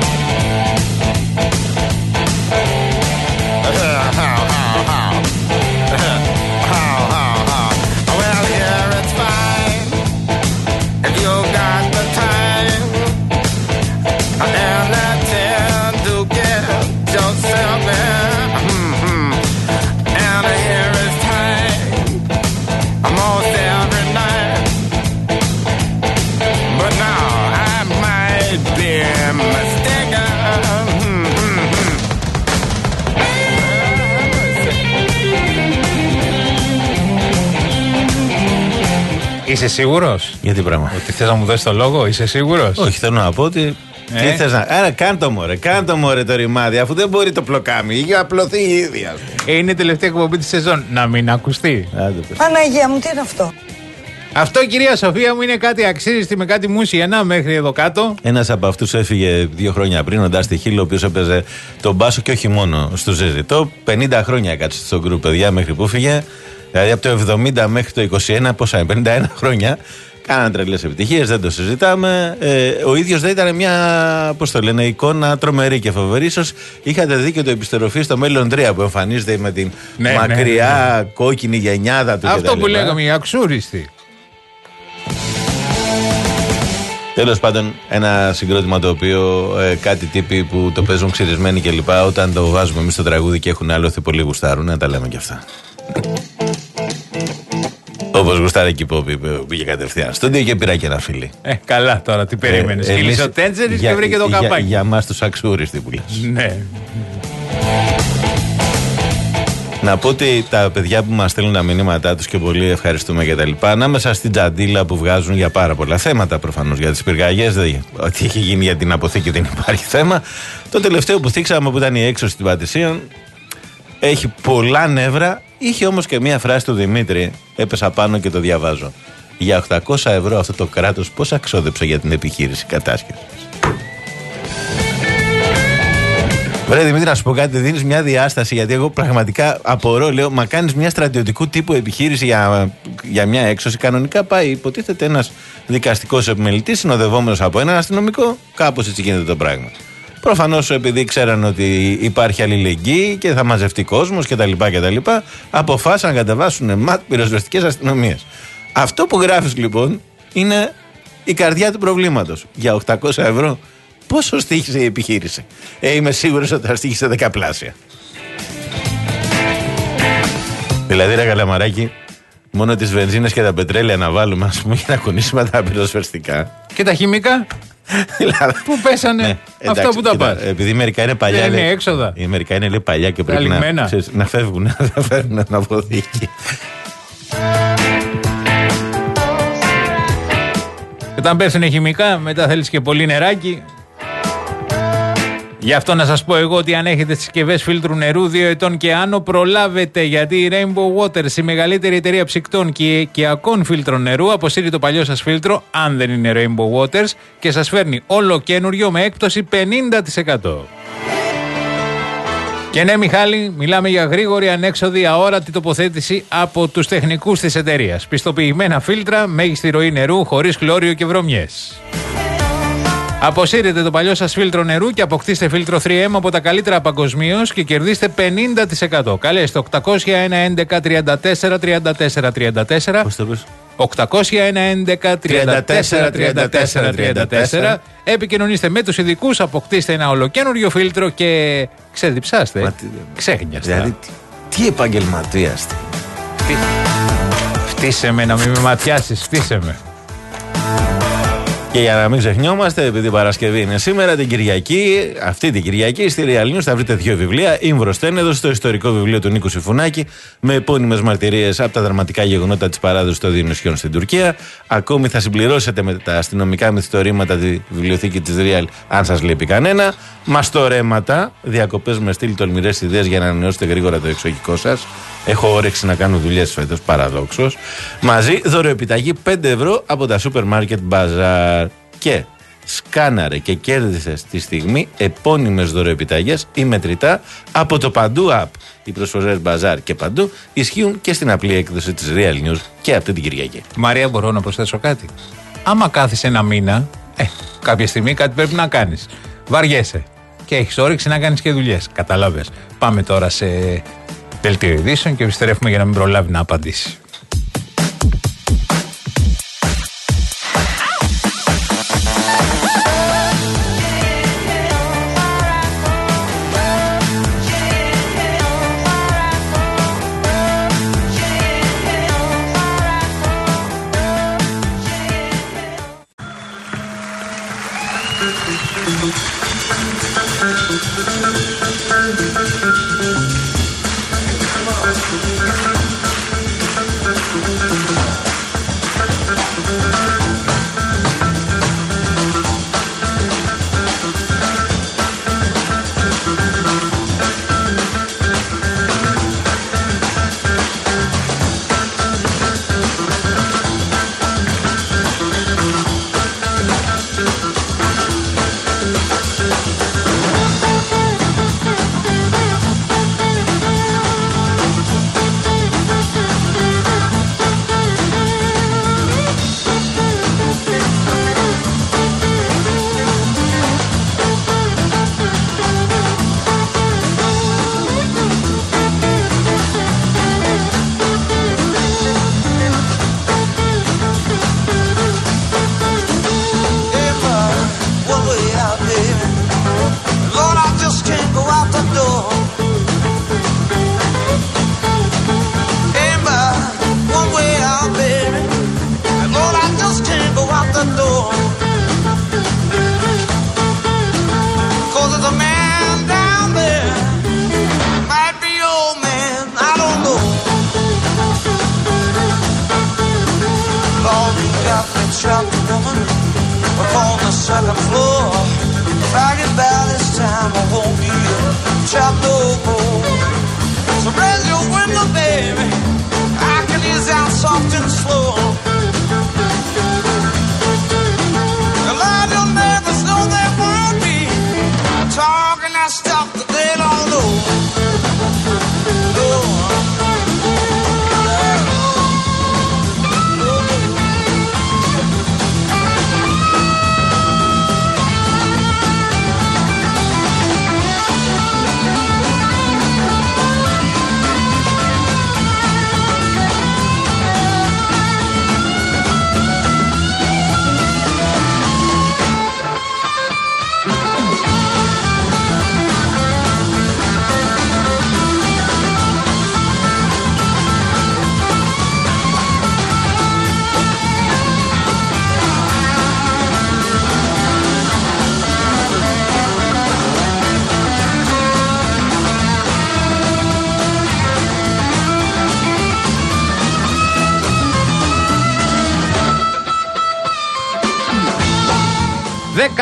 Speaker 3: Είσαι σίγουρος;
Speaker 2: Γιατί πράγμα.
Speaker 3: ότι θες να μου δώσεις το λόγο, είσαι σίγουρος;
Speaker 2: Όχι, θέλω να πω ότι.
Speaker 3: Ε.
Speaker 2: Τι θες να. Άρα κάν το μωρέ, κάν το μωρέ το ρημάδι, αφού δεν μπορεί το πλοκάμι. Είχε απλωθεί η ίδια.
Speaker 3: Είναι η τελευταία εκπομπή της σεζόν. Να μην ακουστεί.
Speaker 34: Παναγία μου, τι είναι αυτό;
Speaker 3: Αυτό, κυρία Σοφία μου, είναι κάτι αξίριστη με κάτι μουσιανά μέχρι εδώ κάτω.
Speaker 2: Ένας από αυτούς έφυγε δύο χρόνια πριν, ο Ντάστη Χίλ, ο οποίος έπαιζε τον μπάσο και όχι μόνο στο ζεζιτό. 50 χρόνια έκατσε στο γκρουπ, παιδιά, μέχρι που φύγε. Δηλαδή από το 70 μέχρι το 21, πόσα είναι, 51 χρόνια. Κάναν τρελές επιτυχίες, δεν το συζητάμε. Ε, ο ίδιος δεν ήταν μια, πώς το λένε, εικόνα τρομερή και φοβερή. σω είχατε δει και το επιστροφή στο μέλλον 3 που εμφανίζεται με την
Speaker 3: Ναι, ναι,
Speaker 2: μακριά κόκκινη γενιάδα του
Speaker 3: Αυτό
Speaker 2: κτλ.
Speaker 3: που λέγαμε, η αξούριστη.
Speaker 2: Τέλος πάντων, ένα συγκρότημα το οποίο ε, κάτι τύποι που το παίζουν ξυρισμένοι κλπ. Όταν το βάζουμε εμείς στο τραγούδι και έχουν άλλο πολύ γουστάρουν, να τα λέμε και αυτά. Όπως γουστάρει εκεί που πήγε κατευθείαν. Στον και πήρα και ένα φίλι.
Speaker 3: Ε, καλά τώρα, τι περίμενες.
Speaker 2: Ε,
Speaker 3: Κύλησε
Speaker 2: εμείς-
Speaker 3: ο Τέντζερης
Speaker 2: για-
Speaker 3: και βρήκε το
Speaker 2: για-
Speaker 3: καπάκι.
Speaker 2: Για εμά τους αξούριστοι που λες.
Speaker 3: Ναι.
Speaker 2: Να πω ότι τα παιδιά που μας στέλνουν τα μηνύματά τους και πολύ ευχαριστούμε και τα λοιπά, ανάμεσα στην τζαντίλα που βγάζουν για πάρα πολλά θέματα προφανώς για τις πυργαγιές, ότι έχει γίνει για την αποθήκη δεν υπάρχει θέμα. Το τελευταίο που θίξαμε που ήταν η έξωση στην Πατησίων έχει πολλά νεύρα. Είχε όμως και μία φράση του Δημήτρη, έπεσα πάνω και το διαβάζω. Για 800 ευρώ αυτό το κράτος πώς αξόδεψε για την επιχείρηση κατάσχεσης; Βρε Δημήτρη, να σου πω κάτι, δίνεις μια διάσταση γιατί εγώ πραγματικά απορώ. Λέω, μα κάνεις μια στρατιωτικού τύπου επιχείρηση για, για μια έξωση. Κανονικά πάει, υποτίθεται ένας δικαστικός επιμελητής συνοδευόμενος από έναν αστυνομικό. Κάπως έτσι γίνεται το πράγμα. Προφανώς επειδή ξέραν ότι υπάρχει αλληλεγγύη και θα μαζευτεί κόσμος κτλ. κτλ. Αποφάσισαν να κατεβάσουν ματ πυροσβεστικές αστυνομίες. Αυτό που γράφεις λοιπόν είναι η καρδιά του προβλήματος. Για 800 ευρώ πόσο στήχησε η επιχείρηση; Ε, είμαι σίγουρος ότι θα στήχησε δεκαπλάσια. Δηλαδή, ρε Καλαμαράκι, μόνο τις βενζίνες και τα πετρέλαια να βάλουμε, ας πούμε, για να κουνήσουμε τα πυροσβεστικά.
Speaker 3: Και τα χημικά; Πού πέσανε
Speaker 2: Ναι,
Speaker 3: αυτά
Speaker 2: εντάξει,
Speaker 3: που τα
Speaker 2: κοίτα,
Speaker 3: πας;
Speaker 2: Επειδή μερικά είναι παλιά.
Speaker 3: Δεν είναι
Speaker 2: λέει-
Speaker 3: έξοδα.
Speaker 2: Οι μερικά είναι λέει, παλιά και πρέπει να,
Speaker 3: λιμένα.
Speaker 2: ξέρεις, να φεύγουν, να φέρουν ένα αποδίκη.
Speaker 3: Και Όταν πέφτουν χημικά, μετά θέλεις και πολύ νεράκι. Γι' αυτό να σας πω εγώ ότι αν έχετε συσκευές φίλτρου νερού 2 ετών και άνω, προλάβετε γιατί η Rainbow Waters, η μεγαλύτερη εταιρεία ψυκτών και οικιακών φίλτρων νερού, αποσύρει το παλιό σας φίλτρο, αν δεν είναι Rainbow Waters, και σας φέρνει όλο καινούριο με έκπτωση 50%. Και ναι, Μιχάλη, μιλάμε για γρήγορη, ανέξοδη, αόρατη τοποθέτηση από τους τεχνικούς της εταιρείας. Πιστοποιημένα φίλτρα, μέγιστη ροή νερού, χωρίς χλώριο και βρωμιές. Αποσύρετε το παλιό σας φίλτρο νερού και αποκτήστε φίλτρο 3M από τα καλύτερα παγκοσμίως και κερδίστε 50%. Καλέστε 801 11 34 34 34.
Speaker 2: Πώς το πες;
Speaker 3: 801 11 34 34 34. Επικοινωνήστε με τους ειδικούς, αποκτήστε ένα ολοκένουργιο φίλτρο και ξεδιψάστε. Ξέχνιαστε.
Speaker 2: Δηλαδή, τι, τι επαγγελματία.
Speaker 3: Φτύσε με να μην με ματιάσεις, φτύσε με.
Speaker 2: Και για να μην ξεχνιόμαστε, επειδή η Παρασκευή είναι σήμερα, την Κυριακή, αυτή την Κυριακή, στη Real News θα βρείτε δύο βιβλία. Ήμβρος Τένεδος, το ιστορικό βιβλίο του Νίκου Σιφουνάκη, με επώνυμες μαρτυρίες από τα δραματικά γεγονότα της παράδοσης των Διονυσιών στην Τουρκία. Ακόμη θα συμπληρώσετε με τα αστυνομικά μυθιστορήματα τη βιβλιοθήκη της Real, αν σας λείπει κανένα. Μαστορέματα, διακοπές με στυλ τολμηρές ιδέες για να ανανεώσετε γρήγορα το εξοχικό σας. Έχω όρεξη να κάνω δουλειές φέτος, παραδόξως. Μαζί δωροεπιταγή 5 ευρώ από τα σούπερ μάρκετ Bazaar. Και σκάναρε και κέρδισε στη στιγμή επώνυμες δωροεπιταγές ή μετρητά από το παντού app. Οι προσφορές Bazaar και παντού ισχύουν και στην απλή έκδοση της Real News και αυτή την Κυριακή.
Speaker 3: Μαρία, μπορώ να προσθέσω κάτι; Άμα κάθεσαι ένα μήνα, ε, κάποια στιγμή κάτι πρέπει να κάνεις. Βαριέσαι. Και έχεις όρεξη να κάνεις και δουλειές. Καταλάβε. Πάμε τώρα σε δελτίο ειδήσεων και επιστρέφουμε για να μην προλάβει να απαντήσει.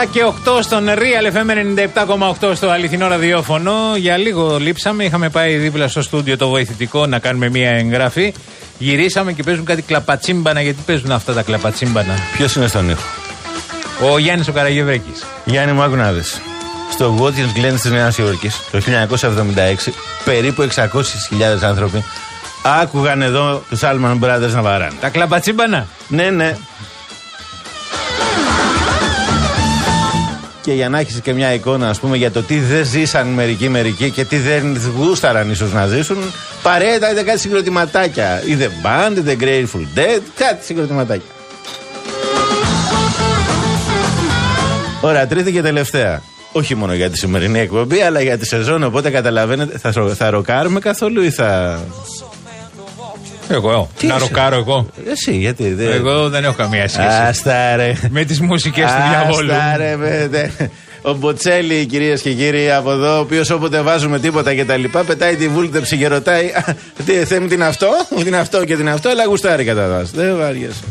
Speaker 3: Και 8 στον Real FM 97,8 στο αληθινό ραδιόφωνο. Για λίγο λείψαμε. Είχαμε πάει δίπλα στο στούντιο το βοηθητικό να κάνουμε μία εγγραφή. Γυρίσαμε και παίζουν κάτι κλαπατσίμπανα. Γιατί παίζουν αυτά τα κλαπατσίμπανα.
Speaker 2: Ποιος είναι στον ήχο;
Speaker 3: Ο Γιάννης ο Καραγευρέκης.
Speaker 2: Γιάννη μου, άκου να δεις. Στο Watkins Glen της Νέας Υόρκης το 1976 περίπου 600.000 άνθρωποι άκουγαν εδώ τους Allman Brothers να βαράνε.
Speaker 3: Τα κλαπατσίμπανα.
Speaker 2: Ναι, ναι. Και για να έχεις και μια εικόνα, ας πούμε, για το τι δεν ζήσαν μερικοί μερικοί και τι δεν γούσταραν ίσως να ζήσουν, παρέα ήταν κάτι συγκροτηματάκια. Ή The Band, ή The Grateful Dead, κάτι συγκροτηματάκια. Ωραία, τρίτη και τελευταία. Όχι μόνο για τη σημερινή εκπομπή, αλλά για τη σεζόν. Οπότε καταλαβαίνετε, θα, θα ροκάρουμε καθόλου ή θα.
Speaker 3: Εγώ,
Speaker 2: Τι
Speaker 3: να
Speaker 2: είσαι;
Speaker 3: ροκάρω εγώ.
Speaker 2: Εσύ, γιατί δεν.
Speaker 3: Εγώ δεν έχω καμία σχέση.
Speaker 2: Άστα ρε.
Speaker 3: Με τις μουσικές του διαβόλου.
Speaker 2: Άστα ρε, με, δε. Ο Μποτσέλη, κυρίες και κύριοι, από εδώ, ο οποίος όποτε βάζουμε τίποτα και τα λοιπά, πετάει τη βούλτεψη και ρωτάει. «Α, Τι θέλει την αυτό, μου την αυτό και την αυτό, αλλά γουστάρει κατά βάση. Δεν βάριεσαι.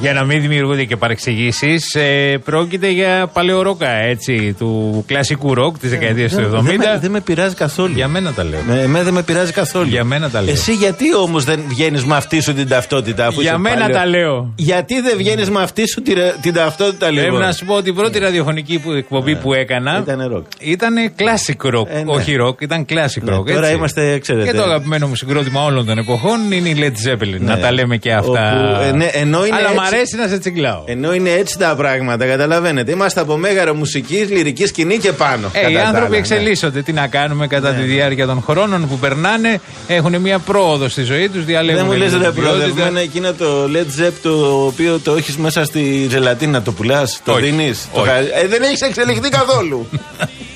Speaker 3: Για να μην δημιουργούνται και παρεξηγήσεις, ε, πρόκειται για παλαιό ρόκα, έτσι, του κλασικού ροκ της δεκαετίας του 70.
Speaker 2: Δεν με, δεν με πειράζει καθόλου.
Speaker 3: Για μένα τα λέω.
Speaker 2: Με, εμένα δεν με πειράζει καθόλου.
Speaker 3: Για μένα τα λέω.
Speaker 2: Εσύ γιατί όμως δεν βγαίνεις με αυτή σου την ταυτότητα, αφού
Speaker 3: Για
Speaker 2: είσαι
Speaker 3: μένα
Speaker 2: παλαιό-
Speaker 3: τα λέω.
Speaker 2: Γιατί δεν βγαίνεις με αυτή σου τη, ρε- την ταυτότητα,
Speaker 3: Πρέπει
Speaker 2: λοιπόν;
Speaker 3: να σου πω ότι η πρώτη ραδιοφωνική που, εκπομπή που έκανα
Speaker 2: Ήταν ροκ.
Speaker 3: ήταν classic rock.
Speaker 2: Ε, ναι.
Speaker 3: Όχι rock, ήταν classic
Speaker 2: Ναι,
Speaker 3: rock.
Speaker 2: τώρα
Speaker 3: έτσι.
Speaker 2: είμαστε, ξέρετε.
Speaker 3: Και το αγαπημένο μου συγκρότημα όλων των εποχών είναι η Led Zeppelin. Να τα λέμε και αυτά.
Speaker 2: Ναι. Όπου, ε, ναι, ενώ είναι
Speaker 3: Αλλά μ'
Speaker 2: έτσι-
Speaker 3: αρέσει να σε τσιγκλάω.
Speaker 2: Ενώ είναι έτσι τα πράγματα, καταλαβαίνετε. Είμαστε από μέγαρο μουσικής, λυρικής σκηνή και πάνω.
Speaker 3: Ε,
Speaker 2: κατά
Speaker 3: οι
Speaker 2: τα
Speaker 3: άνθρωποι
Speaker 2: άλλα, ναι.
Speaker 3: εξελίσσονται. Τι να κάνουμε κατά τη διάρκεια των χρόνων που περνάνε. Έχουν μια πρόοδο στη ζωή τους, διαλέγουν.
Speaker 2: Δεν μου λες
Speaker 3: λίγο
Speaker 2: ρε
Speaker 3: την ποιότητα.
Speaker 2: προοδευμένα εκείνο το Led Zepp το οποίο το έχεις μέσα στη ζελατίνα, το πουλάς, το
Speaker 3: Όχι.
Speaker 2: δίνεις.
Speaker 3: Όχι.
Speaker 2: Ε, δεν έχεις εξελιχθεί καθόλου.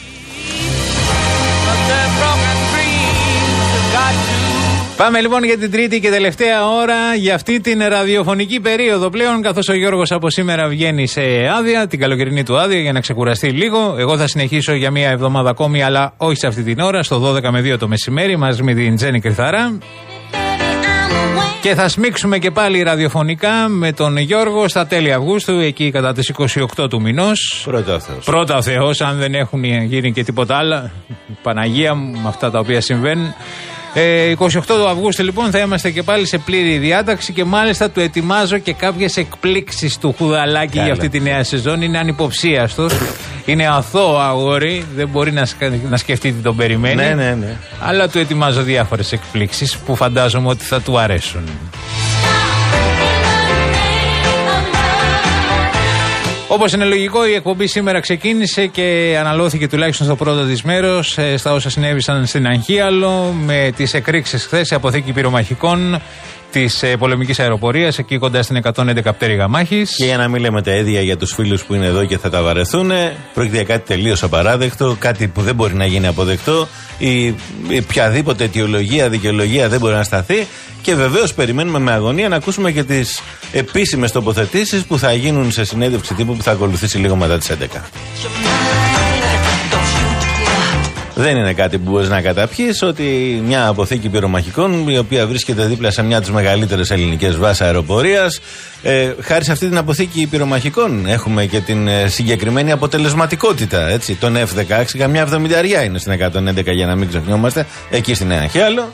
Speaker 3: Πάμε λοιπόν για την τρίτη και τελευταία ώρα για αυτή την ραδιοφωνική περίοδο πλέον. Καθώς ο Γιώργος από σήμερα βγαίνει σε άδεια, την καλοκαιρινή του άδεια, για να ξεκουραστεί λίγο. Εγώ θα συνεχίσω για μία εβδομάδα ακόμη, αλλά όχι σε αυτή την ώρα, στο 12 με 2 το μεσημέρι, μαζί με την Τζέννη Κρυθαρά. Και θα σμίξουμε και πάλι ραδιοφωνικά με τον Γιώργο στα τέλη Αυγούστου, εκεί κατά τις 28 του μηνός.
Speaker 2: Πρώτα ο Θεός.
Speaker 3: Πρώτα ο Θεός, αν δεν έχουν γίνει και τίποτα άλλο. Παναγία μου, με αυτά τα οποία συμβαίνουν. Ε, 28 του Αυγούστου λοιπόν θα είμαστε και πάλι σε πλήρη διάταξη και μάλιστα του ετοιμάζω και κάποιες εκπλήξεις του Χουδαλάκη
Speaker 2: Καλά.
Speaker 3: για αυτή τη νέα σεζόν. Είναι ανυποψίαστος, είναι αθώο αγόρι, δεν μπορεί να, σκα- να σκεφτεί τι τον περιμένει.
Speaker 2: Ναι, ναι, ναι.
Speaker 3: Αλλά του ετοιμάζω διάφορες εκπλήξεις που φαντάζομαι ότι θα του αρέσουν. Όπως είναι λογικό, η εκπομπή σήμερα ξεκίνησε και αναλώθηκε τουλάχιστον στο πρώτο της μέρος στα όσα συνέβησαν στην Αγχίαλο με τις εκρήξεις χθες σε αποθήκη πυρομαχικών της πολεμικής αεροπορίας, εκεί κοντά στην 111 πτέρυγα μάχης.
Speaker 2: Και για να μην λέμε τα ίδια για τους φίλους που είναι εδώ και θα τα βαρεθούν, πρόκειται για κάτι τελείως απαράδεκτο, κάτι που δεν μπορεί να γίνει αποδεκτό. Η, η οποιαδήποτε αιτιολογία, δικαιολογία δεν μπορεί να σταθεί. Και βεβαίως περιμένουμε με αγωνία να ακούσουμε και τις επίσημες τοποθετήσεις που θα γίνουν σε συνέντευξη τύπου που θα ακολουθήσει λίγο μετά τις 11. Δεν είναι κάτι που μπορείς να καταπιείς ότι μια αποθήκη πυρομαχικών, η οποία βρίσκεται δίπλα σε μια από τις μεγαλύτερες ελληνικές βάσεις αεροπορίας, ε, χάρη σε αυτή την αποθήκη πυρομαχικών έχουμε και την ε, συγκεκριμένη αποτελεσματικότητα. Έτσι. Τον F-16, καμιά 70 είναι στην 111 για να μην ξεχνιόμαστε, εκεί στην Νέα Χιάλο.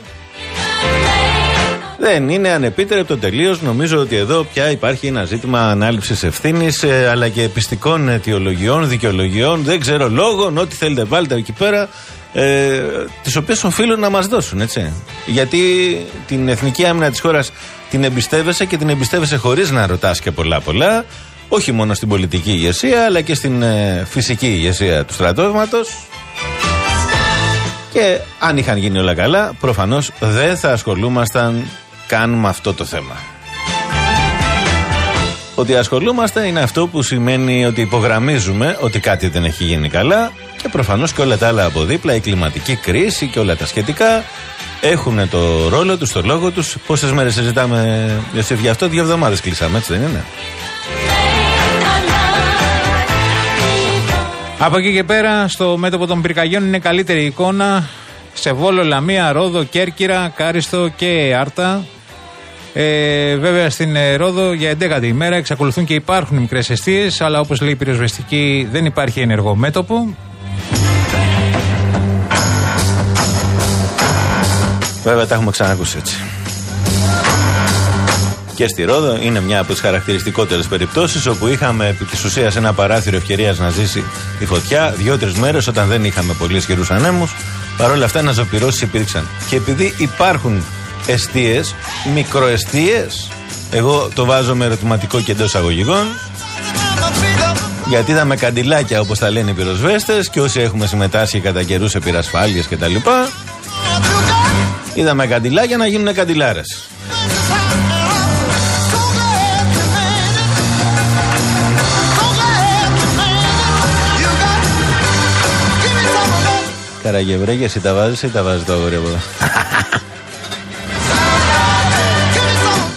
Speaker 2: Δεν είναι ανεπίτρεπτο τελείως. Νομίζω ότι εδώ πια υπάρχει ένα ζήτημα ανάληψης ευθύνης αλλά και πιστικών αιτιολογιών, δικαιολογιών, δεν ξέρω λόγων, ό,τι θέλετε βάλτε εκεί πέρα, ε, τις οποίες οφείλουν να μας δώσουν, έτσι. Γιατί την εθνική άμυνα της χώρας την εμπιστεύεσαι και την εμπιστεύεσαι χωρίς να ρωτάς και πολλά πολλά. Όχι μόνο στην πολιτική ηγεσία, αλλά και στην ε, φυσική ηγεσία του στρατεύματος και αν είχαν γίνει όλα καλά, προφανώς δεν θα ασχολούμασταν καν με αυτό το θέμα. Ότι ασχολούμαστε είναι αυτό που σημαίνει ότι υπογραμμίζουμε ότι κάτι δεν έχει γίνει καλά και προφανώς και όλα τα άλλα από δίπλα, η κλιματική κρίση και όλα τα σχετικά έχουν το ρόλο τους, το λόγο τους. Πόσες μέρες συζητάμε Ιωσήφ, γι' αυτό; Δύο εβδομάδες κλείσαμε, έτσι δεν είναι;
Speaker 3: Από εκεί και πέρα, στο μέτωπο των πυρκαγιών είναι καλύτερη εικόνα σε Βόλο, Λαμία, Ρόδο, Κέρκυρα, Κάριστο και Άρτα. Ε, βέβαια στην ε, Ρόδο για 11η ημέρα εξακολουθούν και υπάρχουν μικρές αιστείες, αλλά όπως λέει η πυροσβεστική δεν υπάρχει ενεργό μέτωπο.
Speaker 2: Βέβαια τα έχουμε ξανακούσει έτσι. Και στη Ρόδο είναι μια από τις χαρακτηριστικότερες περιπτώσεις όπου είχαμε επί της ουσίας ένα παράθυρο ευκαιρίας να ζήσει η φωτιά δύο-τρει μέρες όταν δεν είχαμε πολύ ισχυρού ανέμους. Παρ' όλα αυτά, αναζωπηρώσει υπήρξαν. Και επειδή υπάρχουν αιστείε, μικροαιστείε, εγώ το βάζω με ερωτηματικό και εντός αγωγικών, γιατί είδαμε καντιλάκια όπως τα λένε οι πυροσβέστες και όσοι έχουμε συμμετάσχει κατά καιρούς σε πυρασφάλειες κτλ. Είδαμε καντιλάκια να γίνουν καντιλάρες. Καραγευρέκια, εσύ τα βάζεις ή τα βάζεις το αγόρι από εδώ;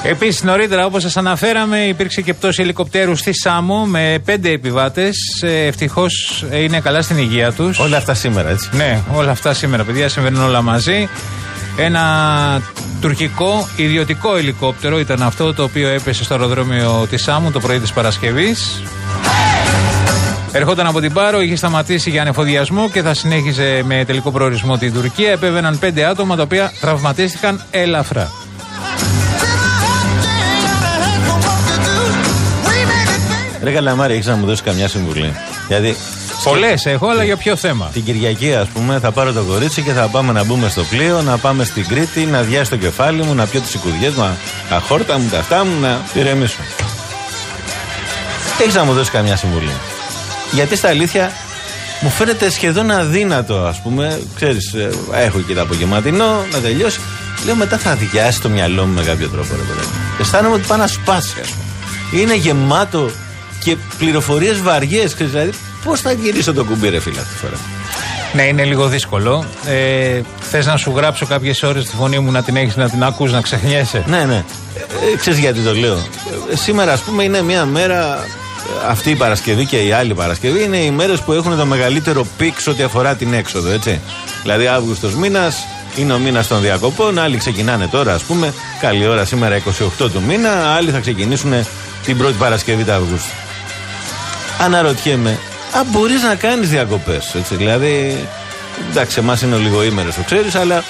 Speaker 3: Επίσης, νωρίτερα, όπως σας αναφέραμε, υπήρξε και πτώση ελικοπτέρου στη Σάμο με πέντε επιβάτες. Ευτυχώς είναι καλά στην υγεία τους.
Speaker 2: Όλα αυτά σήμερα, έτσι.
Speaker 3: Ναι, όλα αυτά σήμερα, παιδιά, συμβαίνουν όλα μαζί. Ένα τουρκικό ιδιωτικό ελικόπτερο ήταν αυτό το οποίο έπεσε στο αεροδρόμιο της Σάμου το πρωί της Παρασκευής. Ερχόταν από την Πάρο, είχε σταματήσει για ανεφοδιασμό και θα συνέχιζε με τελικό προορισμό την Τουρκία. Επέβαιναν πέντε άτομα τα οποία τραυματίστηκαν ελαφρά.
Speaker 2: Ρε Καλαμάρη, έχεις να μου δώσεις καμιά συμβουλή. Γιατί.
Speaker 3: Πολλές έχω, αλλά για ποιο θέμα;
Speaker 2: Την Κυριακή, ας πούμε, θα πάρω το κορίτσι και θα πάμε να μπούμε στο πλοίο, να πάμε στην Κρήτη, να διάσει το κεφάλι μου, να πιω τις οικουδιές μου, τα χόρτα μου, τα αυτά μου, να ηρεμήσω. Έχεις να μου δώσεις καμιά συμβουλή. Γιατί στα αλήθεια μου φαίνεται σχεδόν αδύνατο, ας πούμε. Ξέρεις, έχω και το απογευματινό να τελειώσει. Λέω μετά θα αδειάσει το μυαλό μου με κάποιο τρόπο, ρε παιδί. Αισθάνομαι ότι πάει να σπάσει, ας πούμε. Είναι γεμάτο και πληροφορίες βαριές. Δηλαδή, πώς θα γυρίσω το κουμπί, ρε φίλε, αυτή τη φορά;
Speaker 3: Ναι, είναι λίγο δύσκολο. Ε, Θες να σου γράψω κάποιες ώρες τη φωνή μου να την έχεις να την ακούς, να ξεχνιέσαι;
Speaker 2: Ναι, ναι. Ε, ξέρεις γιατί το λέω. Ε, σήμερα, ας πούμε, είναι μια μέρα. ε, Αυτή η Παρασκευή και η άλλη Παρασκευή είναι οι μέρες που έχουν το μεγαλύτερο peak σε ό,τι αφορά την έξοδο, έτσι. Δηλαδή, Αύγουστος μήνας είναι ο μήνας των διακοπών. Άλλοι ξεκινάνε τώρα, ας πούμε. Καλή ώρα σήμερα 28 του μήνα. Άλλοι θα ξεκινήσουν την πρώτη Παρασκευή του Αυγούστου. Αναρωτιέμαι, αν μπορείς να κάνεις διακοπές, έτσι. Δηλαδή, εντάξει, εμάς είναι ολιγοήμερο, το ξέρεις, αλλά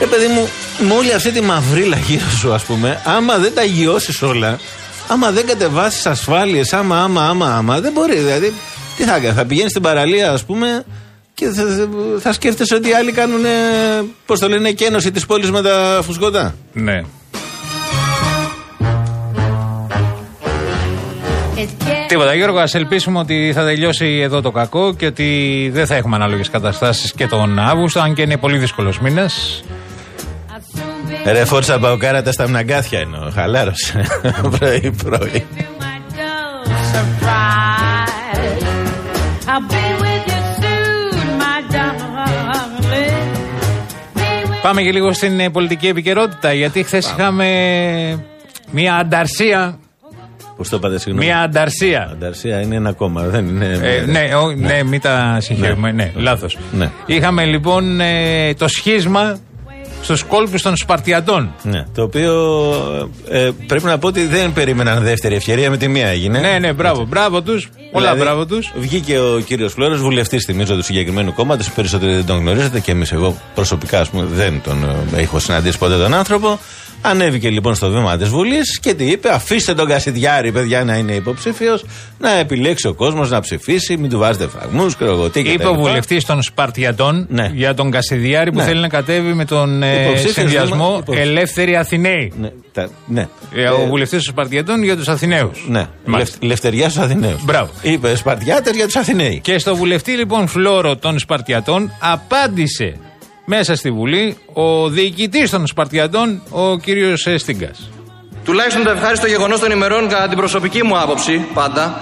Speaker 2: ρε παιδί μου, με όλη αυτή τη μαυρίλα γύρω σου, ας πούμε, άμα δεν τα γιώσει όλα, άμα δεν κατεβάσεις ασφάλειες, άμα, άμα, άμα, άμα, δεν μπορεί. Δηλαδή, τι θα κάνεις, θα πηγαίνεις στην παραλία, ας πούμε, και θα, θα σκέφτεσαι ότι οι άλλοι κάνουν, πώς το λένε, κένωση της πόλης με τα φουσκωτά;
Speaker 3: Ναι. Τίποτα, Γιώργο, ας ελπίσουμε ότι θα τελειώσει εδώ το κακό και ότι δεν θα έχουμε ανάλογες καταστάσεις και τον Αύγουστο, αν και είναι πολύ δύσκολος μήνας.
Speaker 2: Ρε φόρτσα παοκάρατα στα μναγκάθια εννοώ. Χαλάρωσε. πρωί πρωί.
Speaker 3: Πάμε και λίγο στην ε, πολιτική επικαιρότητα, γιατί χθες είχαμε μια ανταρσία.
Speaker 2: Πώς το είπατε, συγγνώμη;
Speaker 3: Μια ανταρσία.
Speaker 2: Ανταρσία είναι ένα κόμμα, δεν είναι.
Speaker 3: Ε, ναι, ο, ναι, μην τα συγχαίρουμε. Ναι, λάθος.
Speaker 2: Ναι.
Speaker 3: Είχαμε λοιπόν ε, το σχίσμα στους κόλπους των Σπαρτιατών.
Speaker 2: Ναι, το οποίο ε, πρέπει να πω ότι δεν περίμεναν δεύτερη ευκαιρία με τη μία έγινε.
Speaker 3: Ναι, ναι, μπράβο, μπράβο τους. Πολλά
Speaker 2: Δηλαδή,
Speaker 3: μπράβο τους.
Speaker 2: Βγήκε ο κύριος Φλόρος, βουλευτής θυμίζω του συγκεκριμένου κόμματος. Οι περισσότεροι δεν τον γνωρίζετε και εμείς, εγώ προσωπικά, ας πούμε, δεν τον ε, έχω συναντήσει ποτέ τον άνθρωπο. Ανέβηκε λοιπόν στο βήμα της Βουλής και τι είπε: Αφήστε τον Κασιδιάρη, παιδιά, να είναι υποψήφιος, να επιλέξει ο κόσμος να ψηφίσει, μην του βάζετε φραγμούς και εγώ τι και
Speaker 3: Είπε
Speaker 2: τα
Speaker 3: ο
Speaker 2: λοιπά.
Speaker 3: βουλευτή των Σπαρτιατών
Speaker 2: Ναι.
Speaker 3: για τον Κασιδιάρη που
Speaker 2: Ναι.
Speaker 3: θέλει να κατέβει με τον ε,
Speaker 2: Υποψήφιος
Speaker 3: συνδυασμό
Speaker 2: δήμα- υποψήφιος.
Speaker 3: Ελεύθεροι Αθηναίοι.
Speaker 2: Ναι, τα- ναι.
Speaker 3: Ε, ο βουλευτής των Σπαρτιατών για τους Αθηναίους.
Speaker 2: Ναι, Λευ- λευτεριά στους Αθηναίους.
Speaker 3: Μπράβο.
Speaker 2: Είπε Σπαρτιάτε για τους Αθηναίοι.
Speaker 3: Και στο βουλευτή λοιπόν Φλόρο των Σπαρτιατών απάντησε μέσα στη Βουλή ο διοικητής των Σπαρτιατών, ο κύριος Στίγκας.
Speaker 35: Τουλάχιστον το ευχάριστο γεγονός των ημερών, κατά την προσωπική μου άποψη, πάντα,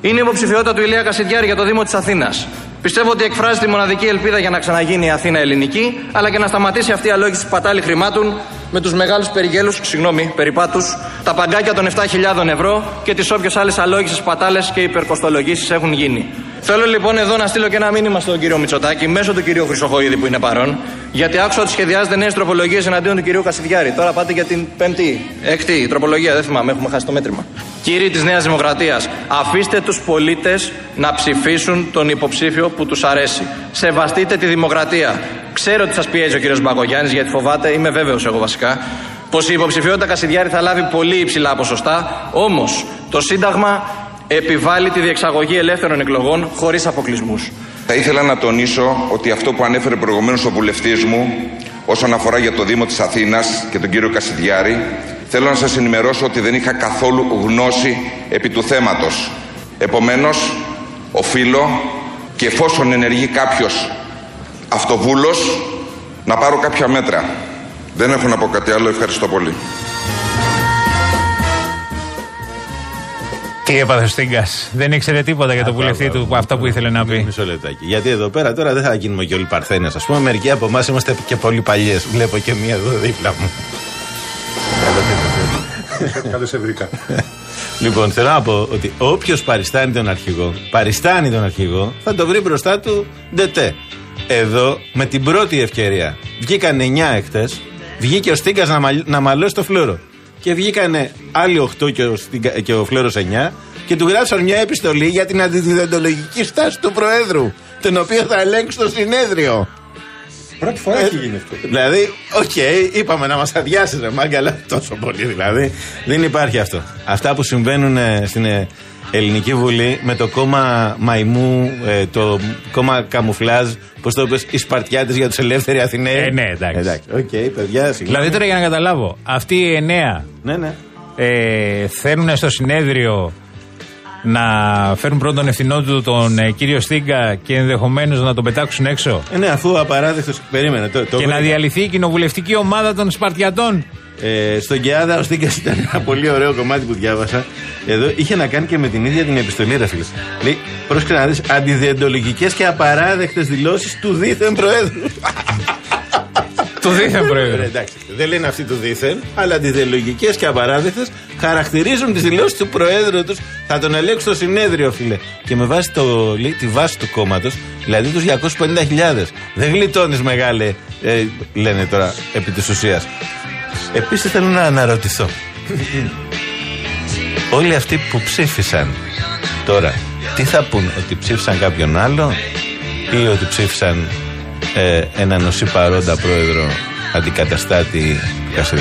Speaker 35: είναι η υποψηφιότητα του Ηλία Κασιδιάρη για το Δήμο της Αθήνας. Πιστεύω ότι εκφράζει τη μοναδική ελπίδα για να ξαναγίνει η Αθήνα ελληνική, αλλά και να σταματήσει αυτή η αλόγηση πατάλη χρημάτων με τους μεγάλους περιγέλους, συγγνώμη, περιπάτους, τα παγκάκια των 7.000 ευρώ και τις όποιες άλλες αλόγησει πατάλες και υπερκοστολογήσεις έχουν γίνει. Θέλω λοιπόν εδώ να στείλω και ένα μήνυμα στον κύριο Μητσοτάκη μέσω του κυρίου Χρυσοχοίδη που είναι παρόν, γιατί άκουσα ότι σχεδιάζετε νέες τροπολογίες εναντίον του κυρίου Κασιδιάρη. Τώρα πάτε για την πέμπτη, έκτη τροπολογία, δεν θυμάμαι, έχουμε χάσει το μέτρημα. Κύριοι της Νέας Δημοκρατίας, αφήστε τους πολίτες να ψηφίσουν τον υποψήφιο που τους αρέσει. Σεβαστείτε τη δημοκρατία. Ξέρω ότι σας πιέζει ο κύριος Μπακογιάννη γιατί φοβάται, είμαι βέβαιος εγώ βασικά, πως η υποψηφιότητα Κασιδιάρη θα λάβει πολύ υψηλά ποσοστά. Όμως το Σύνταγμα επιβάλλει τη διεξαγωγή ελεύθερων εκλογών χωρίς αποκλεισμούς.
Speaker 36: Θα ήθελα να τονίσω ότι αυτό που ανέφερε προηγουμένως ο βουλευτής μου όσον αφορά για το Δήμο της Αθήνας και τον κύριο Κασιδιάρη, θέλω να σας ενημερώσω ότι δεν είχα καθόλου γνώση επί του θέματος. Επομένως, οφείλω και εφόσον ενεργεί κάποιος αυτοβούλος, να πάρω κάποια μέτρα. Δεν έχω να πω κάτι άλλο. Ευχαριστώ πολύ.
Speaker 3: Τι έπαθε ο Στίγκας; Δεν ήξερε τίποτα για το βουλευτή του, αυτό που ήθελε να πει.
Speaker 2: Μισό λεπτάκι. Γιατί εδώ πέρα τώρα δεν θα γίνουμε και όλοι παρθένες. Α πούμε, μερικοί από εμάς είμαστε και πολύ παλιές. Βλέπω και μία εδώ δίπλα μου.
Speaker 37: Κάτω σε βρήκα.
Speaker 2: Λοιπόν, θέλω να πω ότι όποιος παριστάνει τον αρχηγό, παριστάνει τον αρχηγό, θα το βρει μπροστά του ντετέ. Εδώ, με την πρώτη ευκαιρία, βγήκαν 9 εχθές, βγήκε ο Στίγκας να, μαλ- να μαλώσει το Φλώρο. Και βγήκανε άλλοι 8 και ο, Στίγκα- και ο Φλώρος 9 και του γράψαν μια επιστολή για την αντιδεοντολογική στάση του Προέδρου, τον οποίο θα ελέγξει στο συνέδριο.
Speaker 37: Πρώτη φορά έχει γίνει αυτό.
Speaker 2: Δηλαδή, οκ, είπαμε να μας αδειάσει ρε μάγκα, αλλά τόσο πολύ δηλαδή. Δεν υπάρχει αυτό. Αυτά που συμβαίνουν ε, στην ε, Ελληνική Βουλή με το κόμμα Μαϊμού, ε, το κόμμα Καμουφλάζ, πώς το είπες, οι Σπαρτιάτες για τους ελεύθεροι Αθηναίοι.
Speaker 3: Ε, ναι, εντάξει.
Speaker 2: Οκ, παιδιά, συγγνώμη.
Speaker 3: Δηλαδή τώρα για να καταλάβω, αυτοί οι εννέα
Speaker 2: Ναι, ναι.
Speaker 3: ε, θέλουν στο συνέδριο να φέρουν πρώτον τον ευθυνό του τον ε, κύριο Στίγκα και ενδεχομένως να τον πετάξουν έξω;
Speaker 2: Ε, ναι, αφού απαράδεκτος. Περίμενε. Το, το
Speaker 3: και να
Speaker 2: βρήκα.
Speaker 3: διαλυθεί η κοινοβουλευτική ομάδα των Σπαρτιατών.
Speaker 2: Ε, στον Κεάδα ο Στίγκα ήταν ένα πολύ ωραίο κομμάτι που διάβασα. Εδώ είχε να κάνει και με την ίδια την επιστολή, ρε φίλε. Λέει, πρόσεχε να δεις, αντιδιεντολογικές και απαράδεκτες δηλώσεις του δίθεν Προέδρου.
Speaker 3: Του δίθεν Προέδρου.
Speaker 2: Ε, εντάξει, δεν λένε αυτοί του δίθεν, αλλά αντιδιολογικέ και απαράδεκτες χαρακτηρίζουν τις δηλώσεις του Προέδρου τους. Θα τον ελέγξουν στο συνέδριο, φίλε. Και με βάση το, λέει, τη βάση του κόμματος, δηλαδή τους 250.000. Δεν γλιτώνεις μεγάλε, ε, λένε τώρα επί της ουσίας. Επίσης θέλω να αναρωτηθώ. Όλοι αυτοί που ψήφισαν τώρα, τι θα πούν, ότι ψήφισαν κάποιον άλλο ή ότι ψήφισαν ε, έναν οσί παρόντα πρόεδρο αντικαταστάτη του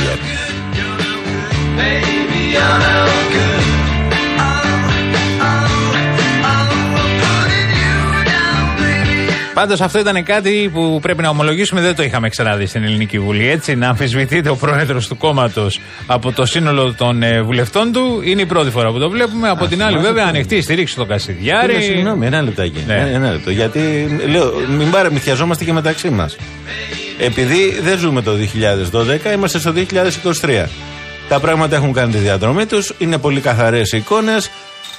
Speaker 3: Πάντως αυτό ήταν κάτι που πρέπει να ομολογήσουμε δεν το είχαμε ξαναδεί στην Ελληνική Βουλή. Έτσι, να αμφισβητείται ο πρόεδρος του κόμματος από το σύνολο των ε, βουλευτών του είναι η πρώτη φορά που το βλέπουμε. Από την άλλη,
Speaker 2: θυμάσαι
Speaker 3: βέβαια,
Speaker 2: το-
Speaker 3: ανοιχτή η στήριξη στον Κασιδιάρη.
Speaker 2: Φίλε, Συγγνώμη, ένα λεπτάκι.
Speaker 3: Ναι.
Speaker 2: Ε, Ένα λεπτό. Γιατί λέω, μην παραμυθιαζόμαστε και μεταξύ μας. Επειδή δεν ζούμε το 2012, είμαστε στο 2023. Τα πράγματα έχουν κάνει τη διαδρομή τους, είναι πολύ καθαρές οι εικόνες.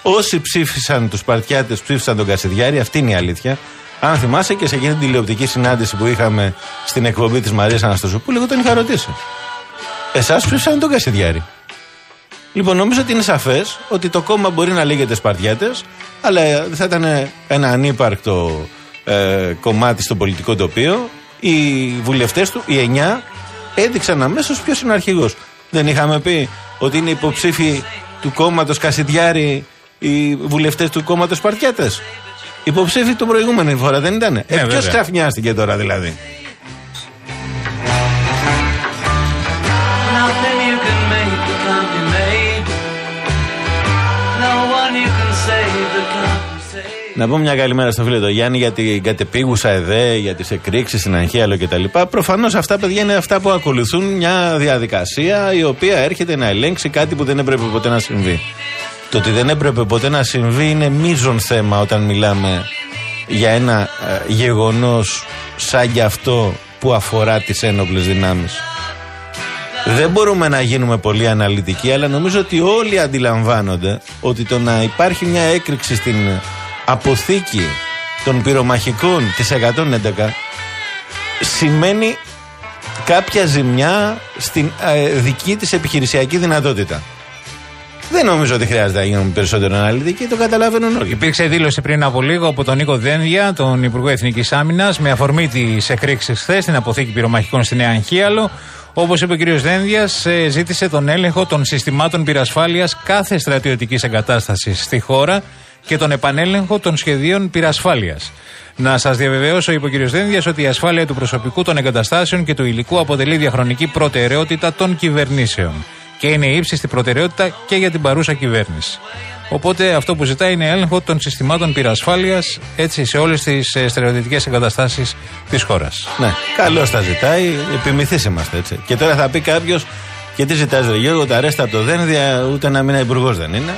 Speaker 2: Όσοι ψήφισαν τους Σπαρτιάτε, ψήφισαν τον Κασιδιάρη, αυτή είναι η αλήθεια. Αν θυμάσαι και σε εκείνη την τηλεοπτική συνάντηση που είχαμε στην εκπομπή της Μαρίας Αναστασοπούλου, εγώ τον είχα ρωτήσει. Εσάς ψήφισαν τον Κασιδιάρη; Λοιπόν, νομίζω ότι είναι σαφές ότι το κόμμα μπορεί να λέγεται Σπαρτιάτες, αλλά ε, θα ήταν ένα ανύπαρκτο ε, κομμάτι στο πολιτικό τοπίο. Οι βουλευτές του, οι εννιά, έδειξαν αμέσως ποιος είναι ο αρχηγός. Δεν είχαμε πει ότι είναι υποψήφοι του κόμματος Κασιδιάρη οι βουλευτές του κόμματος Σπαρτιάτες; Υποψήφοι την προηγούμενη φορά δεν ήταν. Ε, ποιος
Speaker 3: βέβαια.
Speaker 2: ξαφνιάστηκε τώρα δηλαδή;
Speaker 38: Nothing you can make that can't be made. No one you can save that can't be saved.
Speaker 2: Να πούμε μια καλημέρα στο φίλο το Γιάννη για την κατεπίγουσα ΕΔΕ, για τις εκρήξεις στην Αγχίαλο κτλ. Προφανώς αυτά, παιδιά, είναι αυτά που ακολουθούν μια διαδικασία η οποία έρχεται να ελέγξει κάτι που δεν έπρεπε ποτέ να συμβεί. Το ότι δεν έπρεπε ποτέ να συμβεί είναι μείζον θέμα όταν μιλάμε για ένα ε, γεγονός σαν κι αυτό που αφορά τις ένοπλες δυνάμεις. Δεν μπορούμε να γίνουμε πολύ αναλυτικοί, αλλά νομίζω ότι όλοι αντιλαμβάνονται ότι το να υπάρχει μια έκρηξη στην αποθήκη των πυρομαχικών της 111 σημαίνει κάποια ζημιά στην ε, δική της επιχειρησιακή δυνατότητα. Δεν νομίζω ότι χρειάζεται να γίνουμε περισσότερο αναλυτικοί, το καταλαβαίνουν όλοι.
Speaker 3: Υπήρξε δήλωση πριν από λίγο από τον Νίκο Δένδια, τον Υπουργό Εθνικής Άμυνας, με αφορμή τις εκρήξεις χθες στην αποθήκη πυρομαχικών στη Νέα Αγχίαλο. Όπως είπε ο κ. Δένδιας, ζήτησε τον έλεγχο των συστημάτων πυρασφάλειας κάθε στρατιωτικής εγκατάστασης στη χώρα και τον επανέλεγχο των σχεδίων πυρασφάλειας. Να σας διαβεβαιώσω, είπε ο κ. Δένδιας, ότι η ασφάλεια του προσωπικού των εγκαταστάσεων και του υλικού αποτελεί διαχρονική προτεραιότητα των κυβερνήσεων και είναι ύψιστη προτεραιότητα και για την παρούσα κυβέρνηση. Οπότε αυτό που ζητάει είναι έλεγχο των συστημάτων πυρασφάλειας έτσι σε όλες τις στρατιωτικέ εγκαταστάσεις της χώρας.
Speaker 2: Ναι, καλώς τα ζητάει, επιμηθείς είμαστε έτσι. Και τώρα θα πει κάποιος, και τι ζητάζει ο Γιώργο, τα ρέστα από το Δένδια, ούτε ένα μήνα υπουργός δεν είναι.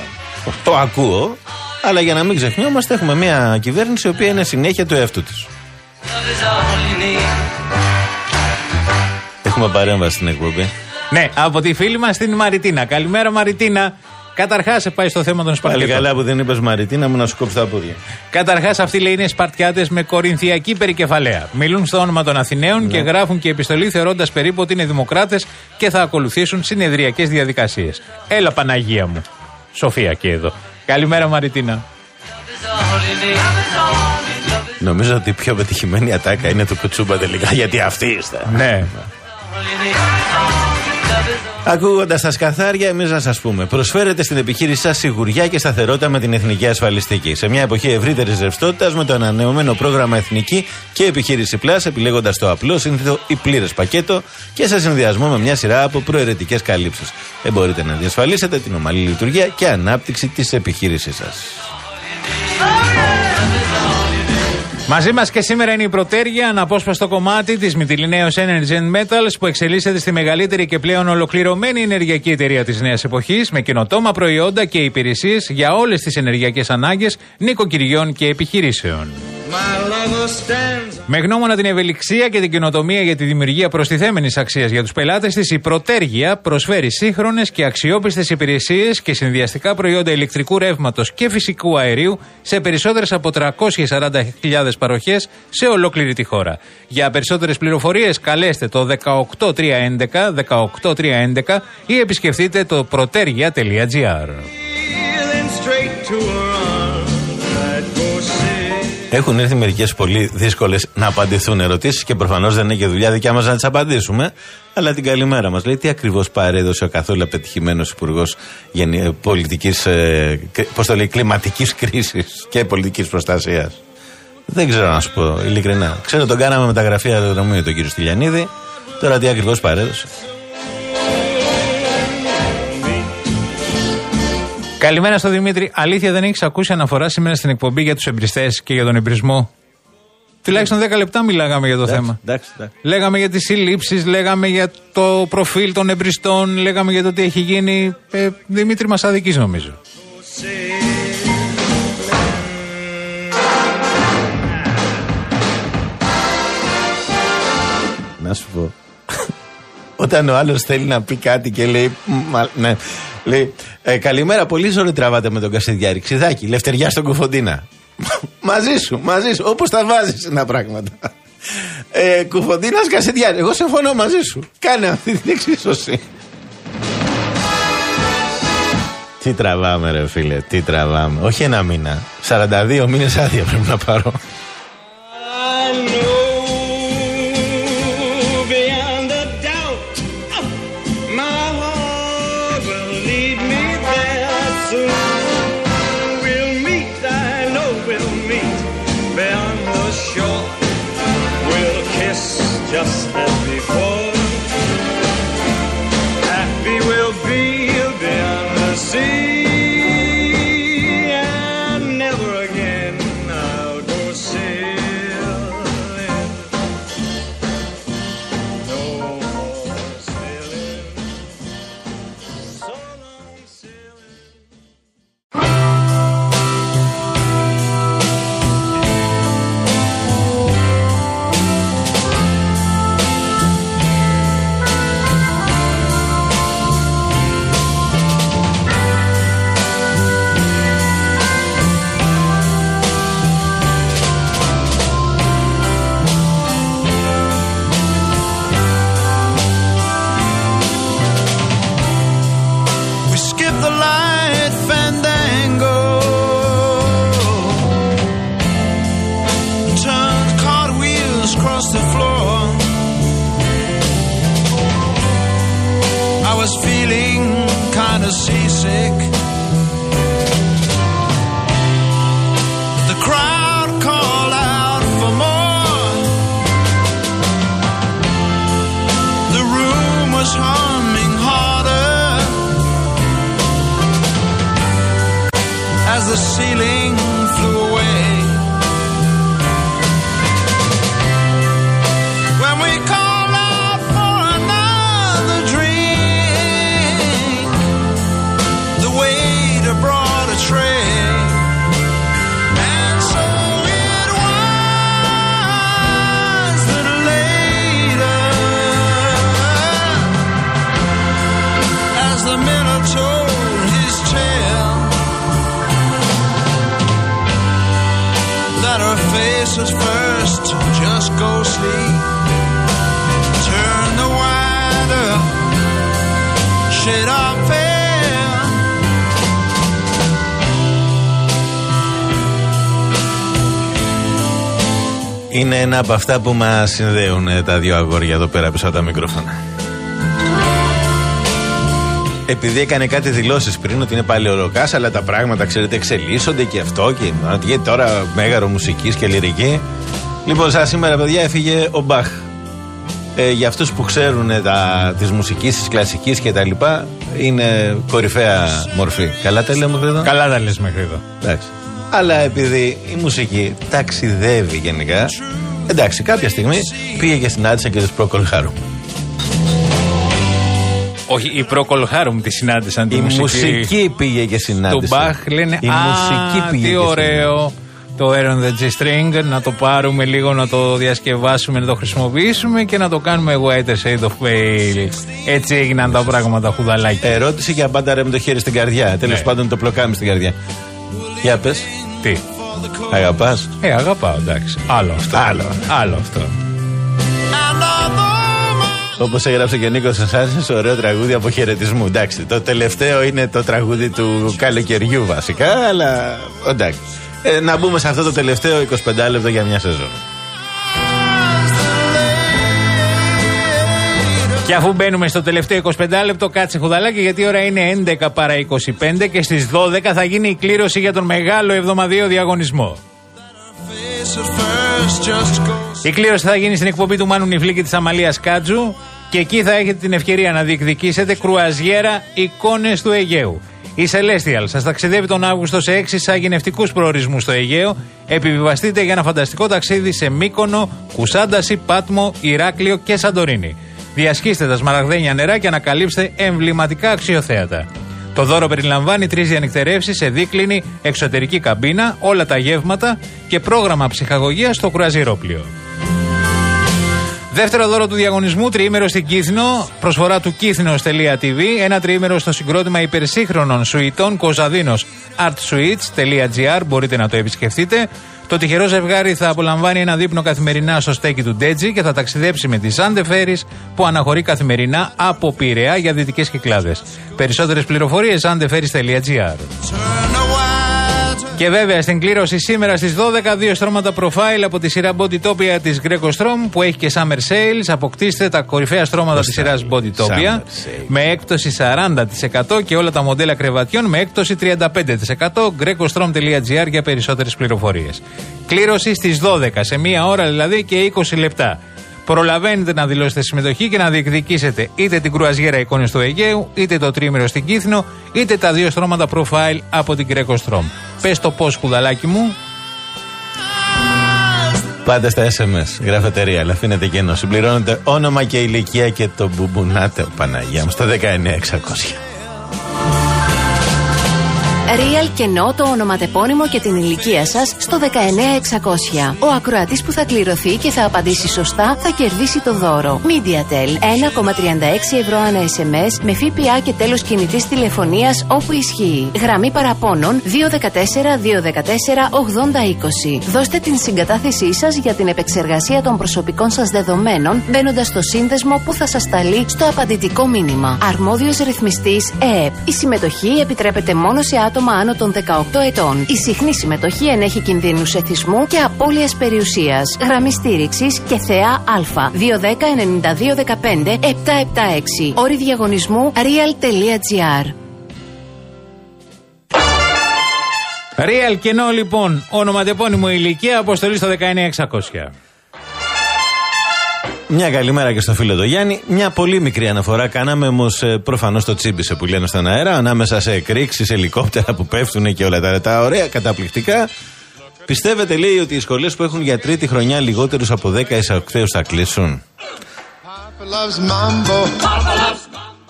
Speaker 2: Το ακούω, αλλά για να μην ξεχνιόμαστε, έχουμε μια κυβέρνηση η οποία είναι συνέχεια του εαυτού της.
Speaker 38: Love is all you need.
Speaker 2: Έχουμε παρέμβαση στην εκπομπή.
Speaker 3: Ναι, από τη φίλη μας την Μαριτίνα. Καλημέρα, Μαριτίνα. Καταρχάς, πάει στο θέμα των
Speaker 2: Πάλι
Speaker 3: Σπαρτιάτων.
Speaker 2: καλά που δεν είπες Μαριτίνα μου να σου κόψει τα πόδια.
Speaker 3: Καταρχάς, αυτοί λέει είναι Σπαρτιάτες με κορινθιακή περικεφαλαία. Μιλούν στο όνομα των Αθηναίων και γράφουν και επιστολή θεωρώντας περίπου ότι είναι δημοκράτες και θα ακολουθήσουν συνεδριακές διαδικασίες. Έλα, Παναγία μου. Σοφία και εδώ. Καλημέρα, Μαριτίνα.
Speaker 2: Νομίζω ότι η πιο πετυχημένη ατάκα είναι του Κουτσούμπα τελικά, γιατί αυτοί είστε.
Speaker 3: Ναι.
Speaker 2: Ακούγοντας τα σκαθάρια, εμείς να σας πούμε: Προσφέρετε στην επιχείρησή σας σιγουριά και σταθερότητα με την εθνική ασφαλιστική. Σε μια εποχή ευρύτερης ρευστότητας, με το ανανεωμένο πρόγραμμα Εθνική και Επιχείρηση Plus, επιλέγοντας το απλό, σύνθετο ή πλήρες πακέτο και σε συνδυασμό με μια σειρά από προαιρετικές καλύψεις. Ε, μπορείτε να διασφαλίσετε την ομαλή λειτουργία και ανάπτυξη της επιχείρησής σας.
Speaker 3: Μαζί μας και σήμερα είναι η Πρωτέργεια, αναπόσπαστο κομμάτι της Μυτιλινέω Energy and Metals που εξελίσσεται στη μεγαλύτερη και πλέον ολοκληρωμένη ενεργειακή εταιρεία της νέας εποχής με καινοτόμα προϊόντα και υπηρεσίες για όλες τις ενεργειακές ανάγκες νοικοκυριών και επιχειρήσεων. Με γνώμονα την ευελιξία και την καινοτομία για τη δημιουργία προστιθέμενης αξίας για τους πελάτες της, η Πρωτέργεια προσφέρει σύγχρονες και αξιόπιστες υπηρεσίες και συνδυαστικά προϊόντα ηλεκτρικού ρεύματος και φυσικού αερίου σε περισσότερες από 340.000 παροχές σε ολόκληρη τη χώρα. Για περισσότερες πληροφορίες, καλέστε το 18311 18311 ή επισκεφτείτε το protergia.gr.
Speaker 2: Έχουν έρθει μερικές πολύ δύσκολες να απαντηθούν ερωτήσεις και προφανώς δεν είναι και δουλειά δικιά μας να τις απαντήσουμε. Αλλά την καλημέρα μας λέει τι ακριβώς παρέδωσε ο καθόλου απετυχημένο υπουργός πολιτικής, ε, πώς το λέει, κλιματικής κρίσης και πολιτικής προστασίας. Δεν ξέρω να σου πω, ειλικρινά. Ξέρω τον κάναμε με τα γραφεία αεροδρομίου τον κύριο Στυλιανίδη. Τώρα τι ακριβώς παρέδωσε.
Speaker 3: Καλημέρα στο Δημήτρη. Αλήθεια δεν έχεις ακούσει αναφορά σήμερα στην εκπομπή για τους εμπριστές και για τον εμπρισμό; Τουλάχιστον 10 λεπτά μιλάγαμε για το
Speaker 2: Εντάξει,
Speaker 3: θέμα.
Speaker 2: εντάξει, εντάξει.
Speaker 3: Λέγαμε για τις συλλήψεις, λέγαμε για το προφίλ των εμπριστών, λέγαμε για το τι έχει γίνει. Ε, Δημήτρη μας αδική νομίζω.
Speaker 2: Να σου πω. Όταν ο άλλος θέλει να πει κάτι και λέει. «Μα- ναι, λέει ε, Καλημέρα, πολύ ζωή τραβάτε με τον Κασιδιάρη. Ξιδάκι, λευτεριά στον Κουφοντίνα. μαζί σου, μαζί σου. Όπως τα βάζεις τα πράγματα. Ε, Κουφοντίνας Κασιδιάρη. Εγώ συμφωνώ μαζί σου. Κάνε αυτή την εξίσωση. Τι τραβάμε, ρε φίλε, τι τραβάμε. Όχι ένα μήνα. 42 μήνες άδεια πρέπει να πάρω. Ένα από αυτά που μας συνδέουν ε, τα δύο αγόρια εδώ πέρα πίσω από τα μικρόφωνα. Επειδή έκανε κάτι δηλώσεις πριν ότι είναι παλαιολοκά, αλλά τα πράγματα ξέρετε εξελίσσονται και αυτό και γιατί τώρα μέγαρο μουσικής και λυρική. Λοιπόν, σαν σήμερα, παιδιά, έφυγε ο Μπαχ. Ε, για αυτούς που ξέρουν ε, τα, της μουσικής, της κλασικής και τα λοιπά είναι κορυφαία μορφή. Καλά τα λέω μέχρι εδώ;
Speaker 3: Καλά τα λες μέχρι εδώ.
Speaker 2: Εντάξει. Αλλά επειδή η μουσική ταξιδεύει γενικά, εντάξει, κάποια στιγμή πήγε και συνάντησε και τους Procol Harum.
Speaker 3: Όχι, οι Procol Harum τη συνάντησαν τη
Speaker 2: Η
Speaker 3: μουσική.
Speaker 2: μουσική πήγε και συνάντησε.
Speaker 3: Του Μπαχ λένε
Speaker 2: Η
Speaker 3: Α,
Speaker 2: μουσική πήγε
Speaker 3: τι
Speaker 2: και
Speaker 3: ωραίο το Air on the G-String, να το πάρουμε λίγο, να το διασκευάσουμε, να το χρησιμοποιήσουμε και να το κάνουμε Whiter Shade of Pale. Έτσι έγιναν τα πράγματα, χουδαλάκι.
Speaker 2: Ερώτηση για πάντα ρε με το χέρι στην καρδιά. Τέλος
Speaker 3: Ναι.
Speaker 2: πάντων το πλοκάμι στην καρδιά. Για πες.
Speaker 3: Τι;
Speaker 2: Αγαπάς;
Speaker 3: Ε, αγαπάω, εντάξει. Άλλο αυτό.
Speaker 2: Άλλο.
Speaker 3: Άλλο αυτό.
Speaker 2: Όπως έγραψε και ο Νίκος Σασάρη, ωραίο τραγούδι αποχαιρετισμού. Εντάξει, το τελευταίο είναι το τραγούδι του καλοκαιριού βασικά, αλλά εντάξει. Ε, να μπούμε σε αυτό το τελευταίο 25 λεπτό για μια σεζόν.
Speaker 3: Και αφού μπαίνουμε στο τελευταίο 25 λεπτό, κάτσε χουδαλάκι, γιατί η ώρα είναι 11 παρά 25 και στις 12 θα γίνει η κλήρωση για τον μεγάλο εβδομαδιαίο διαγωνισμό.
Speaker 39: Faces first, just go
Speaker 3: Η κλήρωση θα γίνει στην εκπομπή του Μάνου Νιφλή και της Αμαλίας Κάτζου και εκεί θα έχετε την ευκαιρία να διεκδικήσετε κρουαζιέρα εικόνες του Αιγαίου. Η Celestial σας ταξιδεύει τον Αύγουστο σε έξι σαγηνευτικού προορισμούς στο Αιγαίο. Επιβιβαστείτε για ένα φανταστικό ταξίδι σε Μύκονο, Κουσάνταση, Πάτμο, Ηράκλειο και Σαντορίνη. Διασχίστε τα σμαραγδένια νερά και ανακαλύψτε εμβληματικά αξιοθέατα. Το δώρο περιλαμβάνει τρεις διανυκτερεύσεις σε δίκλινη εξωτερική καμπίνα, όλα τα γεύματα και πρόγραμμα ψυχαγωγίας στο κρουαζιερόπλιο. Δεύτερο δώρο του διαγωνισμού, τριήμερο στην Κύθνο, προσφορά του κύθνο.tv, ένα τριήμερο στο συγκρότημα υπερσύγχρονων σουητών Κοζαδίνος artsuites.gr, μπορείτε να το επισκεφτείτε. Το τυχερό ζευγάρι θα απολαμβάνει ένα δείπνο καθημερινά στο στέκι του Ντέτζι και θα ταξιδέψει με τη Σάντε Φέρις που αναχωρεί καθημερινά από Πειραιά για δυτικές κυκλάδες. Περισσότερες πληροφορίες sandeferis.gr και βέβαια στην κλήρωση σήμερα στις 12 δύο στρώματα profile από τη σειρά Bodytopia της Greco Strom που έχει και Summer Sales. Αποκτήστε τα κορυφαία στρώματα της σειράς Bodytopia
Speaker 2: Summer Sale.
Speaker 3: με έκπτωση 40% και όλα τα μοντέλα κρεβατιών με έκπτωση 35%. grecostrom.gr για περισσότερες πληροφορίες. Κλήρωση στις 12, σε μία ώρα δηλαδή και 20 λεπτά. Προλαβαίνετε να δηλώσετε συμμετοχή και να διεκδικήσετε είτε την κρουαζιέρα εικόνες του Αιγαίου, είτε το τρίμερο στην Κύθνο, είτε τα δύο στρώματα profile από την Greco Strom. Πες το πώς, κουδαλάκι μου,
Speaker 2: Πάντα στα SMS. Γράφετε real, αφήνετε κενό. Συμπληρώνετε όνομα και ηλικία και το μπουμπουνάτε, Παναγία μου, στο 19600.
Speaker 11: Real κενό το ονοματεπώνυμο και την ηλικία σας στο 19600. Ο ακροατής που θα κληρωθεί και θα απαντήσει σωστά θα κερδίσει το δώρο. Mediatel 1,36 ευρώ ανά SMS με ΦΠΑ και τέλος κινητής τηλεφωνίας όπου ισχύει. Γραμμή παραπώνων 214 214 8020. Δώστε την συγκατάθεσή σας για την επεξεργασία των προσωπικών σας δεδομένων μπαίνοντας στο σύνδεσμο που θα σας σταλεί στο απαντητικό μήνυμα. Αρμόδιος ρυθμιστής ΕΕΠ. Η συμμετοχή επιτρέπεται μόνο σε άτομα άνω των 18 ετών. Η συχνή συμμετοχή ενέχει κινδύνους εθισμού και απώλειας περιουσίας. Γραμμή στήριξης και θεά Α. 210-9215-776. Όρη διαγωνισμού real.gr.
Speaker 3: Real κενό λοιπόν, ονοματεπώνυμο ηλικία, αποστολή στο 19600.
Speaker 2: Μια καλημέρα και στο φίλο το Γιάννη. Μια πολύ μικρή αναφορά κάναμε, όμως προφανώς το τσίμπησε που λένε στον αέρα, ανάμεσα σε εκρήξεις, ελικόπτερα που πέφτουν και όλα τα, τα ωραία, καταπληκτικά. Πιστεύετε, λέει, ότι οι σχολές που έχουν για τρίτη χρονιά λιγότερους από 10 εισακτέου θα κλείσουν;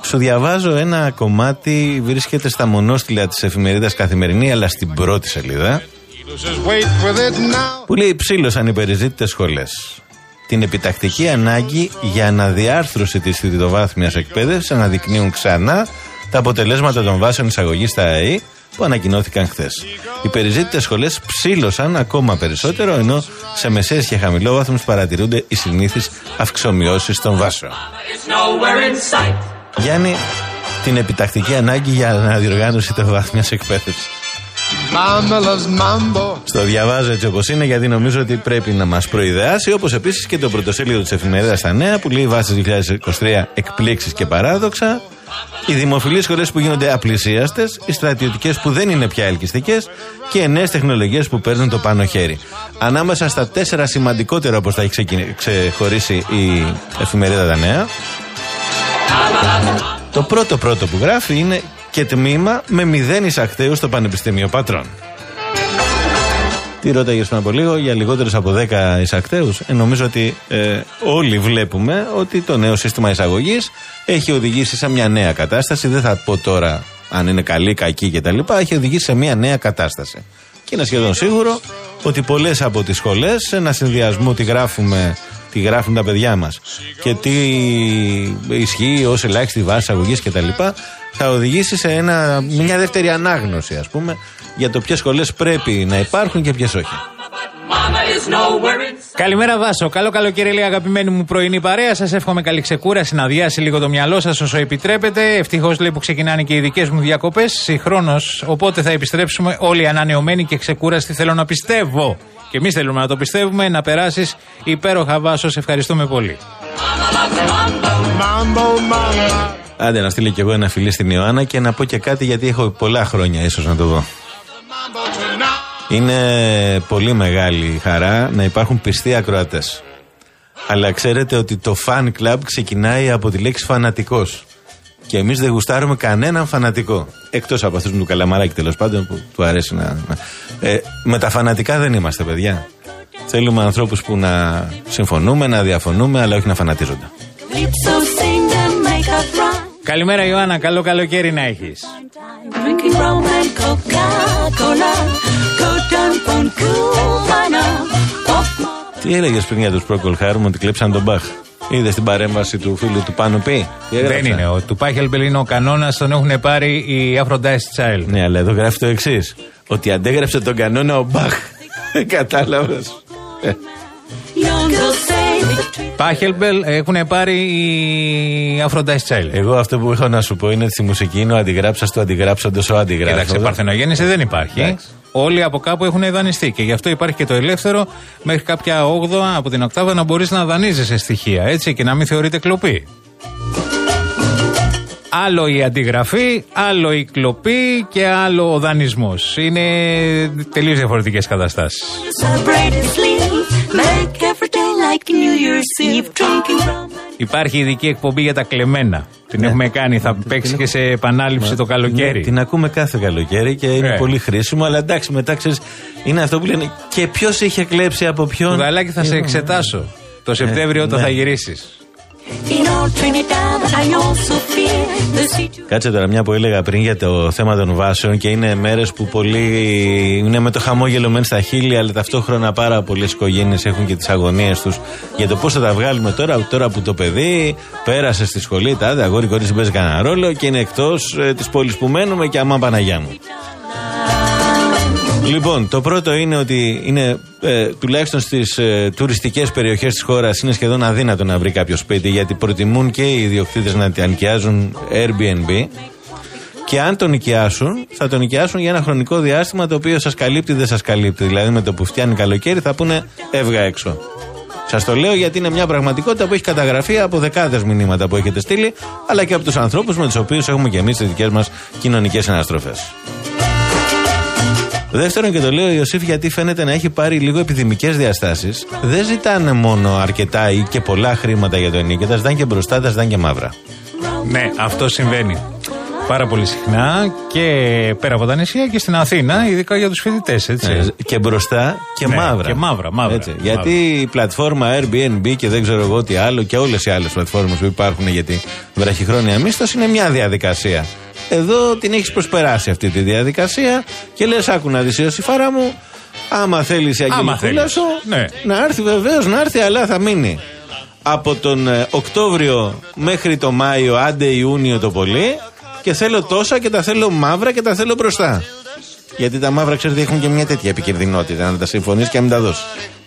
Speaker 2: Σου διαβάζω ένα κομμάτι, βρίσκεται στα μονόστιλα της εφημερίδας Καθημερινή, αλλά στην πρώτη σελίδα, που λέει ψήλωσαν οι περιζήτητες σχολές. Την επιτακτική ανάγκη για αναδιάρθρωση της τριτοβάθμιας εκπαίδευσης αναδεικνύουν ξανά τα αποτελέσματα των βάσεων εισαγωγής στα ΑΕΗ που ανακοινώθηκαν χθες. Οι περιζήτητες σχολές ψήλωσαν ακόμα περισσότερο, ενώ σε μεσαίες και χαμηλόβαθμους παρατηρούνται οι συνήθεις αυξομοιώσεις των βάσεων. Γιάννη, την επιτακτική ανάγκη για αναδιοργάνωση των βάθμιας εκπαίδευσης.
Speaker 39: Mama loves mambo.
Speaker 2: Στο διαβάζω έτσι όπως είναι, γιατί νομίζω ότι πρέπει να μας προειδεάσει, όπως επίσης και το πρωτοσέλιδο της εφημερίδας Στα Νέα που λέει βάσει 2023 εκπλήξεις και παράδοξα. Οι δημοφιλείς σχολές που γίνονται απλησίαστες, οι στρατιωτικές που δεν είναι πια ελκυστικές και οι νέες τεχνολογίες που παίρνουν το πάνω χέρι. Ανάμεσα στα τέσσερα σημαντικότερα, όπως τα έχει ξεκινη- ξεχωρίσει η εφημερίδα Τα Νέα, το πρώτο πρώτο που γράφει είναι και τμήμα με μηδέν εισακτέου στο Πανεπιστήμιο Πατρών. Τι ρώταγες πριν από λίγο για λιγότερους από 10 εισακτέου. Ε, νομίζω ότι ε, όλοι βλέπουμε ότι το νέο σύστημα εισαγωγής έχει οδηγήσει σε μια νέα κατάσταση. Δεν θα πω τώρα αν είναι καλή, κακή κτλ. Έχει οδηγήσει σε μια νέα κατάσταση. Και είναι σχεδόν σίγουρο ότι πολλές από τις σχολές, σε ένα συνδυασμό τι γράφουμε, τι γράφουν τα παιδιά μας και τι ισχύει ως ελάχιστη βάση αγωγή κτλ., θα οδηγήσει σε ένα, μια δεύτερη ανάγνωση, ας πούμε, για το ποιες σχολές πρέπει να υπάρχουν και ποιες όχι.
Speaker 3: Καλημέρα, Βάσο. Καλό καλοκαίρι, λέει αγαπημένη μου πρωινή παρέα. Σας εύχομαι καλή ξεκούραση, να διάσει λίγο το μυαλό σας όσο επιτρέπετε. Ευτυχώς λέει που ξεκινάνε και οι δικές μου διακοπές. Συγχρόνως, οπότε θα επιστρέψουμε όλοι ανανεωμένοι και ξεκούραστοι. Θέλω να πιστεύω. Και εμείς θέλουμε να το πιστεύουμε. Να περάσεις υπέροχα, Βάσο. Σε ευχαριστούμε πολύ.
Speaker 39: Mambo, mama.
Speaker 2: Άντε να στείλω κι εγώ ένα φιλί στην Ιωάννα και να πω και κάτι γιατί έχω πολλά χρόνια ίσως να το δω. Είναι πολύ μεγάλη χαρά να υπάρχουν πιστοί ακροατές. Αλλά ξέρετε ότι το fan club ξεκινάει από τη λέξη φανατικός. Και εμείς δεν γουστάρουμε κανέναν φανατικό. Εκτός από αυτούς του καλαμαράκι τέλος πάντων που του αρέσει να. να- Ε, με τα φανατικά δεν είμαστε, παιδιά. Θέλουμε ανθρώπους που να συμφωνούμε, να διαφωνούμε, αλλά όχι να φανατίζονται.
Speaker 3: Καλημέρα, Ιωάννα. Καλό καλοκαίρι να έχεις.
Speaker 38: Drinking rum and Coca-Cola. Go down on Cubana. Off
Speaker 2: Τι έλεγες πριν για τους Procol Harum ότι κλέψαν τον Μπαχ; Είδες την παρέμβαση του φίλου του Πάνου Πι; Τι έγραψε;
Speaker 3: Δεν είναι. Ο του Πάχελμπελ είναι ο κανόνας, τον έχουν πάρει οι Aphrodite Child.
Speaker 2: Ναι, αλλά εδώ γράφει το εξής. Ότι αντέγραψε τον κανόνα ο Μπαχ. Κατάλαβες.
Speaker 38: Young girls say the truth.
Speaker 3: Πάχελμπελ έχουν πάρει οι Aphrodite Child.
Speaker 2: Εγώ αυτό που έχω να σου πω είναι ότι στη μουσική είναι ο αντιγράψας του αντιγράψαντο ο αντιγράψαντο.
Speaker 3: Κοίταξε, παρθενογέννηση δεν υπάρχει.
Speaker 2: Εντάξει.
Speaker 3: Όλοι από κάπου έχουν δανειστεί και γι' αυτό υπάρχει και το ελεύθερο μέχρι κάποια 8 από την οκτάβα να μπορείς να δανείζεσαι στοιχεία έτσι και να μην θεωρείται κλοπή. Άλλο η αντιγραφή, άλλο η κλοπή και άλλο ο δανεισμός. Είναι
Speaker 38: τελείως διαφορετικές καταστάσεις.
Speaker 3: Υπάρχει ειδική εκπομπή για τα κλεμμένα. Την έχουμε κάνει, θα παίξει και σε επανάληψη το καλοκαίρι.
Speaker 2: Ναι, την ακούμε κάθε καλοκαίρι και είναι
Speaker 3: Ε.
Speaker 2: πολύ χρήσιμο, αλλά εντάξει, μετά ξέρεις, είναι αυτό που λένε. Και ποιος είχε κλέψει από ποιον;
Speaker 3: Γαλάκι θα σε εξετάσω. Το Σεπτέμβριο όταν
Speaker 2: ναι.
Speaker 3: θα γυρίσεις.
Speaker 38: In old Trinidad, I also feel the sea to
Speaker 2: Κάτσε τώρα μια που έλεγα πριν για το θέμα των βάσεων και είναι μέρες που πολλοί είναι με το χαμόγελο μεν στα χείλη αλλά ταυτόχρονα πάρα πολλές οικογένειες έχουν και τις αγωνίες τους για το πώς θα τα βγάλουμε τώρα, τώρα που το παιδί πέρασε στη σχολή, τα άντε, αγόρι κορίτσι παίζει κανένα ρόλο και είναι εκτός ε, της πόλης που μένουμε και αμά Παναγιά μου. Λοιπόν, το πρώτο είναι ότι είναι ε, τουλάχιστον στις ε, τουριστικές περιοχές της χώρας είναι σχεδόν αδύνατο να βρει κάποιος σπίτι γιατί προτιμούν και οι ιδιοκτήτες να τα νοικιάζουν Airbnb. Και αν το νοικιάσουν, θα το νοικιάσουν για ένα χρονικό διάστημα το οποίο σας καλύπτει ή δεν σας καλύπτει. Δηλαδή με το που φτιάνει καλοκαίρι θα πούνε έβγα έξω. Σας το λέω γιατί είναι μια πραγματικότητα που έχει καταγραφεί από δεκάδες μηνύματα που έχετε στείλει, αλλά και από τους ανθρώπους με τους οποίους έχουμε και εμείς τις δικές μας κοινωνικές αναστροφές. Δεύτερον, και το λέω ο Ιωσήφ γιατί φαίνεται να έχει πάρει λίγο επιδημικές διαστάσεις. Δεν ζητάνε μόνο αρκετά ή και πολλά χρήματα για το ενίκιο, τα ζητάνε και μπροστά, τα ζητάνε και μαύρα.
Speaker 3: Ναι, αυτό συμβαίνει. Πάρα πολύ συχνά και πέρα από τα νησιά και στην Αθήνα, ειδικά για τους φοιτητές.
Speaker 2: Ε, Και μπροστά και
Speaker 3: Ναι,
Speaker 2: μαύρα.
Speaker 3: και μαύρα, μαύρα.
Speaker 2: Έτσι. Γιατί η πλατφόρμα Airbnb και δεν ξέρω εγώ τι άλλο και όλες οι άλλες πλατφόρμες που υπάρχουν για τη βραχυχρόνια μίσθωση είναι μια διαδικασία. Εδώ την έχεις προσπεράσει αυτή τη διαδικασία και λες: Άκου να δεις, Ιωσήφάρα μου, άμα θέλεις η
Speaker 3: Άμα
Speaker 2: αγγελικούλα
Speaker 3: θέλεις.
Speaker 2: σου,
Speaker 3: Ναι.
Speaker 2: να έρθει βεβαίως, να έρθει, αλλά θα μείνει. Από τον ε, Οκτώβριο μέχρι το Μάιο, άντε Ιούνιο το πολύ, και θέλω τόσα και τα θέλω μαύρα και τα θέλω μπροστά. Γιατί τα μαύρα, ξέρετε, έχουν και μια τέτοια επικινδυνότητα. Να τα συμφωνείς και να μην τα δώσεις.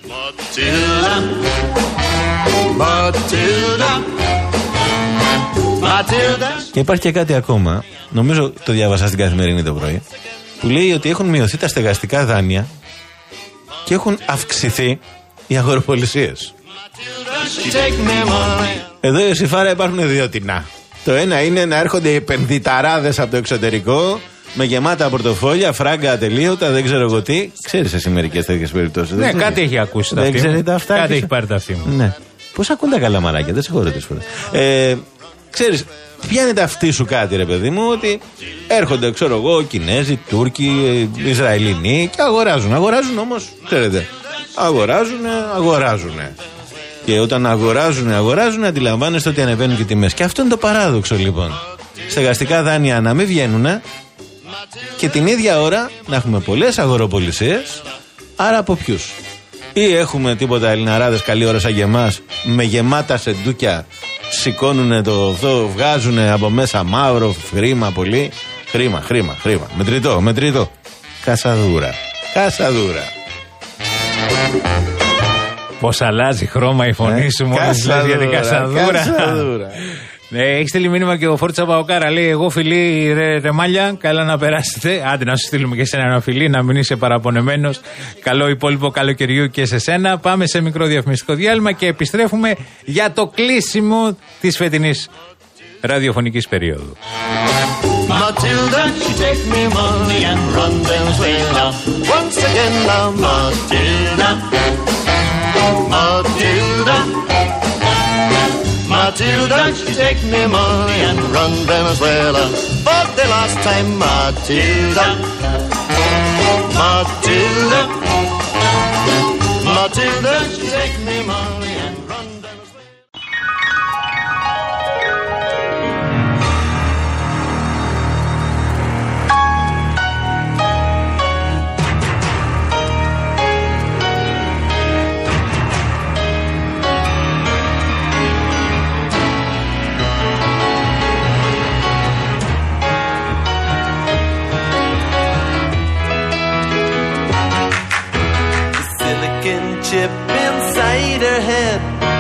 Speaker 40: Matilda, Matilda, Matilda.
Speaker 2: Και υπάρχει και κάτι ακόμα, νομίζω το διάβασα στην καθημερινή το πρωί, που λέει ότι έχουν μειωθεί τα στεγαστικά δάνεια και έχουν αυξηθεί οι αγοροπολισίες.
Speaker 40: She take me money.
Speaker 2: Εδώ η Σιφάρα υπάρχουν δύο τεινά. Το ένα είναι να έρχονται οι επενδυταράδες από το εξωτερικό με γεμάτα πορτοφόλια, φράγκα ατελείωτα, δεν ξέρω εγώ τι. Ξέρεις εσύ μερικές τέτοιες περιπτώσεις.
Speaker 3: Ναι, κάτι έχει ακούσει τα
Speaker 2: Δεν
Speaker 3: αυτή μου.
Speaker 2: ξέρετε αυτά.
Speaker 3: Κάτι
Speaker 2: και-
Speaker 3: έχει πάρει τα αυτή μου.
Speaker 2: Ναι. Πώς ακούν τα καλά μαράκια, δεν σε χωρώ τι φορέ. Ε, Ξέρεις, πιάνεται αυτή σου κάτι, ρε παιδί μου, ότι έρχονται, ξέρω εγώ, Κινέζοι, Τούρκοι, ε, Ισραηλινοί και αγοράζουν. Αγοράζουν όμως, ξέρετε. Αγοράζουν, αγοράζουν. Και όταν αγοράζουν, αγοράζουν, αντιλαμβάνεστε ότι ανεβαίνουν και τιμές. Και αυτό είναι το παράδοξο λοιπόν. Στεγαστικά δάνεια να μην βγαίνουν και την ίδια ώρα να έχουμε πολλές αγοροπολισίες. Άρα από ποιους; Ή έχουμε τίποτα Ελληναράδες καλή ώρα σαν και εμάς, με γεμάτα σεντούκια, σηκώνουν το αυτό, βγάζουν από μέσα μαύρο, χρήμα πολύ. Χρήμα, χρήμα, χρήμα. Μετρητό, μετρητό. Κασαδούρα. Κασαδούρα.
Speaker 3: Πώς αλλάζει χρώμα η φωνή
Speaker 2: Ε,
Speaker 3: σου μόλις λες για την
Speaker 2: κασαδούρα,
Speaker 3: κασαδούρα.
Speaker 2: Κασαδούρα.
Speaker 3: Ναι, έχεις στείλει μήνυμα και ο Φόρτσα Παοκάρα. Λέει: Εγώ φιλί, ρε, ρε μάλια, καλά να περάσετε. Άντε να σου στείλουμε και σε ένα φιλί, να μην είσαι παραπονεμένος. Καλό υπόλοιπο καλοκαιριού και σε σένα. Πάμε σε μικρό διαφημιστικό διάλειμμα και επιστρέφουμε για το κλείσιμο της φετινής ραδιοφωνικής περίοδου.
Speaker 40: Matilda, she take me money and run Venezuela. Once again now, Matilda, Matilda, Matilda, she take me money and run Venezuela. For the last time, Matilda, Matilda,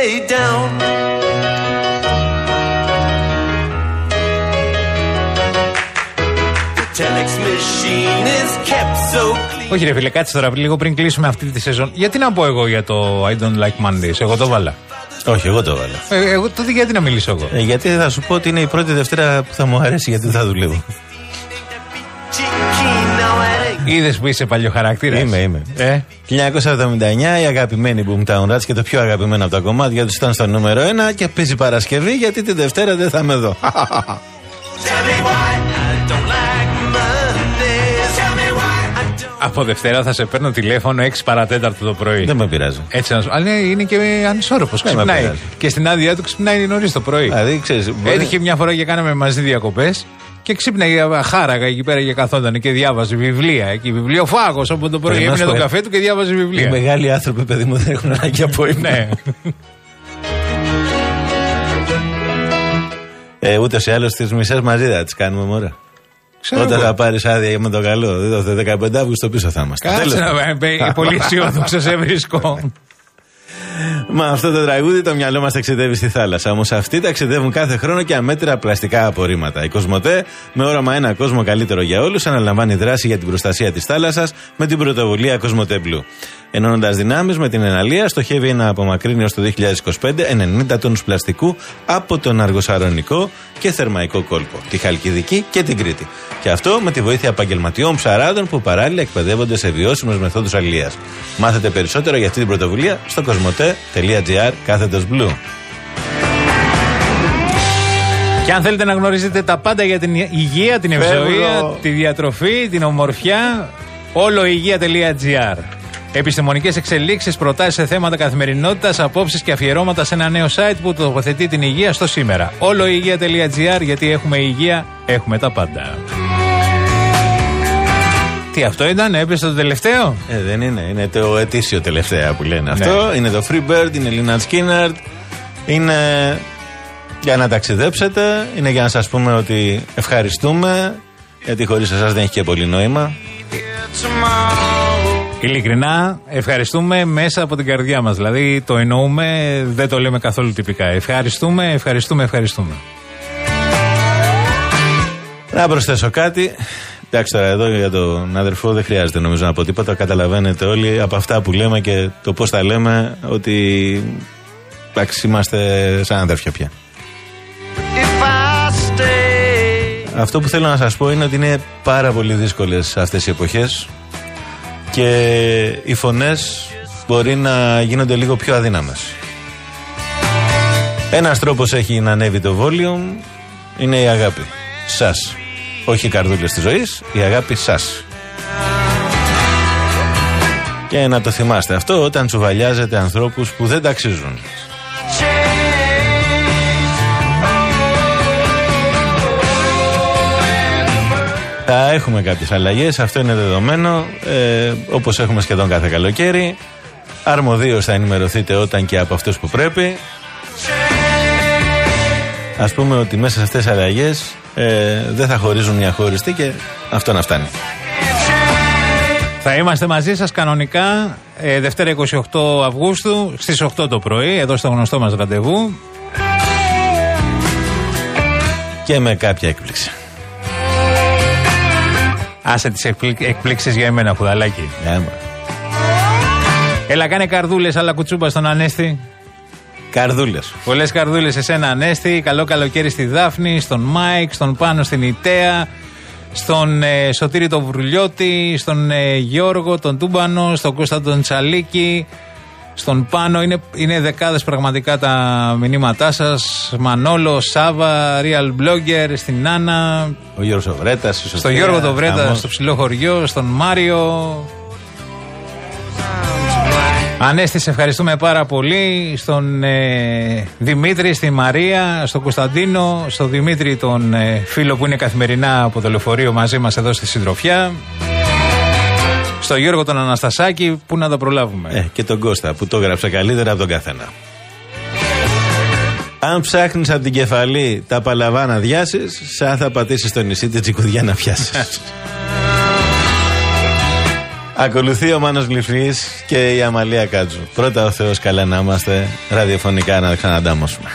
Speaker 9: whole day down. The telex machine is kept so clean.
Speaker 3: Όχι, ρε φίλε, κάτσε τώρα λίγο πριν κλείσουμε αυτή τη σεζόν. Γιατί να πω εγώ για το I don't like Mondays, εγώ το βάλα.
Speaker 2: Όχι, εγώ το βάλα.
Speaker 3: Ε, εγώ τότε γιατί να μιλήσω εγώ;
Speaker 2: Ε, γιατί θα σου πω ότι είναι η πρώτη Δευτέρα που θα μου αρέσει γιατί δεν θα δουλεύω.
Speaker 3: Είδες που είσαι παλιό χαρακτήρα.
Speaker 2: Είμαι, είμαι.
Speaker 3: Ε,
Speaker 2: 1979 η αγαπημένη Boomtown Rats και το πιο αγαπημένο από τα κομμάτια τους ήταν στο νούμερο 1 και παίζει Παρασκευή γιατί τη Δευτέρα δεν θα είμαι εδώ.
Speaker 9: Tell me why I don't like Mondays. Tell me why I don't.
Speaker 3: από Δευτέρα θα σε παίρνω τηλέφωνο 6 παρατέταρτο το πρωί.
Speaker 2: δεν με πειράζει.
Speaker 3: Έτσι να σου. Αλλά είναι- είναι και ανισόρροπος.
Speaker 2: Δεν με
Speaker 3: Ξυπνάει.
Speaker 2: πειράζει.
Speaker 3: Και στην άδειά του ξυπνάει νωρίς το πρωί.
Speaker 2: Δηλαδή, ξέρεις, μπορεί-
Speaker 3: Έτυχε μια φορά και κάναμε μαζί διακοπές και ξύπναγε χάραγα εκεί πέρα και καθόταν και διάβαζε βιβλία. Εκεί βιβλιοφάγος από το πρωί.
Speaker 2: Πρέπει να
Speaker 3: Έμεινε
Speaker 2: σου
Speaker 3: τον
Speaker 2: πω,
Speaker 3: καφέ του και διάβαζε
Speaker 2: Οι
Speaker 3: βιβλία.
Speaker 2: μεγάλοι άνθρωποι, παιδί μου, δεν έχουν ανάγκη από ύπνο.
Speaker 3: Ναι.
Speaker 2: Ε, Ούτως ή άλλως τι μισές μαζί θα τις κάνουμε μωρέ.
Speaker 3: Ξέρω
Speaker 2: Όταν
Speaker 3: εγώ.
Speaker 2: θα πάρεις άδεια με το καλό, δεν το 15 Αύγουστο πίσω θα είμαστε.
Speaker 3: Κάτσε
Speaker 2: Τέλος
Speaker 3: να
Speaker 2: πάντων.
Speaker 3: με- με- πολύ αισιόδοξος σε βρίσκω.
Speaker 2: Με αυτό το τραγούδι το μυαλό μας ταξιδεύει στη θάλασσα. Όμως αυτοί ταξιδεύουν κάθε χρόνο και αμέτρητα πλαστικά απορρίμματα. Η Κοσμοτέ, με όραμα ένα κόσμο καλύτερο για όλους, αναλαμβάνει δράση για την προστασία της θάλασσας με την πρωτοβουλία Κοσμοτέ Blue. Ενώνοντας δυνάμεις με την εναλία, στοχεύει να απομακρύνει ω το 2025 90 τόνους πλαστικού από τον αργοσαρονικό και θερμαϊκό κόλπο, τη Χαλκιδική και την Κρήτη. Και αυτό με τη βοήθεια επαγγελματιών ψαράδων που παράλληλα εκπαιδεύονται σε βιώσιμε μεθόδους αλληλείας. Μάθετε περισσότερο για αυτή την πρωτοβουλία στο κοσμοτέ.gr κάθετος blue.
Speaker 3: Και αν θέλετε να γνωρίζετε τα πάντα για την υγεία, την ευζοία,
Speaker 2: Φεύγω.
Speaker 3: τη διατροφή, την ομορφιά, όλο υγεία.gr. Επιστημονικές εξελίξεις, προτάσεις σε θέματα καθημερινότητας, απόψεις και αφιερώματα σε ένα νέο site που τοποθετεί την υγεία στο σήμερα. Όλο υγεία.gr γιατί έχουμε υγεία, έχουμε τα πάντα. Τι αυτό ήταν, έπεσε το τελευταίο;
Speaker 2: Ε, δεν είναι, είναι το ετήσιο τελευταία που λένε αυτό. Είναι το Free Bird, είναι η Lina Skinner. Είναι για να ταξιδέψετε, είναι για να σας πούμε ότι ευχαριστούμε, γιατί χωρίς εσάς δεν έχει και πολύ νόημα.
Speaker 3: Ειλικρινά, ευχαριστούμε μέσα από την καρδιά μας. Δηλαδή το εννοούμε, δεν το λέμε καθόλου τυπικά. Ευχαριστούμε, ευχαριστούμε, ευχαριστούμε.
Speaker 2: Να προσθέσω κάτι. Εντάξει τώρα εδώ για τον αδερφό δεν χρειάζεται νομίζω να πω τίποτα. Καταλαβαίνετε όλοι από αυτά που λέμε και το πώς τα λέμε ότι εντάξει είμαστε σαν αδέρφια πια. Αυτό που θέλω να σας πω είναι ότι είναι πάρα πολύ δύσκολες αυτές οι εποχές και οι φωνές μπορεί να γίνονται λίγο πιο αδύναμες. Ένας τρόπος έχει να ανέβει το volume είναι η αγάπη. Σας. Όχι οι καρδούλες της ζωής, η αγάπη σας. Και να το θυμάστε αυτό όταν τσουβαλιάζετε ανθρώπους που δεν ταξίζουν. Θα έχουμε κάποιες αλλαγές, αυτό είναι δεδομένο, ε, όπως έχουμε σχεδόν κάθε καλοκαίρι. Αρμοδίως θα ενημερωθείτε όταν και από αυτούς που πρέπει. Ας πούμε ότι μέσα σε αυτές τις αλλαγές ε, δεν θα χωρίζουν μια χωριστή και αυτό να φτάνει.
Speaker 3: Θα είμαστε μαζί σας κανονικά ε, Δευτέρα 28 Αυγούστου στις 8 το πρωί, εδώ στο γνωστό μας ραντεβού.
Speaker 2: Και με κάποια έκπληξη.
Speaker 3: Άσε τις εκπλή- εκπλήξεις για εμένα, Χουδαλάκη.
Speaker 2: Ναι,
Speaker 3: Έλα, κάνε καρδούλες, αλλά Κουτσούμπα στον Ανέστη.
Speaker 2: Καρδούλες.
Speaker 3: Πολλές καρδούλες σε σένα, Ανέστη. Καλό καλοκαίρι στη Δάφνη, στον Μάικ, στον Πάνο στην Ιτέα, στον ε, Σωτήρη τον Βρουλιώτη, στον ε, Γιώργο τον Τούμπανο, στον Κώστα τον Τσαλίκη, στον Πάνο. Είναι, είναι δεκάδες πραγματικά τα μηνύματά σας. Μανόλο, Σάβα, Real Blogger, στην Άννα,
Speaker 2: Ο Γιώργος ο Βρέτας, η
Speaker 3: στον
Speaker 2: Σοφία,
Speaker 3: Γιώργο τον Βρέτα,
Speaker 2: χαμός.
Speaker 3: στο ψηλό χωριό, στον Μάριο. Ανέστη, σε ευχαριστούμε πάρα πολύ. Στον ε, Δημήτρη, στη Μαρία, στον Κωνσταντίνο, στον Δημήτρη, τον ε, φίλο που είναι καθημερινά από το λεωφορείο μαζί μας εδώ στη συντροφιά. Στο Γιώργο τον Αναστασάκη, που να τα προλάβουμε.
Speaker 2: Ε, και τον Κώστα που το έγραψε καλύτερα από τον καθένα. Αν ψάχνεις από την κεφαλή τα παλαβά να διάσει, σαν θα πατήσεις στο νησί της τσικουδιά να πιάσεις. Ακολουθεί ο Μάνος Γλυφνής και η Αμαλία Κάτζου. Πρώτα ο Θεός καλά να είμαστε, ραδιοφωνικά να ξαναντάμωσουμε.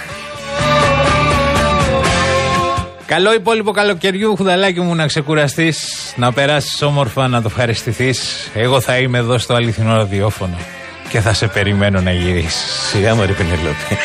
Speaker 3: Καλό υπόλοιπο καλοκαιριού, χουδαλάκι μου, να ξεκουραστείς, να περάσεις όμορφα, να το ευχαριστηθείς. Εγώ θα είμαι εδώ στο αληθινό ραδιόφωνο και θα σε περιμένω να γυρίσεις.
Speaker 2: Σιγά μωρή Πενελόπη.